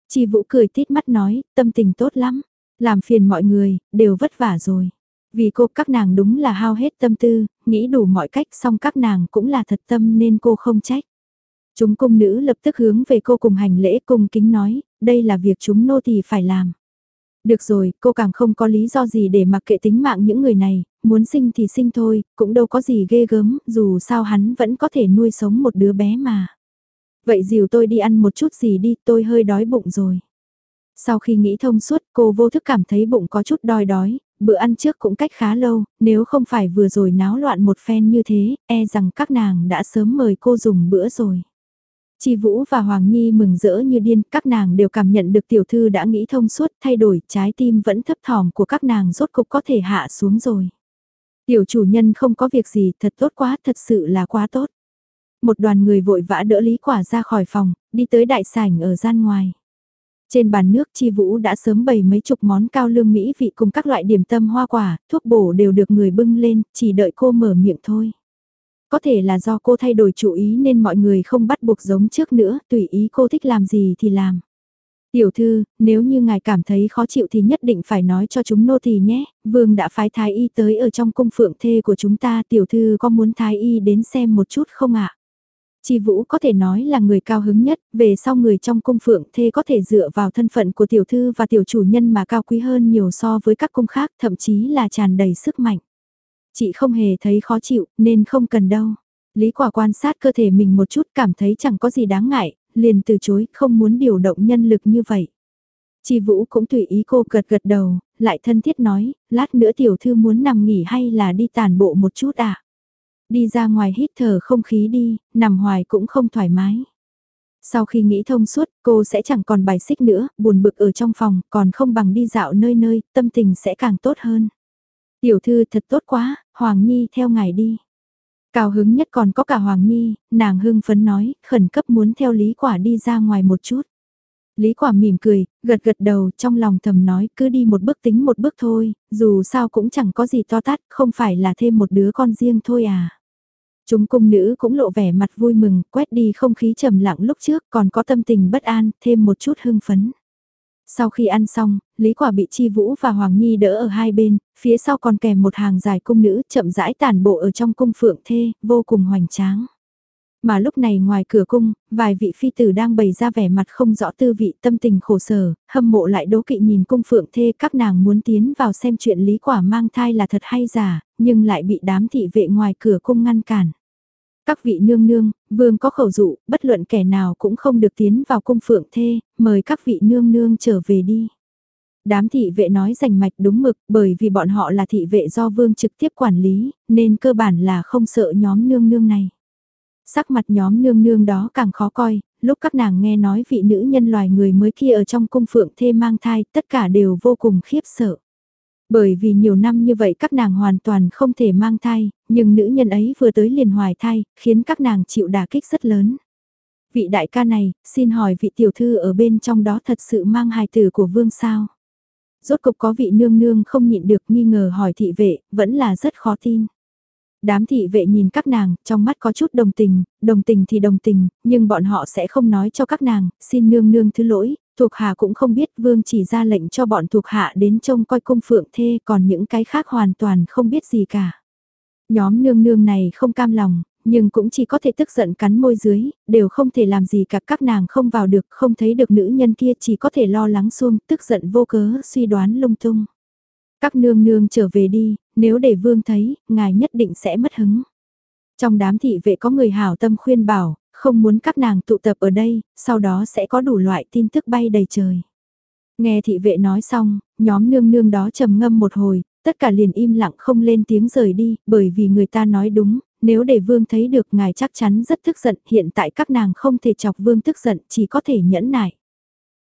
Chi Vũ cười tít mắt nói, tâm tình tốt lắm, làm phiền mọi người, đều vất vả rồi. Vì cô các nàng đúng là hao hết tâm tư, nghĩ đủ mọi cách xong các nàng cũng là thật tâm nên cô không trách. Chúng cung nữ lập tức hướng về cô cùng hành lễ cung kính nói, đây là việc chúng nô tỳ phải làm. Được rồi, cô càng không có lý do gì để mặc kệ tính mạng những người này, muốn sinh thì sinh thôi, cũng đâu có gì ghê gớm, dù sao hắn vẫn có thể nuôi sống một đứa bé mà. Vậy dìu tôi đi ăn một chút gì đi, tôi hơi đói bụng rồi. Sau khi nghĩ thông suốt, cô vô thức cảm thấy bụng có chút đói đói, bữa ăn trước cũng cách khá lâu, nếu không phải vừa rồi náo loạn một phen như thế, e rằng các nàng đã sớm mời cô dùng bữa rồi. Chi Vũ và Hoàng Nhi mừng rỡ như điên, các nàng đều cảm nhận được tiểu thư đã nghĩ thông suốt, thay đổi, trái tim vẫn thấp thỏm của các nàng rốt cục có thể hạ xuống rồi. Tiểu chủ nhân không có việc gì, thật tốt quá, thật sự là quá tốt. Một đoàn người vội vã đỡ Lý Quả ra khỏi phòng, đi tới đại sảnh ở gian ngoài. Trên bàn nước Chi Vũ đã sớm bày mấy chục món cao lương mỹ vị cùng các loại điểm tâm hoa quả, thuốc bổ đều được người bưng lên, chỉ đợi cô mở miệng thôi. Có thể là do cô thay đổi chủ ý nên mọi người không bắt buộc giống trước nữa, tùy ý cô thích làm gì thì làm. Tiểu thư, nếu như ngài cảm thấy khó chịu thì nhất định phải nói cho chúng nô tỳ nhé, vương đã phái thái y tới ở trong cung phượng thê của chúng ta, tiểu thư có muốn thái y đến xem một chút không ạ? Chi Vũ có thể nói là người cao hứng nhất, về sau người trong cung phượng thê có thể dựa vào thân phận của tiểu thư và tiểu chủ nhân mà cao quý hơn nhiều so với các cung khác, thậm chí là tràn đầy sức mạnh. Chị không hề thấy khó chịu, nên không cần đâu. Lý quả quan sát cơ thể mình một chút cảm thấy chẳng có gì đáng ngại, liền từ chối, không muốn điều động nhân lực như vậy. Chi Vũ cũng tùy ý cô gật gật đầu, lại thân thiết nói, lát nữa tiểu thư muốn nằm nghỉ hay là đi tàn bộ một chút à? Đi ra ngoài hít thở không khí đi, nằm hoài cũng không thoải mái. Sau khi nghĩ thông suốt, cô sẽ chẳng còn bài xích nữa, buồn bực ở trong phòng, còn không bằng đi dạo nơi nơi, tâm tình sẽ càng tốt hơn. Tiểu thư thật tốt quá, Hoàng Nhi theo ngài đi. Cao hứng nhất còn có cả Hoàng Nhi, nàng hưng phấn nói, khẩn cấp muốn theo Lý Quả đi ra ngoài một chút. Lý Quả mỉm cười, gật gật đầu trong lòng thầm nói cứ đi một bước tính một bước thôi, dù sao cũng chẳng có gì to tát, không phải là thêm một đứa con riêng thôi à. Chúng cung nữ cũng lộ vẻ mặt vui mừng, quét đi không khí trầm lặng lúc trước còn có tâm tình bất an, thêm một chút hưng phấn. Sau khi ăn xong, Lý Quả bị Chi Vũ và Hoàng Nhi đỡ ở hai bên, phía sau còn kèm một hàng dài cung nữ chậm rãi tàn bộ ở trong cung phượng thê, vô cùng hoành tráng. Mà lúc này ngoài cửa cung, vài vị phi tử đang bày ra vẻ mặt không rõ tư vị tâm tình khổ sở, hâm mộ lại đố kỵ nhìn cung phượng thê các nàng muốn tiến vào xem chuyện Lý Quả mang thai là thật hay giả, nhưng lại bị đám thị vệ ngoài cửa cung ngăn cản. Các vị nương nương, vương có khẩu dụ, bất luận kẻ nào cũng không được tiến vào cung phượng thê, mời các vị nương nương trở về đi. Đám thị vệ nói rành mạch đúng mực bởi vì bọn họ là thị vệ do vương trực tiếp quản lý, nên cơ bản là không sợ nhóm nương nương này. Sắc mặt nhóm nương nương đó càng khó coi, lúc các nàng nghe nói vị nữ nhân loài người mới kia ở trong cung phượng thê mang thai, tất cả đều vô cùng khiếp sợ. Bởi vì nhiều năm như vậy các nàng hoàn toàn không thể mang thai, nhưng nữ nhân ấy vừa tới liền hoài thai, khiến các nàng chịu đả kích rất lớn. Vị đại ca này, xin hỏi vị tiểu thư ở bên trong đó thật sự mang hài tử của vương sao? Rốt cục có vị nương nương không nhịn được nghi ngờ hỏi thị vệ, vẫn là rất khó tin. Đám thị vệ nhìn các nàng, trong mắt có chút đồng tình, đồng tình thì đồng tình, nhưng bọn họ sẽ không nói cho các nàng, xin nương nương thứ lỗi, thuộc hạ cũng không biết vương chỉ ra lệnh cho bọn thuộc hạ đến trông coi cung phượng thê còn những cái khác hoàn toàn không biết gì cả. Nhóm nương nương này không cam lòng, nhưng cũng chỉ có thể tức giận cắn môi dưới, đều không thể làm gì cả các nàng không vào được, không thấy được nữ nhân kia chỉ có thể lo lắng xuông, tức giận vô cớ, suy đoán lung tung. Các nương nương trở về đi, nếu để vương thấy, ngài nhất định sẽ mất hứng. Trong đám thị vệ có người hảo tâm khuyên bảo, không muốn các nàng tụ tập ở đây, sau đó sẽ có đủ loại tin tức bay đầy trời. Nghe thị vệ nói xong, nhóm nương nương đó trầm ngâm một hồi, tất cả liền im lặng không lên tiếng rời đi, bởi vì người ta nói đúng, nếu để vương thấy được ngài chắc chắn rất tức giận, hiện tại các nàng không thể chọc vương tức giận, chỉ có thể nhẫn nại.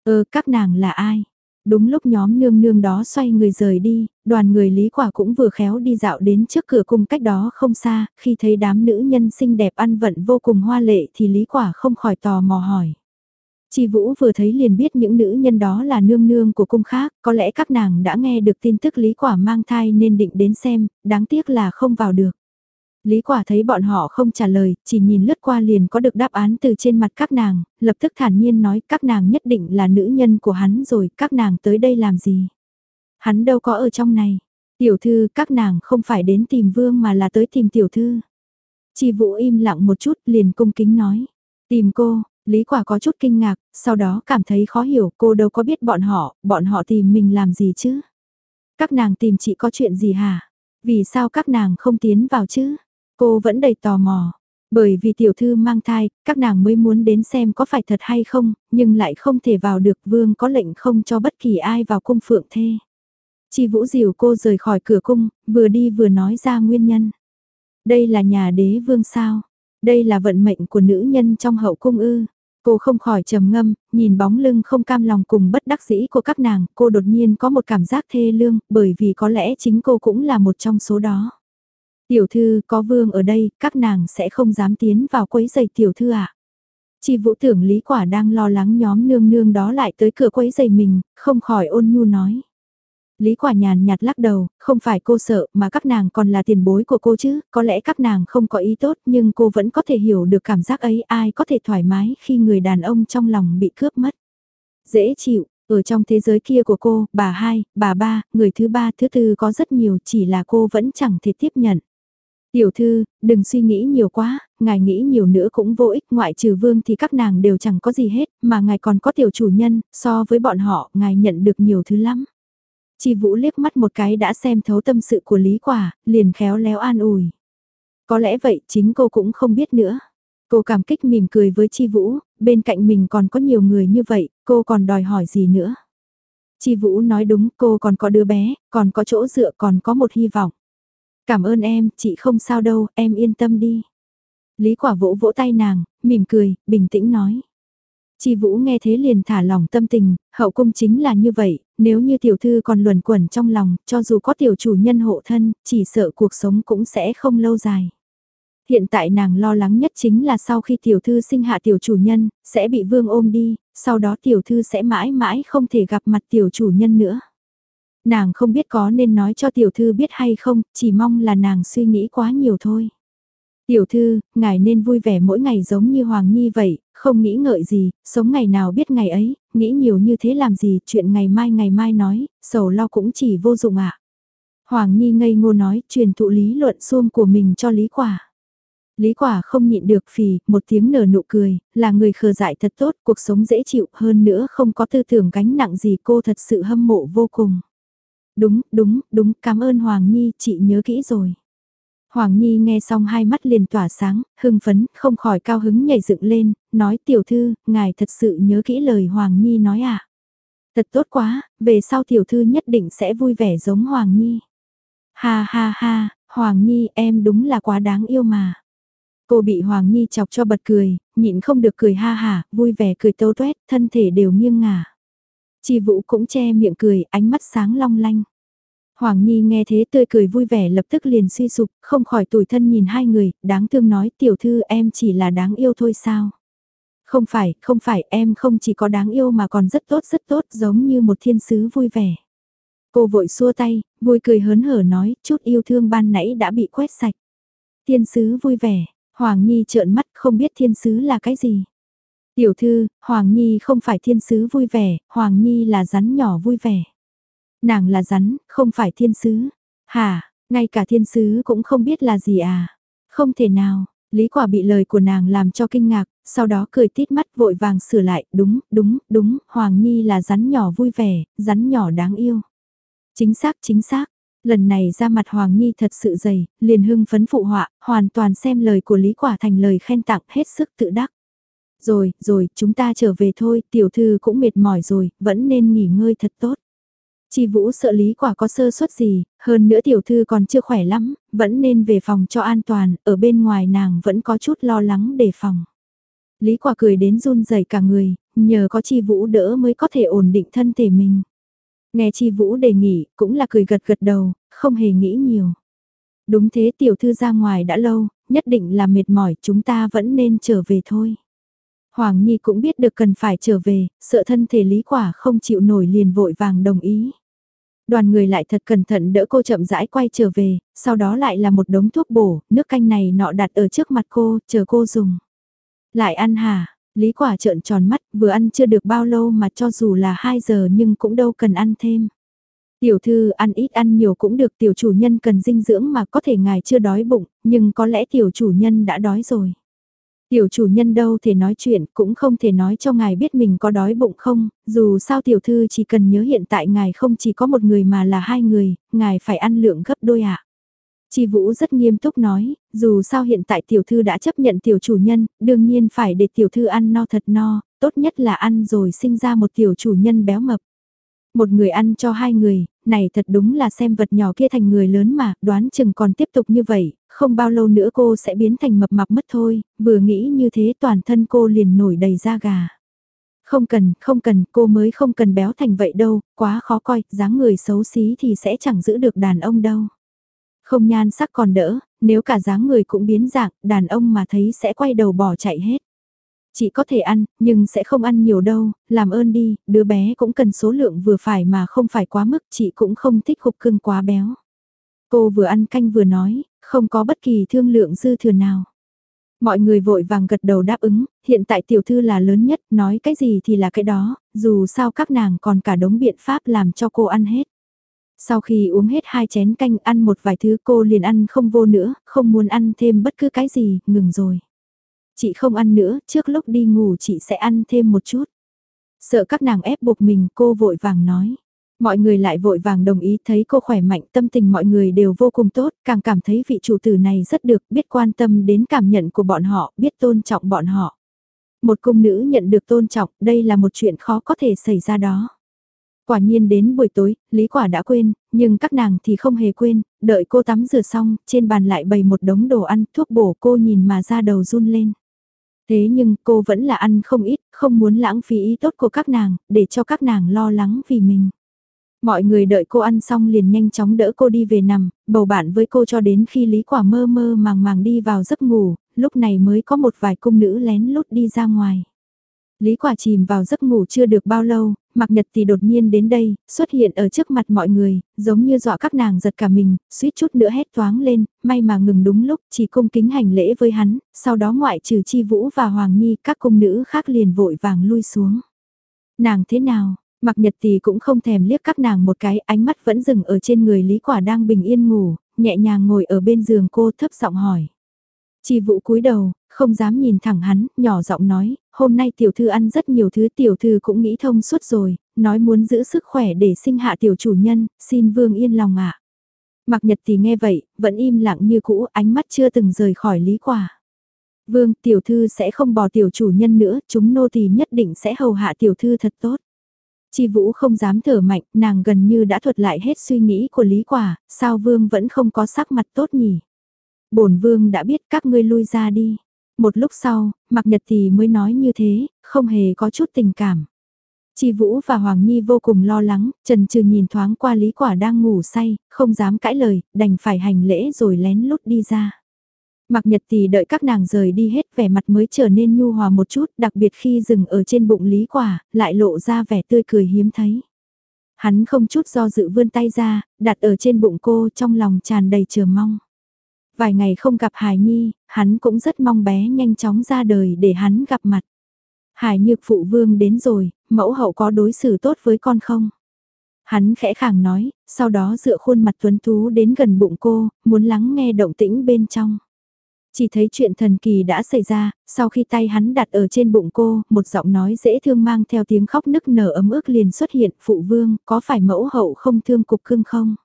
Ơ, các nàng là ai? Đúng lúc nhóm nương nương đó xoay người rời đi, đoàn người Lý Quả cũng vừa khéo đi dạo đến trước cửa cung cách đó không xa, khi thấy đám nữ nhân xinh đẹp ăn vận vô cùng hoa lệ thì Lý Quả không khỏi tò mò hỏi. Chi Vũ vừa thấy liền biết những nữ nhân đó là nương nương của cung khác, có lẽ các nàng đã nghe được tin tức Lý Quả mang thai nên định đến xem, đáng tiếc là không vào được. Lý quả thấy bọn họ không trả lời, chỉ nhìn lướt qua liền có được đáp án từ trên mặt các nàng, lập tức thản nhiên nói các nàng nhất định là nữ nhân của hắn rồi, các nàng tới đây làm gì? Hắn đâu có ở trong này. Tiểu thư, các nàng không phải đến tìm vương mà là tới tìm tiểu thư. Chi vũ im lặng một chút liền cung kính nói. Tìm cô, Lý quả có chút kinh ngạc, sau đó cảm thấy khó hiểu cô đâu có biết bọn họ, bọn họ tìm mình làm gì chứ? Các nàng tìm chị có chuyện gì hả? Vì sao các nàng không tiến vào chứ? Cô vẫn đầy tò mò. Bởi vì tiểu thư mang thai, các nàng mới muốn đến xem có phải thật hay không, nhưng lại không thể vào được vương có lệnh không cho bất kỳ ai vào cung phượng thê. Chi vũ dìu cô rời khỏi cửa cung, vừa đi vừa nói ra nguyên nhân. Đây là nhà đế vương sao? Đây là vận mệnh của nữ nhân trong hậu cung ư. Cô không khỏi trầm ngâm, nhìn bóng lưng không cam lòng cùng bất đắc dĩ của các nàng, cô đột nhiên có một cảm giác thê lương, bởi vì có lẽ chính cô cũng là một trong số đó. Tiểu thư có vương ở đây, các nàng sẽ không dám tiến vào quấy giày tiểu thư ạ. À? Chi vũ tưởng lý quả đang lo lắng nhóm nương nương đó lại tới cửa quấy giày mình, không khỏi ôn nhu nói. Lý quả nhàn nhạt lắc đầu, không phải cô sợ mà các nàng còn là tiền bối của cô chứ, có lẽ các nàng không có ý tốt nhưng cô vẫn có thể hiểu được cảm giác ấy ai có thể thoải mái khi người đàn ông trong lòng bị cướp mất. Dễ chịu, ở trong thế giới kia của cô, bà hai, bà ba, người thứ ba, thứ tư có rất nhiều chỉ là cô vẫn chẳng thể tiếp nhận. Tiểu thư, đừng suy nghĩ nhiều quá, ngài nghĩ nhiều nữa cũng vô ích, ngoại trừ vương thì các nàng đều chẳng có gì hết, mà ngài còn có tiểu chủ nhân, so với bọn họ, ngài nhận được nhiều thứ lắm. Chi Vũ liếc mắt một cái đã xem thấu tâm sự của Lý Quả, liền khéo léo an ủi. Có lẽ vậy chính cô cũng không biết nữa. Cô cảm kích mỉm cười với Chi Vũ, bên cạnh mình còn có nhiều người như vậy, cô còn đòi hỏi gì nữa. Chi Vũ nói đúng, cô còn có đứa bé, còn có chỗ dựa, còn có một hy vọng. Cảm ơn em, chị không sao đâu, em yên tâm đi. Lý quả vỗ vỗ tay nàng, mỉm cười, bình tĩnh nói. Chi Vũ nghe thế liền thả lòng tâm tình, hậu cung chính là như vậy, nếu như tiểu thư còn luẩn quẩn trong lòng, cho dù có tiểu chủ nhân hộ thân, chỉ sợ cuộc sống cũng sẽ không lâu dài. Hiện tại nàng lo lắng nhất chính là sau khi tiểu thư sinh hạ tiểu chủ nhân, sẽ bị vương ôm đi, sau đó tiểu thư sẽ mãi mãi không thể gặp mặt tiểu chủ nhân nữa. Nàng không biết có nên nói cho tiểu thư biết hay không, chỉ mong là nàng suy nghĩ quá nhiều thôi. Tiểu thư, ngài nên vui vẻ mỗi ngày giống như Hoàng Nhi vậy, không nghĩ ngợi gì, sống ngày nào biết ngày ấy, nghĩ nhiều như thế làm gì, chuyện ngày mai ngày mai nói, sầu lo cũng chỉ vô dụng ạ. À. Hoàng Nhi ngây ngô nói, truyền thụ lý luận xuông của mình cho Lý Quả. Lý Quả không nhịn được phì, một tiếng nở nụ cười, là người khờ dại thật tốt, cuộc sống dễ chịu hơn nữa không có tư tưởng gánh nặng gì cô thật sự hâm mộ vô cùng. Đúng, đúng, đúng, cảm ơn Hoàng Nhi, chị nhớ kỹ rồi. Hoàng Nhi nghe xong hai mắt liền tỏa sáng, hưng phấn, không khỏi cao hứng nhảy dựng lên, nói tiểu thư, ngài thật sự nhớ kỹ lời Hoàng Nhi nói à. Thật tốt quá, về sau tiểu thư nhất định sẽ vui vẻ giống Hoàng Nhi. Ha ha ha, Hoàng Nhi em đúng là quá đáng yêu mà. Cô bị Hoàng Nhi chọc cho bật cười, nhịn không được cười ha ha, vui vẻ cười tâu tuét, thân thể đều nghiêng ngả. Chi Vũ cũng che miệng cười, ánh mắt sáng long lanh. Hoàng Nhi nghe thế tươi cười vui vẻ lập tức liền suy sụp, không khỏi tủi thân nhìn hai người, đáng thương nói tiểu thư em chỉ là đáng yêu thôi sao. Không phải, không phải, em không chỉ có đáng yêu mà còn rất tốt rất tốt giống như một thiên sứ vui vẻ. Cô vội xua tay, vui cười hớn hở nói, chút yêu thương ban nãy đã bị quét sạch. Thiên sứ vui vẻ, Hoàng Nhi trợn mắt không biết thiên sứ là cái gì. Tiểu thư, Hoàng Nhi không phải thiên sứ vui vẻ, Hoàng Nhi là rắn nhỏ vui vẻ. Nàng là rắn, không phải thiên sứ. Hả, ngay cả thiên sứ cũng không biết là gì à? Không thể nào, Lý Quả bị lời của nàng làm cho kinh ngạc, sau đó cười tít mắt vội vàng sửa lại, đúng, đúng, đúng, Hoàng Nhi là rắn nhỏ vui vẻ, rắn nhỏ đáng yêu. Chính xác, chính xác. Lần này ra mặt Hoàng Nhi thật sự dày, liền hưng phấn phụ họa, hoàn toàn xem lời của Lý Quả thành lời khen tặng hết sức tự đắc. Rồi, rồi, chúng ta trở về thôi, tiểu thư cũng mệt mỏi rồi, vẫn nên nghỉ ngơi thật tốt. Chi Vũ sợ Lý Quả có sơ suất gì, hơn nữa tiểu thư còn chưa khỏe lắm, vẫn nên về phòng cho an toàn, ở bên ngoài nàng vẫn có chút lo lắng đề phòng. Lý Quả cười đến run rẩy cả người, nhờ có Chi Vũ đỡ mới có thể ổn định thân thể mình. Nghe Chi Vũ đề nghị, cũng là cười gật gật đầu, không hề nghĩ nhiều. Đúng thế tiểu thư ra ngoài đã lâu, nhất định là mệt mỏi chúng ta vẫn nên trở về thôi. Hoàng Nhi cũng biết được cần phải trở về, sợ thân thể lý quả không chịu nổi liền vội vàng đồng ý. Đoàn người lại thật cẩn thận đỡ cô chậm rãi quay trở về, sau đó lại là một đống thuốc bổ, nước canh này nọ đặt ở trước mặt cô, chờ cô dùng. Lại ăn hả? Lý quả trợn tròn mắt, vừa ăn chưa được bao lâu mà cho dù là 2 giờ nhưng cũng đâu cần ăn thêm. Tiểu thư ăn ít ăn nhiều cũng được tiểu chủ nhân cần dinh dưỡng mà có thể ngài chưa đói bụng, nhưng có lẽ tiểu chủ nhân đã đói rồi. Tiểu chủ nhân đâu thể nói chuyện cũng không thể nói cho ngài biết mình có đói bụng không, dù sao tiểu thư chỉ cần nhớ hiện tại ngài không chỉ có một người mà là hai người, ngài phải ăn lượng gấp đôi ạ. À. Chi Vũ rất nghiêm túc nói, dù sao hiện tại tiểu thư đã chấp nhận tiểu chủ nhân, đương nhiên phải để tiểu thư ăn no thật no, tốt nhất là ăn rồi sinh ra một tiểu chủ nhân béo mập. Một người ăn cho hai người, này thật đúng là xem vật nhỏ kia thành người lớn mà, đoán chừng còn tiếp tục như vậy, không bao lâu nữa cô sẽ biến thành mập mạp mất thôi, vừa nghĩ như thế toàn thân cô liền nổi đầy da gà. Không cần, không cần, cô mới không cần béo thành vậy đâu, quá khó coi, dáng người xấu xí thì sẽ chẳng giữ được đàn ông đâu. Không nhan sắc còn đỡ, nếu cả dáng người cũng biến dạng, đàn ông mà thấy sẽ quay đầu bỏ chạy hết. Chị có thể ăn, nhưng sẽ không ăn nhiều đâu, làm ơn đi, đứa bé cũng cần số lượng vừa phải mà không phải quá mức, chị cũng không thích cục cưng quá béo. Cô vừa ăn canh vừa nói, không có bất kỳ thương lượng dư thừa nào. Mọi người vội vàng gật đầu đáp ứng, hiện tại tiểu thư là lớn nhất, nói cái gì thì là cái đó, dù sao các nàng còn cả đống biện pháp làm cho cô ăn hết. Sau khi uống hết hai chén canh ăn một vài thứ cô liền ăn không vô nữa, không muốn ăn thêm bất cứ cái gì, ngừng rồi. Chị không ăn nữa, trước lúc đi ngủ chị sẽ ăn thêm một chút. Sợ các nàng ép buộc mình cô vội vàng nói. Mọi người lại vội vàng đồng ý thấy cô khỏe mạnh tâm tình mọi người đều vô cùng tốt, càng cảm thấy vị chủ tử này rất được biết quan tâm đến cảm nhận của bọn họ, biết tôn trọng bọn họ. Một cung nữ nhận được tôn trọng, đây là một chuyện khó có thể xảy ra đó. Quả nhiên đến buổi tối, Lý Quả đã quên, nhưng các nàng thì không hề quên, đợi cô tắm rửa xong, trên bàn lại bày một đống đồ ăn, thuốc bổ cô nhìn mà ra đầu run lên. Thế nhưng cô vẫn là ăn không ít, không muốn lãng phí ý tốt của các nàng, để cho các nàng lo lắng vì mình. Mọi người đợi cô ăn xong liền nhanh chóng đỡ cô đi về nằm, bầu bạn với cô cho đến khi Lý Quả mơ mơ màng màng đi vào giấc ngủ, lúc này mới có một vài cung nữ lén lút đi ra ngoài. Lý Quả chìm vào giấc ngủ chưa được bao lâu, Mạc Nhật thì đột nhiên đến đây, xuất hiện ở trước mặt mọi người, giống như dọa các nàng giật cả mình, suýt chút nữa hét toáng lên, may mà ngừng đúng lúc, chỉ cung kính hành lễ với hắn, sau đó ngoại trừ Chi Vũ và Hoàng Nhi, các cung nữ khác liền vội vàng lui xuống. Nàng thế nào? Mạc Nhật thì cũng không thèm liếc các nàng một cái, ánh mắt vẫn dừng ở trên người Lý Quả đang bình yên ngủ, nhẹ nhàng ngồi ở bên giường cô thấp giọng hỏi. Chi Vũ cúi đầu, không dám nhìn thẳng hắn, nhỏ giọng nói, hôm nay tiểu thư ăn rất nhiều thứ tiểu thư cũng nghĩ thông suốt rồi, nói muốn giữ sức khỏe để sinh hạ tiểu chủ nhân, xin vương yên lòng ạ. À. Mặc nhật thì nghe vậy, vẫn im lặng như cũ, ánh mắt chưa từng rời khỏi lý quả. Vương, tiểu thư sẽ không bỏ tiểu chủ nhân nữa, chúng nô tỳ nhất định sẽ hầu hạ tiểu thư thật tốt. Chi Vũ không dám thở mạnh, nàng gần như đã thuật lại hết suy nghĩ của Lý Quả, sao Vương vẫn không có sắc mặt tốt nhỉ? Bổn Vương đã biết các ngươi lui ra đi. Một lúc sau, Mạc Nhật thì mới nói như thế, không hề có chút tình cảm. Chi Vũ và Hoàng Nhi vô cùng lo lắng, Trần Trừ nhìn thoáng qua Lý Quả đang ngủ say, không dám cãi lời, đành phải hành lễ rồi lén lút đi ra. Mạc Nhật thì đợi các nàng rời đi hết vẻ mặt mới trở nên nhu hòa một chút, đặc biệt khi dừng ở trên bụng Lý Quả, lại lộ ra vẻ tươi cười hiếm thấy. Hắn không chút do dự vươn tay ra, đặt ở trên bụng cô trong lòng tràn đầy chờ mong. Vài ngày không gặp Hải Nhi, hắn cũng rất mong bé nhanh chóng ra đời để hắn gặp mặt. Hải Nhược phụ vương đến rồi, mẫu hậu có đối xử tốt với con không? Hắn khẽ khàng nói, sau đó dựa khuôn mặt tuấn tú đến gần bụng cô, muốn lắng nghe động tĩnh bên trong. Chỉ thấy chuyện thần kỳ đã xảy ra, sau khi tay hắn đặt ở trên bụng cô, một giọng nói dễ thương mang theo tiếng khóc nức nở ấm ức liền xuất hiện, phụ vương, có phải mẫu hậu không thương cục cưng không?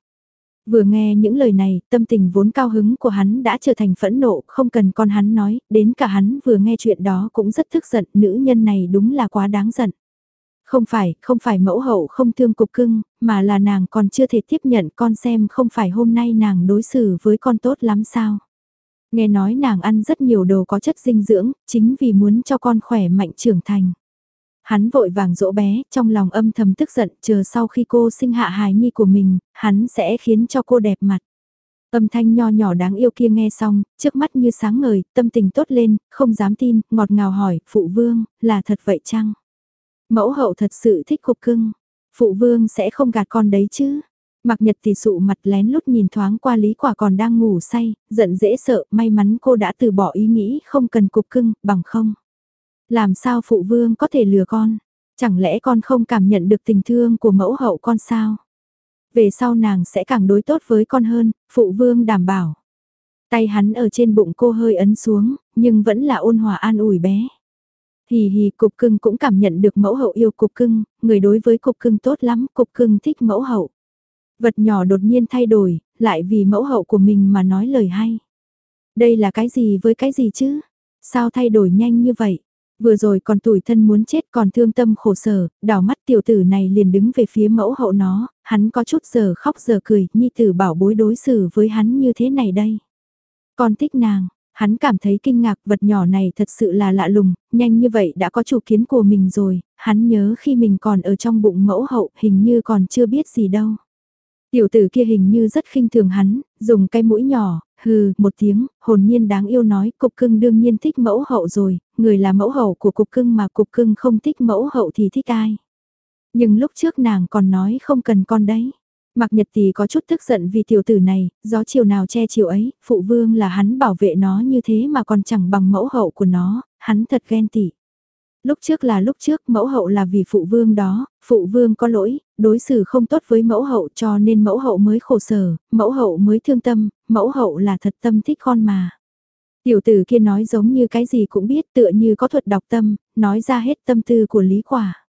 Vừa nghe những lời này, tâm tình vốn cao hứng của hắn đã trở thành phẫn nộ, không cần con hắn nói, đến cả hắn vừa nghe chuyện đó cũng rất tức giận, nữ nhân này đúng là quá đáng giận. Không phải, không phải mẫu hậu không thương cục cưng, mà là nàng còn chưa thể tiếp nhận con xem không phải hôm nay nàng đối xử với con tốt lắm sao. Nghe nói nàng ăn rất nhiều đồ có chất dinh dưỡng, chính vì muốn cho con khỏe mạnh trưởng thành. Hắn vội vàng dỗ bé, trong lòng âm thầm tức giận, chờ sau khi cô sinh hạ hài nhi của mình, hắn sẽ khiến cho cô đẹp mặt. Âm thanh nho nhỏ đáng yêu kia nghe xong, trước mắt như sáng ngời, tâm tình tốt lên, không dám tin, ngọt ngào hỏi, phụ vương, là thật vậy chăng? Mẫu hậu thật sự thích cục cưng, phụ vương sẽ không gạt con đấy chứ? Mặc nhật thì sụ mặt lén lút nhìn thoáng qua lý quả còn đang ngủ say, giận dễ sợ, may mắn cô đã từ bỏ ý nghĩ không cần cục cưng, bằng không. Làm sao phụ vương có thể lừa con? Chẳng lẽ con không cảm nhận được tình thương của mẫu hậu con sao? Về sau nàng sẽ càng đối tốt với con hơn, phụ vương đảm bảo. Tay hắn ở trên bụng cô hơi ấn xuống, nhưng vẫn là ôn hòa an ủi bé. Hì hì cục cưng cũng cảm nhận được mẫu hậu yêu cục cưng, người đối với cục cưng tốt lắm, cục cưng thích mẫu hậu. Vật nhỏ đột nhiên thay đổi, lại vì mẫu hậu của mình mà nói lời hay. Đây là cái gì với cái gì chứ? Sao thay đổi nhanh như vậy? Vừa rồi còn tủi thân muốn chết còn thương tâm khổ sở, đảo mắt tiểu tử này liền đứng về phía mẫu hậu nó, hắn có chút giờ khóc giờ cười, nhi tử bảo bối đối xử với hắn như thế này đây. Con thích nàng, hắn cảm thấy kinh ngạc vật nhỏ này thật sự là lạ lùng, nhanh như vậy đã có chủ kiến của mình rồi, hắn nhớ khi mình còn ở trong bụng mẫu hậu hình như còn chưa biết gì đâu. Tiểu tử kia hình như rất khinh thường hắn, dùng cái mũi nhỏ, hừ, một tiếng, hồn nhiên đáng yêu nói, cục cưng đương nhiên thích mẫu hậu rồi, người là mẫu hậu của cục cưng mà cục cưng không thích mẫu hậu thì thích ai. Nhưng lúc trước nàng còn nói không cần con đấy. Mạc Nhật Tỷ có chút tức giận vì tiểu tử này, gió chiều nào che chiều ấy, phụ vương là hắn bảo vệ nó như thế mà còn chẳng bằng mẫu hậu của nó, hắn thật ghen tị. Lúc trước là lúc trước, mẫu hậu là vì phụ vương đó, phụ vương có lỗi, đối xử không tốt với mẫu hậu cho nên mẫu hậu mới khổ sở, mẫu hậu mới thương tâm, mẫu hậu là thật tâm thích con mà. Tiểu tử kia nói giống như cái gì cũng biết tựa như có thuật đọc tâm, nói ra hết tâm tư của Lý Quả.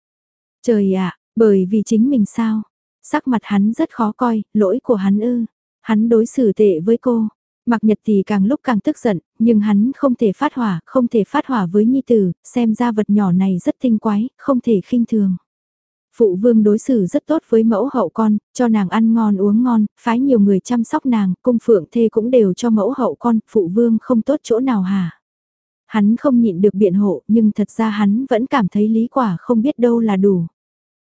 Trời ạ, bởi vì chính mình sao? Sắc mặt hắn rất khó coi, lỗi của hắn ư. Hắn đối xử tệ với cô, Mạc Nhật thì càng lúc càng tức giận, nhưng hắn không thể phát hỏa, không thể phát hỏa với Nhi Tử, xem ra vật nhỏ này rất tinh quái, không thể khinh thường. Phụ vương đối xử rất tốt với mẫu hậu con, cho nàng ăn ngon uống ngon, phái nhiều người chăm sóc nàng, cung phượng thê cũng đều cho mẫu hậu con, phụ vương không tốt chỗ nào hả? Hắn không nhịn được biện hộ, nhưng thật ra hắn vẫn cảm thấy lý quả không biết đâu là đủ.